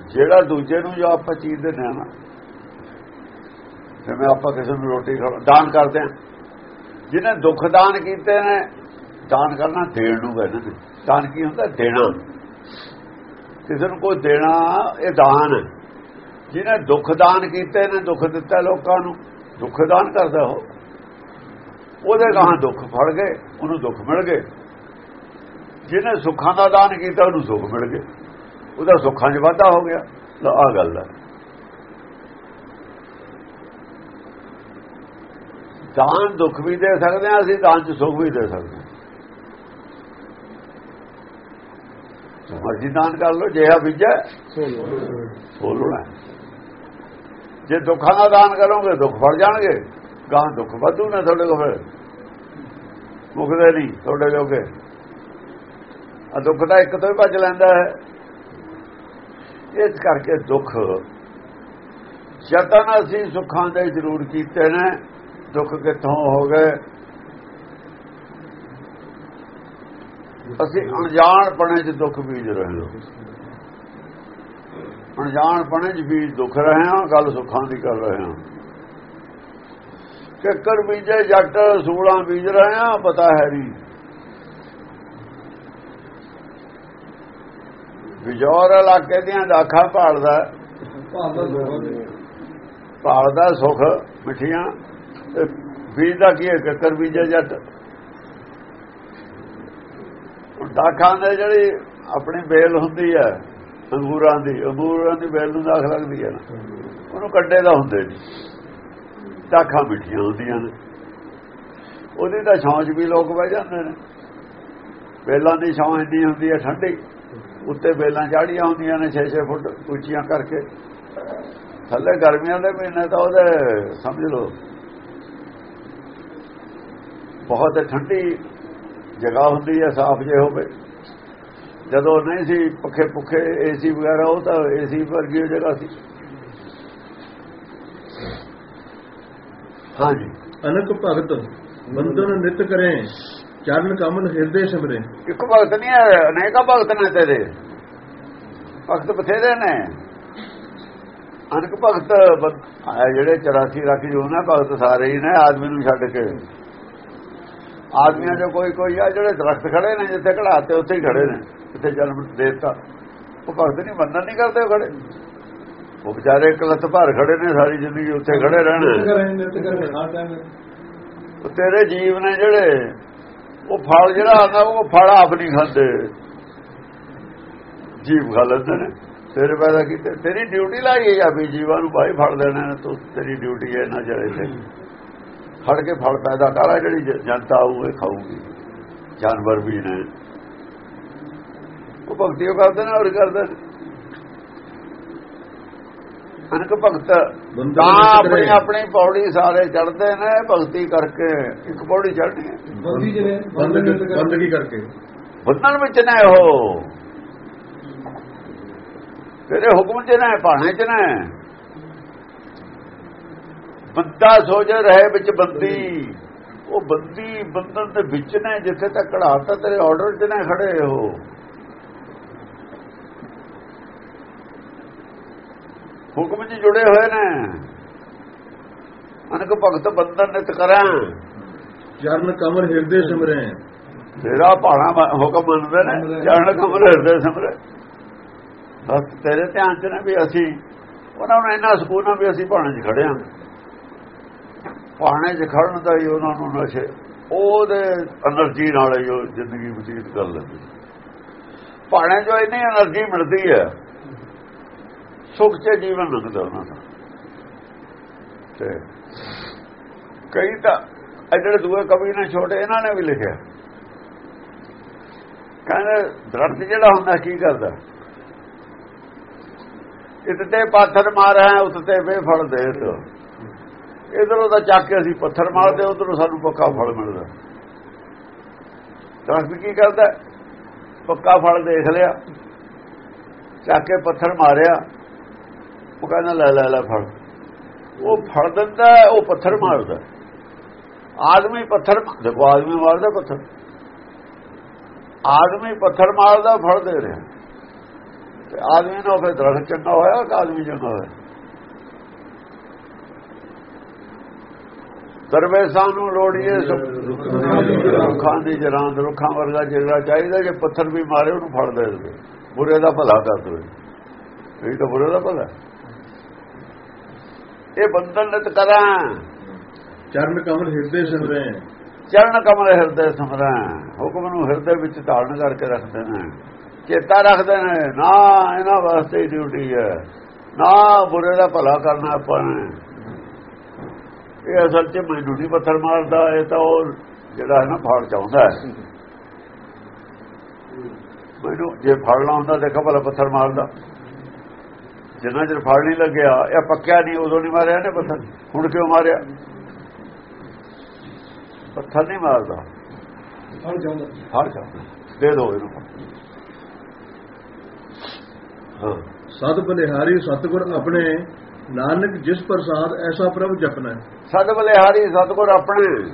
ਜਿਹੜਾ ਦੂਜੇ ਨੂੰ ਜੋ ਆਪਾਂ ਚੀਜ਼ ਦਿੰਦੇ ਹਾਂ ਨਾ, ਜਿਵੇਂ ਆਪਾਂ ਕਿਸੇ ਨੂੰ ਰੋਟੀ ਖਵਾ, ਦਾਨ ਕਰਦੇ ਹਾਂ ਜਿਹਨੇ ਦੁੱਖ ਦਾਨ ਕੀਤੇ ਨੇ, ਦਾਨ ਕਰਨਾ ਦੇਣ ਨੂੰ ਕਹਿੰਦੇ ਨੇ। ਦਾਨ ਕੀ ਹੁੰਦਾ? ਦੇਣਾ। ਕਿਸੇ ਨੂੰ ਕੋਈ ਦੇਣਾ, ਇਹ ਦਾਨ ਹੈ। ਜਿਹਨੇ ਦੁੱਖ ਦਾਨ ਕੀਤੇ ਨੇ ਦੁੱਖ ਦਿੱਤਾ ਲੋਕਾਂ ਨੂੰ ਦੁੱਖ ਦਾਨ ਕਰਦਾ ਉਹ। ਉਹਦੇ ਗਾਹਾਂ ਦੁੱਖ ਫੜ ਗਏ ਉਹਨੂੰ ਦੁੱਖ ਮਿਲ ਗਏ। ਜਿਹਨੇ ਸੁੱਖਾਂ ਦਾ ਦਾਨ ਕੀਤਾ ਉਹਨੂੰ ਸੁੱਖ ਮਿਲ ਗਏ। ਉਹਦਾ ਸੁੱਖਾਂ 'ਚ ਵਾਧਾ ਹੋ ਗਿਆ। ਲਓ ਆ ਗੱਲ ਹੈ। ਦਾਨ ਦੁੱਖ ਵੀ ਦੇ ਸਕਦੇ ਹਾਂ ਅਸੀਂ ਦਾਨ 'ਚ ਸੁੱਖ ਵੀ ਦੇ ਸਕਦੇ ਹਾਂ। ਮਰਜ਼ੀ ਦਾਨ ਕਰ ਲੋ ਜਿਹਾ ਬੀਜੈ ਸੋਲਣਾ ਜੇ ਦੁੱਖਾਂ ਦਾ ਦਾਨ ਕਰੋਗੇ, ਦੁੱਖ ਫੜ ਜਾਣਗੇ। ਗਾਂ ਦੁੱਖ ਵਧੂ ਨਾ ਤੁਹਾਡੇ ਕੋਲ ਫਿਰ। ਮੁਕਦੇ ਨਹੀਂ ਤੁਹਾਡੇ ਜੋਗੇ। ਆ ਦੁੱਖ ਦਾ ਇੱਕ ਤੋਂ ਹੀ ਭੱਜ ਲੈਂਦਾ ਹੈ। ਇਸ ਕਰਕੇ ਦੁੱਖ ਯਤਨ ਅਸੀਂ ਸੁੱਖਾਂ ਦੇ ਜ਼ਰੂਰ ਕੀਤੇ ਨੇ। ਦੁੱਖ ਕਿੱਥੋਂ ਹੋ ਗਏ? ਅਸੀਂ ਅਣਜਾਣ ਪਣੇ 'ਚ ਦੁੱਖ ਬੀਜ ਰਹੇ ਹਾਂ। ਅਣਜਾਣ ਪਣੇ 'ਚ ਬੀਜ ਦੁੱਖ ਰਹੇ ਹਾਂ ਗੱਲ ਸੁੱਖਾਂ ਦੀ ਕਰ ਰਹੇ ਹਾਂ। ਕਿੱਕਰ ਬੀਜੇ ਜੱਟ ਸੂਲਾਂ ਬੀਜ ਰਹੇ ਹਾਂ ਪਤਾ ਹੈ ਨਹੀਂ ਵਿਜੋਰ ਇਲਾਕੇ ਦੀਆਂ ਦਾਖਾਂ ਭਾਲਦਾ ਭਾਲਦਾ ਸੁਖ। ਮਿੱਠੀਆਂ। ਬੀਜ ਦਾ ਕੀ ਹੈ? ਕਿੱਕਰ ਬੀਜੇ ਜੱਟ। ਦਾਖਾਂ ਦੇ ਜਿਹੜੀ ਆਪਣੀ ਬੇਲ ਹੁੰਦੀ ਹੈ ਅੰਗੂਰਾਂ ਦੀ ਅੰਗੂਰਾਂ ਦੀ ਬੇਲ ਨੂੰ ਦਾਖ ਲੱਗਦੀ ਹੈ ਨਾ। ਉਹਨੂੰ ਕੱਡੇ ਦਾ ਹੁੰਦੇ ਨੇ। ਦਾਖਾਂ ਮਿੱਠੀਆਂ ਹੁੰਦੀਆਂ ਨੇ। ਉਹਦੀ ਤਾਂ ਛਾਂ 'ਚ ਵੀ ਲੋਕ ਬਹਿ ਜਾਂਦੇ ਨੇ। ਵੇਲਾਂ ਦੀ ਛਾਂ ਇੰਨੀ ਹੁੰਦੀ ਹੈ ਠੰਡੀ। ਉੱਤੇ ਵੇਲਾਂ ਚਾੜੀਆਂ ਹੁੰਦੀਆਂ ਨੇ 6-6 ਫੁੱਟ ਉੱਚੀਆਂ ਕਰਕੇ। ਥੱਲੇ ਗਰਮੀਆਂ ਦੇ ਮਹੀਨੇ ਤਾਂ ਉਹਦੇ, ਸਮਝ ਲਓ। ਬਹੁਤ ਠੰਡੀ ਜਗ੍ਹਾ ਹੁੰਦੀ ਹੈ, ਸਾਫ਼ ਜੇ ਹੋਵੇ। ਜਦੋਂ ਨਹੀਂ ਸੀ ਪੱਖੇ ਪੁੱਖੇ ਏਸੀ ਵਗੈਰਾ ਉਹ ਤਾਂ ਏਸੀ ਵਰਗੀ ਜਗ੍ਹਾ ਸੀ। ਹਾਂਜੀ।
ਅਨਕ ਭਗਤ ਬੰਦਨ ਨਿਤ ਕਰੇ ਚਰਨ ਕਮਲ ਹਿਰਦੇ ਸਿਮਰੇ।
ਇੱਕ ਭਗਤ ਨਹੀਂ ਹੈ ਅਨੇਕਾਂ ਭਗਤ ਨੇ ਤੇਰੇ। ਭਗਤ ਬਥੇਰੇ ਨੇ। ਅਨਕ ਭਗਤ ਜਿਹੜੇ 84 ਲੱਖ ਜੋ ਨੇ ਭਗਤ ਸਾਰੇ ਹੀ ਨੇ ਆਦਮੀ ਨੂੰ ਛੱਡ ਕੇ। ਆਦਮੀਆਂ ਜੋ ਕੋਈ ਕੋਈ ਆ ਜਿਹੜੇ ਦਰਖਤ ਖੜੇ ਨੇ ਜਿੱਥੇ ਘੜਾਤੇ ਉੱਥੇ ਹੀ ਖੜੇ ਨੇ। ਜਿੱਥੇ ਜਨਮ ਦੇਤਾ। ਉਹ ਭਗਤ ਨਹੀਂ ਬੰਧਨ ਨਹੀਂ ਕਰਦੇ ਖੜੇ। ਉਹ ਵਿਚਾਰੇ ਇੱਕ ਲੱਤ ਭਰ ਖੜੇ ਨੇ ਸਾਰੀ ਜ਼ਿੰਦਗੀ ਉੱਥੇ ਖੜੇ ਰਹਿਣਾ। ਉਹ ਤੇਰੇ ਜੀਵ ਨੇ ਜਿਹੜੇ ਉਹ ਫਲ ਜਿਹੜਾ ਆਉਂਦਾ ਉਹ ਫਲ ਆਪ ਨਹੀਂ ਖਾਂਦੇ। ਜੀਵ ਖਾ ਲੈਂਦੇ ਨੇ। ਤੇਰੇ ਪੈਦਾ ਕੀਤੇ ਤੇਰੀ ਡਿਊਟੀ ਲਾਈ ਹੈ ਆ ਵੀ ਜੀਵਾਂ ਨੂੰ ਬਾਈ ਫੜ ਦੇਣਾ ਨੇ ਤੂੰ ਤੇਰੀ ਡਿਊਟੀ ਹੈ ਨਾ ਜਰੇ ਤੇ। ਫੜ ਕੇ ਫਲ ਪੈਦਾ ਕਰਾ ਜਿਹੜੀ ਜਨਤਾ ਆਊ ਇਹ ਖਾਊਗੀ। ਜਾਨਵਰ ਵੀ ਨੇ। ਉਹ ਭਗਤੀ ਉਹ ਕਰਦੇ ਨੇ ਔਰ ਕਰਦੇ? ਨੇ ਅਨਕ ਭਗਤ ਤਾਂ ਆਪਣੀ। ਆਪਣੀ ਪੌੜੀ ਸਾਰੇ ਚੜਦੇ ਨੇ ਭਗਤੀ ਕਰਕੇ ਇੱਕ ਪੌੜੀ ਚੜਨੀ ਹੈ
ਬੰਦੀ ਜਿਹੜੇ
ਬੰਦਗੀ ਕਰਕੇ।
ਬੰਧਨ ਵਿੱਚ ਨੇ ਉਹ। ਤੇਰੇ ਹੁਕਮ ਚ ਨੇ ਭਾਣੇ ਚ ਨੇ। ਬੰਦਾ ਸੋਚ ਰਹੇ ਵਿੱਚ ਬੰਦੀ। ਉਹ ਬੰਦੀ ਬੰਧਨ ਦੇ ਵਿੱਚ ਨੇ ਜਿੱਥੇ ਤੱਕ ਘੜਾਤਾ ਤੇਰੇ ਆਰਡਰ ਚ ਨੇ ਖੜੇ ਹੋ ਹੁਕਮ ਜੀ ਜੁੜੇ ਹੋਏ ਨੇ। ਅਨਕ ਭਗਤ ਬੰਧਨ ਨਿਤ ਕਰਾਂ।
ਚਰਨ ਕਮਰ ਹਿਰਦੇ ਸਿਮਰੇ।
ਤੇਰਾ ਭਾਣਾ ਹੁਕਮ ਮੰਨਦੇ ਨੇ। ਚਰਨ ਕਮਰ ਹਿਰਦੇ ਸਿਮਰੇ। ਬਸ ਤੇਰੇ ਧਿਆਨ ਚ ਨਾ ਵੀ ਅਸੀਂ ਉਹਨਾਂ ਨੂੰ ਇੰਨਾ ਸਕੂਨ ਆ ਵੀ ਅਸੀਂ ਭਾਣੇ 'ਚ ਖੜੇ ਆਂ। ਭਾਣੇ 'ਚ ਖੜਨ ਦਾ ਹੀ ਉਹਨਾਂ ਨੂੰ ਨਸ਼ੇ ਉਹਦੇ એનર્ਜੀ ਨਾਲ ਹੀ ਉਹ ਜ਼ਿੰਦਗੀ ਬਤੀਤ ਕਰ ਲੈਂਦੇ ਭਾਣੇ 'ਚੋਂ ਇੰਨੀ એનર્ਜੀ ਮਿਲਦੀ ਹੈ। ਸੁਖ 'ਚ ਜੀਵਨ ਲੰਘਦਾ ਉਹਨਾਂ ਦਾ। ਤੇ ਕਈ ਤਾਂ ਜਿਹੜੇ ਦੂਏ ਕਵੀ ਨੇ, ਛੋਟੇ ਇਹਨਾਂ ਨੇ ਵੀ ਲਿਖਿਆ। ਕਹਿੰਦੇ, ਦਰਖਤ ਜਿਹੜਾ ਹੁੰਦਾ, ਕੀ ਕਰਦਾ? ਇਤਤੇ ਪਾਥਰ ਮਾਰਿਆ ਹੈ ਉਤਤੇ ਬੇਫਲ ਦੇ ਤੋ ਇਧਰੋਂ ਤਾਂ ਚੱਕ ਕੇ ਅਸੀਂ ਪੱਥਰ ਮਾਰਦੇ, ਉਧਰੋਂ ਸਾਨੂੰ ਪੱਕਾ ਫਲ ਮਿਲਦਾ। ਦਰਖਤ ਕੀ ਕਰਦਾ? ਪੱਕਾ ਫਲ ਦੇਖ ਲਿਆ, ਚੱਕ ਕੇ ਪੱਥਰ ਮਾਰਿਆ। ਉਹ ਕਹਿੰਦਾ, ਲੈ ਲੈ ਲੈ, ਫੜ। ਉਹ ਫੜ ਦਿੰਦਾ ਉਹ ਪੱਥਰ ਮਾਰਦਾ ਆਦਮੀ ਪੱਥਰ, ਦੇਖੋ, ਆਦਮੀ ਮਾਰਦਾ ਪੱਥਰ। ਆਦਮੀ ਪੱਥਰ ਮਾਰਦਾ, ਫੜ ਦੇ ਰਿਹਾ ਤੇ ਆਦਮੀ ਨੂੰ ਫਿਰ ਦਰਖਤ ਚੰਗਾ ਹੋਇਆ ਕਿ ਆਦਮੀ ਚੰਗਾ ਹੋਇਆ? ਦਰਵੇਸਾਂ ਨੂੰ ਲੋੜੀਏ ਰੁੱਖਾਂ ਦੀ ਜਰਾਂ ਰੁੱਖਾਂ ਵਰਗਾ ਜਿਹੜਾ ਚਾਹੀਦਾ, ਜੇ ਪੱਥਰ ਵੀ ਮਾਰੇ, ਉਹਨੂੰ ਫੜ ਦੇ ਦੇਵੇ ਬੁਰੇ ਦਾ ਭਲਾ ਕਰ ਦੇਵੇ ਇਹ ਤਾਂ ਬੁਰੇ ਦਾ ਭਲਾ ਇਹ ਬੰਧਨ ਨਿਤ ਕਰਾਂ।
ਚਰਨ ਕਮਲ ਹਿਰਦੇ ਸਿਮਰੇ
ਚਰਨ ਕਮਲ ਹਿਰਦੇ ਸਮਰਾਂ ਹੁਕਮ ਨੂੰ ਹਿਰਦੇ ਵਿੱਚ ਧਾਰਨ ਕਰਕੇ ਰੱਖਦੇ ਨੇ। ਚੇਤਾ ਰੱਖਦੇ ਨੇ ਨਾ ਇਹਨਾਂ ਵਾਸਤੇ ਡਿਊਟੀ ਹੈ। ਨਾ ਬੁਰੇ ਦਾ ਭਲਾ ਕਰਨਾ ਆਪਾਂ ਨੇ। ਇਹ ਅਸਲ 'ਚ ਮੈਨੂੰ ਨਹੀਂ ਪੱਥਰ ਮਾਰਦਾ ਇਹ ਤਾਂ ਉਹ ਜਿਹੜਾ ਹੈ ਨਾ ਫਾੜ ਚਾਹੁੰਦਾ ਹੈ। ਮੈਨੂੰ ਜੇ ਫੜਨਾ ਹੁੰਦਾ ਦੇਖੋ ਭਲਾ ਪੱਥਰ ਮਾਰਦਾ। ਜਿੰਨਾ ਚਿਰ ਫੜ ਨਹੀਂ ਲੱਗਿਆ ਇਹ ਪੱਕਿਆ ਨਹੀਂ ਉਦੋਂ ਨਹੀਂ ਮਾਰਿਆ ਨੇ ਪੱਥਰ? ਹੁਣ ਕਿਉਂ ਮਾਰਿਆ? ਪੱਥਰ ਨਹੀਂ ਮਾਰਦਾ।
ਹਰ ਜਾਂਦਾ।
ਫੜ ਜਾ ਦੇ ਦੋ ਇਹਨੂੰ। ਹਾਂ।
ਸਦ ਬਲਿਹਾਰੀ ਸਤਗੁਰ ਆਪਣੇ ਨਾਨਕ ਜਿਸ ਪ੍ਰਸਾਦ ਐਸਾ ਪ੍ਰਭ ਜਪਨਾ।
ਸਤ ਬਲਿਹਾਰੀ ਸਤਗੁਰ ਆਪਣੇ।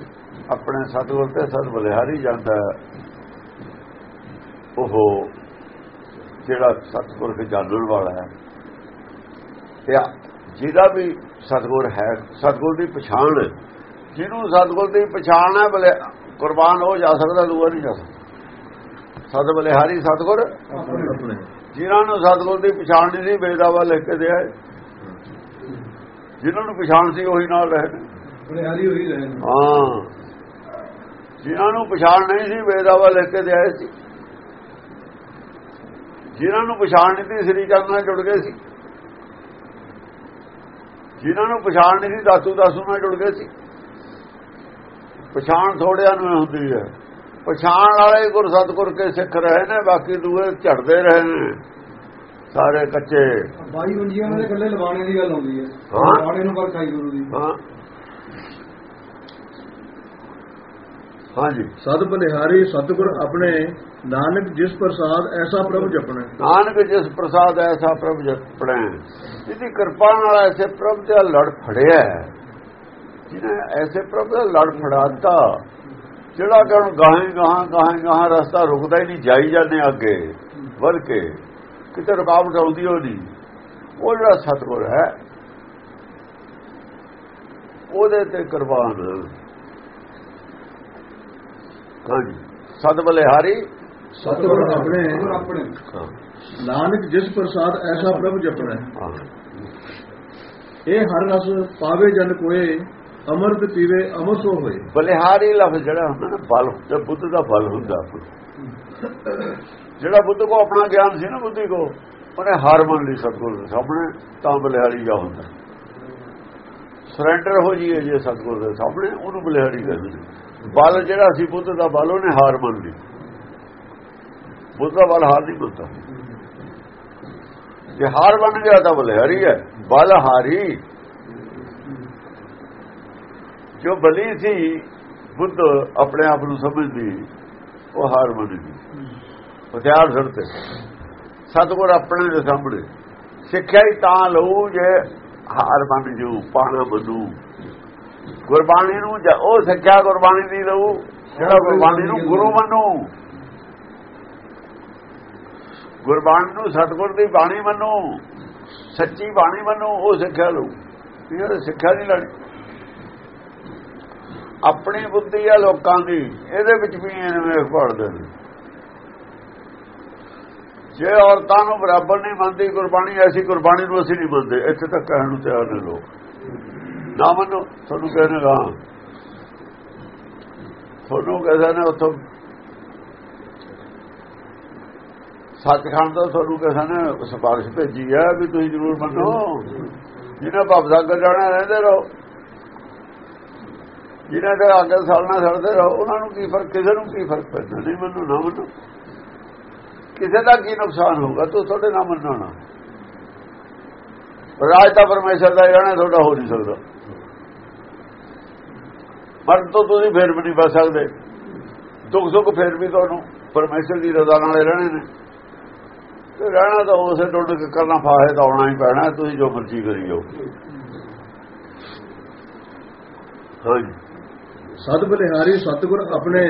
ਆਪਣੇ ਸਤਗੁਰ ਤੇ ਸਤ ਬਲਿਹਾਰੀ ਜਾਂਦਾ। ਉਹ ਜਿਹੜਾ ਸਤਗੁਰ ਦੇ ਜਾਣਨ ਵਾਲਾ ਹੈ। ਤੇ ਜਿਹਦਾ ਵੀ ਸਤਗੁਰ ਹੈ ਸਤਗੁਰ ਦੀ ਪਛਾਣ ਜਿਹਨੂੰ ਸਤਗੁਰ ਦੀ ਪਛਾਣ ਹੈ ਬਲੇ ਕੁਰਬਾਨ ਹੋ ਜਾ ਸਕਦਾ ਦੂਆ ਨਹੀਂ ਜਾ ਸਕਦਾ। ਸਤ ਬਲਿਹਾਰੀ ਸਤਗੁਰ। ਜਿਨ੍ਹਾਂ ਨੂੰ ਸਤਗੁਰ ਦੀ ਪਛਾਣ ਨਹੀਂ ਸੀ ਬੇਦਾਵਾ ਲਿਖ ਕੇ ਦਿਆ। ਜਿਨ੍ਹਾਂ ਨੂੰ ਪਛਾਣ ਸੀ ਉਹੀ ਨਾਲ ਰਹੇ ਨੇ
ਬਲਿਹਾਰੀ ਹੋਈ ਰਹੇ ਨੇ
ਹਾਂ। ਜਿਨ੍ਹਾਂ ਨੂੰ ਪਛਾਣ ਨਹੀਂ ਸੀ ਵੇਦਾਵਾ ਲਿਖ ਕੇ ਦਿਆਏ ਸੀ। ਜਿਨ੍ਹਾਂ ਨੂੰ ਪਛਾਣ ਨਹੀਂ ਸੀ ਸ੍ਰੀ ਚੰਦ ਨਾਲ ਜੁੜ ਗਏ ਸੀ। ਜਿਨ੍ਹਾਂ ਨੂੰ ਪਛਾਣ ਨਹੀਂ ਸੀ ਦਾਤੂ ਦਾਸੂ ਨਾਲ ਜੁੜ ਗਏ ਸੀ। ਪਛਾਣ ਥੋੜਿਆਂ ਨੂੰ ਹੁੰਦੀ ਹੈ। ਪਛਾਣ ਵਾਲੇ ਗੁਰ ਸਤਗੁਰ ਕੇ ਸਿੱਖ ਰਹੇ ਨੇ ਬਾਕੀ ਦੂਏ ਝੜਦੇ ਰਹੇ ਨੇ। ਸਾਰੇ ਕੱਚੇ।
ਬਾਈ ਮੰਜੀਆਂ ਦੇ ਇਕੱਲੇ ਲਵਾਣੇ ਦੀ ਗੱਲ ਆਉਂਦੀ ਹੈ।
ਹਾਂ।
ਲਵਾਣੇ ਨੂੰ ਪਰ ਖਾਈ ਗੁਰੂ ਦੀ।
ਹਾਂ। ਹਾਂਜੀ।
ਸਦ ਬਲਿਹਾਰੀ ਸਤਗੁਰ ਆਪਣੇ ਨਾਨਕ ਜਿਸ ਪ੍ਰਸਾਦ ਐਸਾ ਪ੍ਰਭ ਜਪਣਾ।
ਨਾਨਕ ਜਿਸ ਪ੍ਰਸਾਦ ਐਸਾ ਪ੍ਰਭ ਜਪਣਾ। ਜਿਹਦੀ ਕਿਰਪਾ ਨਾਲ ਐਸੇ ਪ੍ਰਭ ਦਾ ਲੜ ਫੜਿਆ ਜਿਹਨੇ ਐਸੇ ਪ੍ਰਭ ਦਾ ਲੜ ਫੜਾਤਾ, ਜਿਹੜਾ ਕਿ ਹੁਣ ਗਾਹਾਂ ਗਾਹਾਂ ਗਾਹਾਂ ਗਾਹਾਂ ਰਸਤਾ ਰੁਕਦਾ ਹੀ ਨਹੀਂ, ਜਾਈ ਜਾਂਦੇ ਅੱਗੇ ਵਰ ਕੇ। ਕਿਤੇ ਰੁਕਾਵਟ ਆਉਂਦੀ ਹੋ ਨਹੀਂ। ਉਹ ਜਿਹੜਾ ਸਤਗੁਰ ਹੈ, ਉਹਦੇ ਤੇ ਕੁਰਬਾਨ। ਹਾਂਜੀ। ਸਦ ਬਲਿਹਾਰੀ
ਸਤਗੁਰ ਆਪਣੇ।
ਸਤਿਗੁਰ ਆਪਣੇ।
ਨਾਨਕ ਜਿਸ ਪ੍ਰਸਾਦ ਐਸਾ ਪ੍ਰਭ ਜਪਨਾ
ਹਾਂ।
ਇਹ ਹਰ ਰਸ ਪਾਵੇ ਜਨ ਕੋਏ ਅਮਰਤ ਪੀਵੇ ਅਮਰ ਸੋ ਹੋਏ।
ਬਲਿਹਾਰੀ ਲਫ਼ਜ਼ ਜਿਹੜਾ ਹੁੰਦਾ ਨਾ ਬਲ ਹੁੰਦਾ ਬੁੱਧ ਦਾ ਬਲ ਹੁੰਦਾ ਜਿਹੜਾ ਬੁੱਧ ਕੋ ਆਪਣਾ ਗਿਆਨ ਸੀ ਨਾ ਬੁੱਧੀ ਕੋ ਉਹਨੇ ਹਾਰ ਮੰਨ ਲਈ ਸਤਗੁਰ ਦੇ ਸਾਹਮਣੇ ਤਾਂ ਬਲਿਹਾਰੀ ਜਾ ਹੁੰਦਾ। ਸਰੈਂਡਰ ਹੋ ਜੀਏ ਜੇ ਸਤਗੁਰ ਦੇ ਸਾਹਮਣੇ ਉਹਨੂੰ ਬਲਿਹਾਰੀ ਕਹਿੰਦੇ ਬਲ ਜਿਹੜਾ ਸੀ ਬੁੱਧ ਦਾ ਬਲ ਉਹਨੇ ਹਾਰ ਮੰਨ ਲਈ। ਬੁੱਧ ਦਾ ਬਲ ਹਾਰ ਨਹੀਂ ਮੰਨਦਾ ਜੇ ਹਾਰ ਬਣ ਗਿਆ ਤਾਂ ਬਲਿਹਾਰੀ ਹੈ, ਬਲ ਹਾਰੀ। ਜੋ ਬਲੀ ਸੀ, ਬੁੱਧ ਆਪਣੇ ਆਪ ਨੂੰ ਸਮਝਦੀ, ਉਹ ਹਾਰ ਬਣ ਗਈ ਹਥਿਆਰ ਸਿਰ ਤੇ। ਸਤਗੁਰ ਆਪਣੇ ਦੇ ਸਾਹਮਣੇ। ਸਿੱਖਿਆ ਹੀ ਤਾਂ ਲਊ ਜੇ ਹਾਰ ਬਣ ਜੂ, ਪਾਣਾ ਮੰਨੂ। ਗੁਰਬਾਣੀ ਨੂੰ ਉਹ ਸਿੱਖਿਆ ਗੁਰਬਾਣੀ ਦੀ ਲਊ, ਜਿਹੜਾ ਗੁਰਬਾਣੀ ਨੂੰ ਗੁਰੂ ਮੰਨੂ। ਗੁਰਬਾਣੀ ਨੂੰ, ਸਤਗੁਰ ਦੀ ਬਾਣੀ ਮੰਨੋ, ਸੱਚੀ ਬਾਣੀ ਮੰਨੋ, ਉਹ ਸਿੱਖਿਆ ਲਊ। ਇਹ ਸਿੱਖਿਆ ਨਹੀਂ ਲੈਣੀ। ਆਪਣੀ ਬੁੱਧੀ ਆ ਲੋਕਾਂ ਦੀ, ਇਹਦੇ ਵਿੱਚ ਵੀ ਐਵੇਂ ਪੜਦੇ ਨੇ ਜੇ ਔਰਤਾਂ ਨੂੰ ਬਰਾਬਰ ਨਹੀਂ ਮੰਨਦੀ ਗੁਰਬਾਣੀ, ਐਸੀ ਗੁਰਬਾਣੀ ਨੂੰ ਅਸੀਂ ਨਹੀਂ ਮੰਨਦੇ। ਇੱਥੇ ਤੱਕ ਕਹਿਣ ਨੂੰ ਤਿਆਰ ਨੇ ਲੋਕ। ਨਾ ਮੰਨੋ, ਤੁਹਾਨੂੰ ਕਹਿੰਦੇ ਗਾ ਤੁਹਾਨੂੰ ਕਹਿੰਦੇ ਨੇ, ਉੱਥੋਂ ਸੱਚਖੰਡ ਤੋਂ ਤੁਹਾਨੂੰ ਕਿਸੇ ਨੇ ਸਿਫਾਰਿਸ਼ ਭੇਜੀ ਹੈ ਵੀ ਤੁਸੀਂ ਜ਼ਰੂਰ ਮੰਨੋ। ਜਿਹਨਾਂ ਭਵਸਾਗਰ ਜਾਣਾ ਰਹਿੰਦੇ ਰਹੋ। ਜਿਹਨਾਂ ਦੇ ਅੱਗੇ ਸਾਲਣਾ ਸੜਦੇ ਰਹੋ, ਉਹਨਾਂ ਨੂੰ ਕੀ ਫ਼ਰਕ, ਕਿਸੇ ਨੂੰ ਕੀ ਫ਼ਰਕ ਪੈਂਦਾ? ਨਹੀਂ ਮੈਨੂੰ, ਨਾ ਮੰਨੋ। ਕਿਸੇ ਦਾ ਕੀ ਨੁਕਸਾਨ ਹੋਊਗਾ, ਤੂੰ ਤੁਹਾਡੇ ਨਾਲ ਮੰਨਣਾ ਰਾਜ ਤਾਂ ਪਰਮੇਸ਼ਰ ਦਾ ਰਹਿਣਾ, ਤੁਹਾਡਾ ਹੋ ਨਹੀਂ ਸਕਦਾ। ਮਰਨ ਤੋਂ ਤੁਸੀਂ ਫੇਰ ਵੀ ਨਹੀਂ ਬਚ ਸਕਦੇ। ਦੁੱਖ ਸੁੱਖ ਫੇਰ ਵੀ ਤੁਹਾਨੂੰ ਪਰਮੇਸ਼ਰ ਦੀ ਰਜ਼ਾ ਨਾਲ ਰਹਿਣੇ ਨੇ। ਤੇ ਰਹਿਣਾ ਤਾਂ ਉਸੇ ਟੁੱਟ ਕੇ ਕਰਨਾ ਫਾਹੇ ਤਾਂ ਆਉਣਾ ਹੀ ਪੈਣਾ ਤੁਸੀਂ ਜੋ ਮਰਜ਼ੀ ਕਰੀ ਜਾਓ। ਹਾਂਜੀ।
ਸਦ ਬਲਿਹਾਰੀ ਸਤਗੁਰ ਆਪਣੇ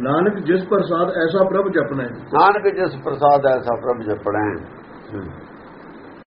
ਨਾਨਕ ਜਿਸ ਪ੍ਰਸਾਦ ਐਸਾ ਪ੍ਰਭ ਜਪਨਾ
ਨਾਨਕ ਜਿਸ ਪ੍ਰਸਾਦ ਐਸਾ ਪ੍ਰਭ ਜਪੜੈ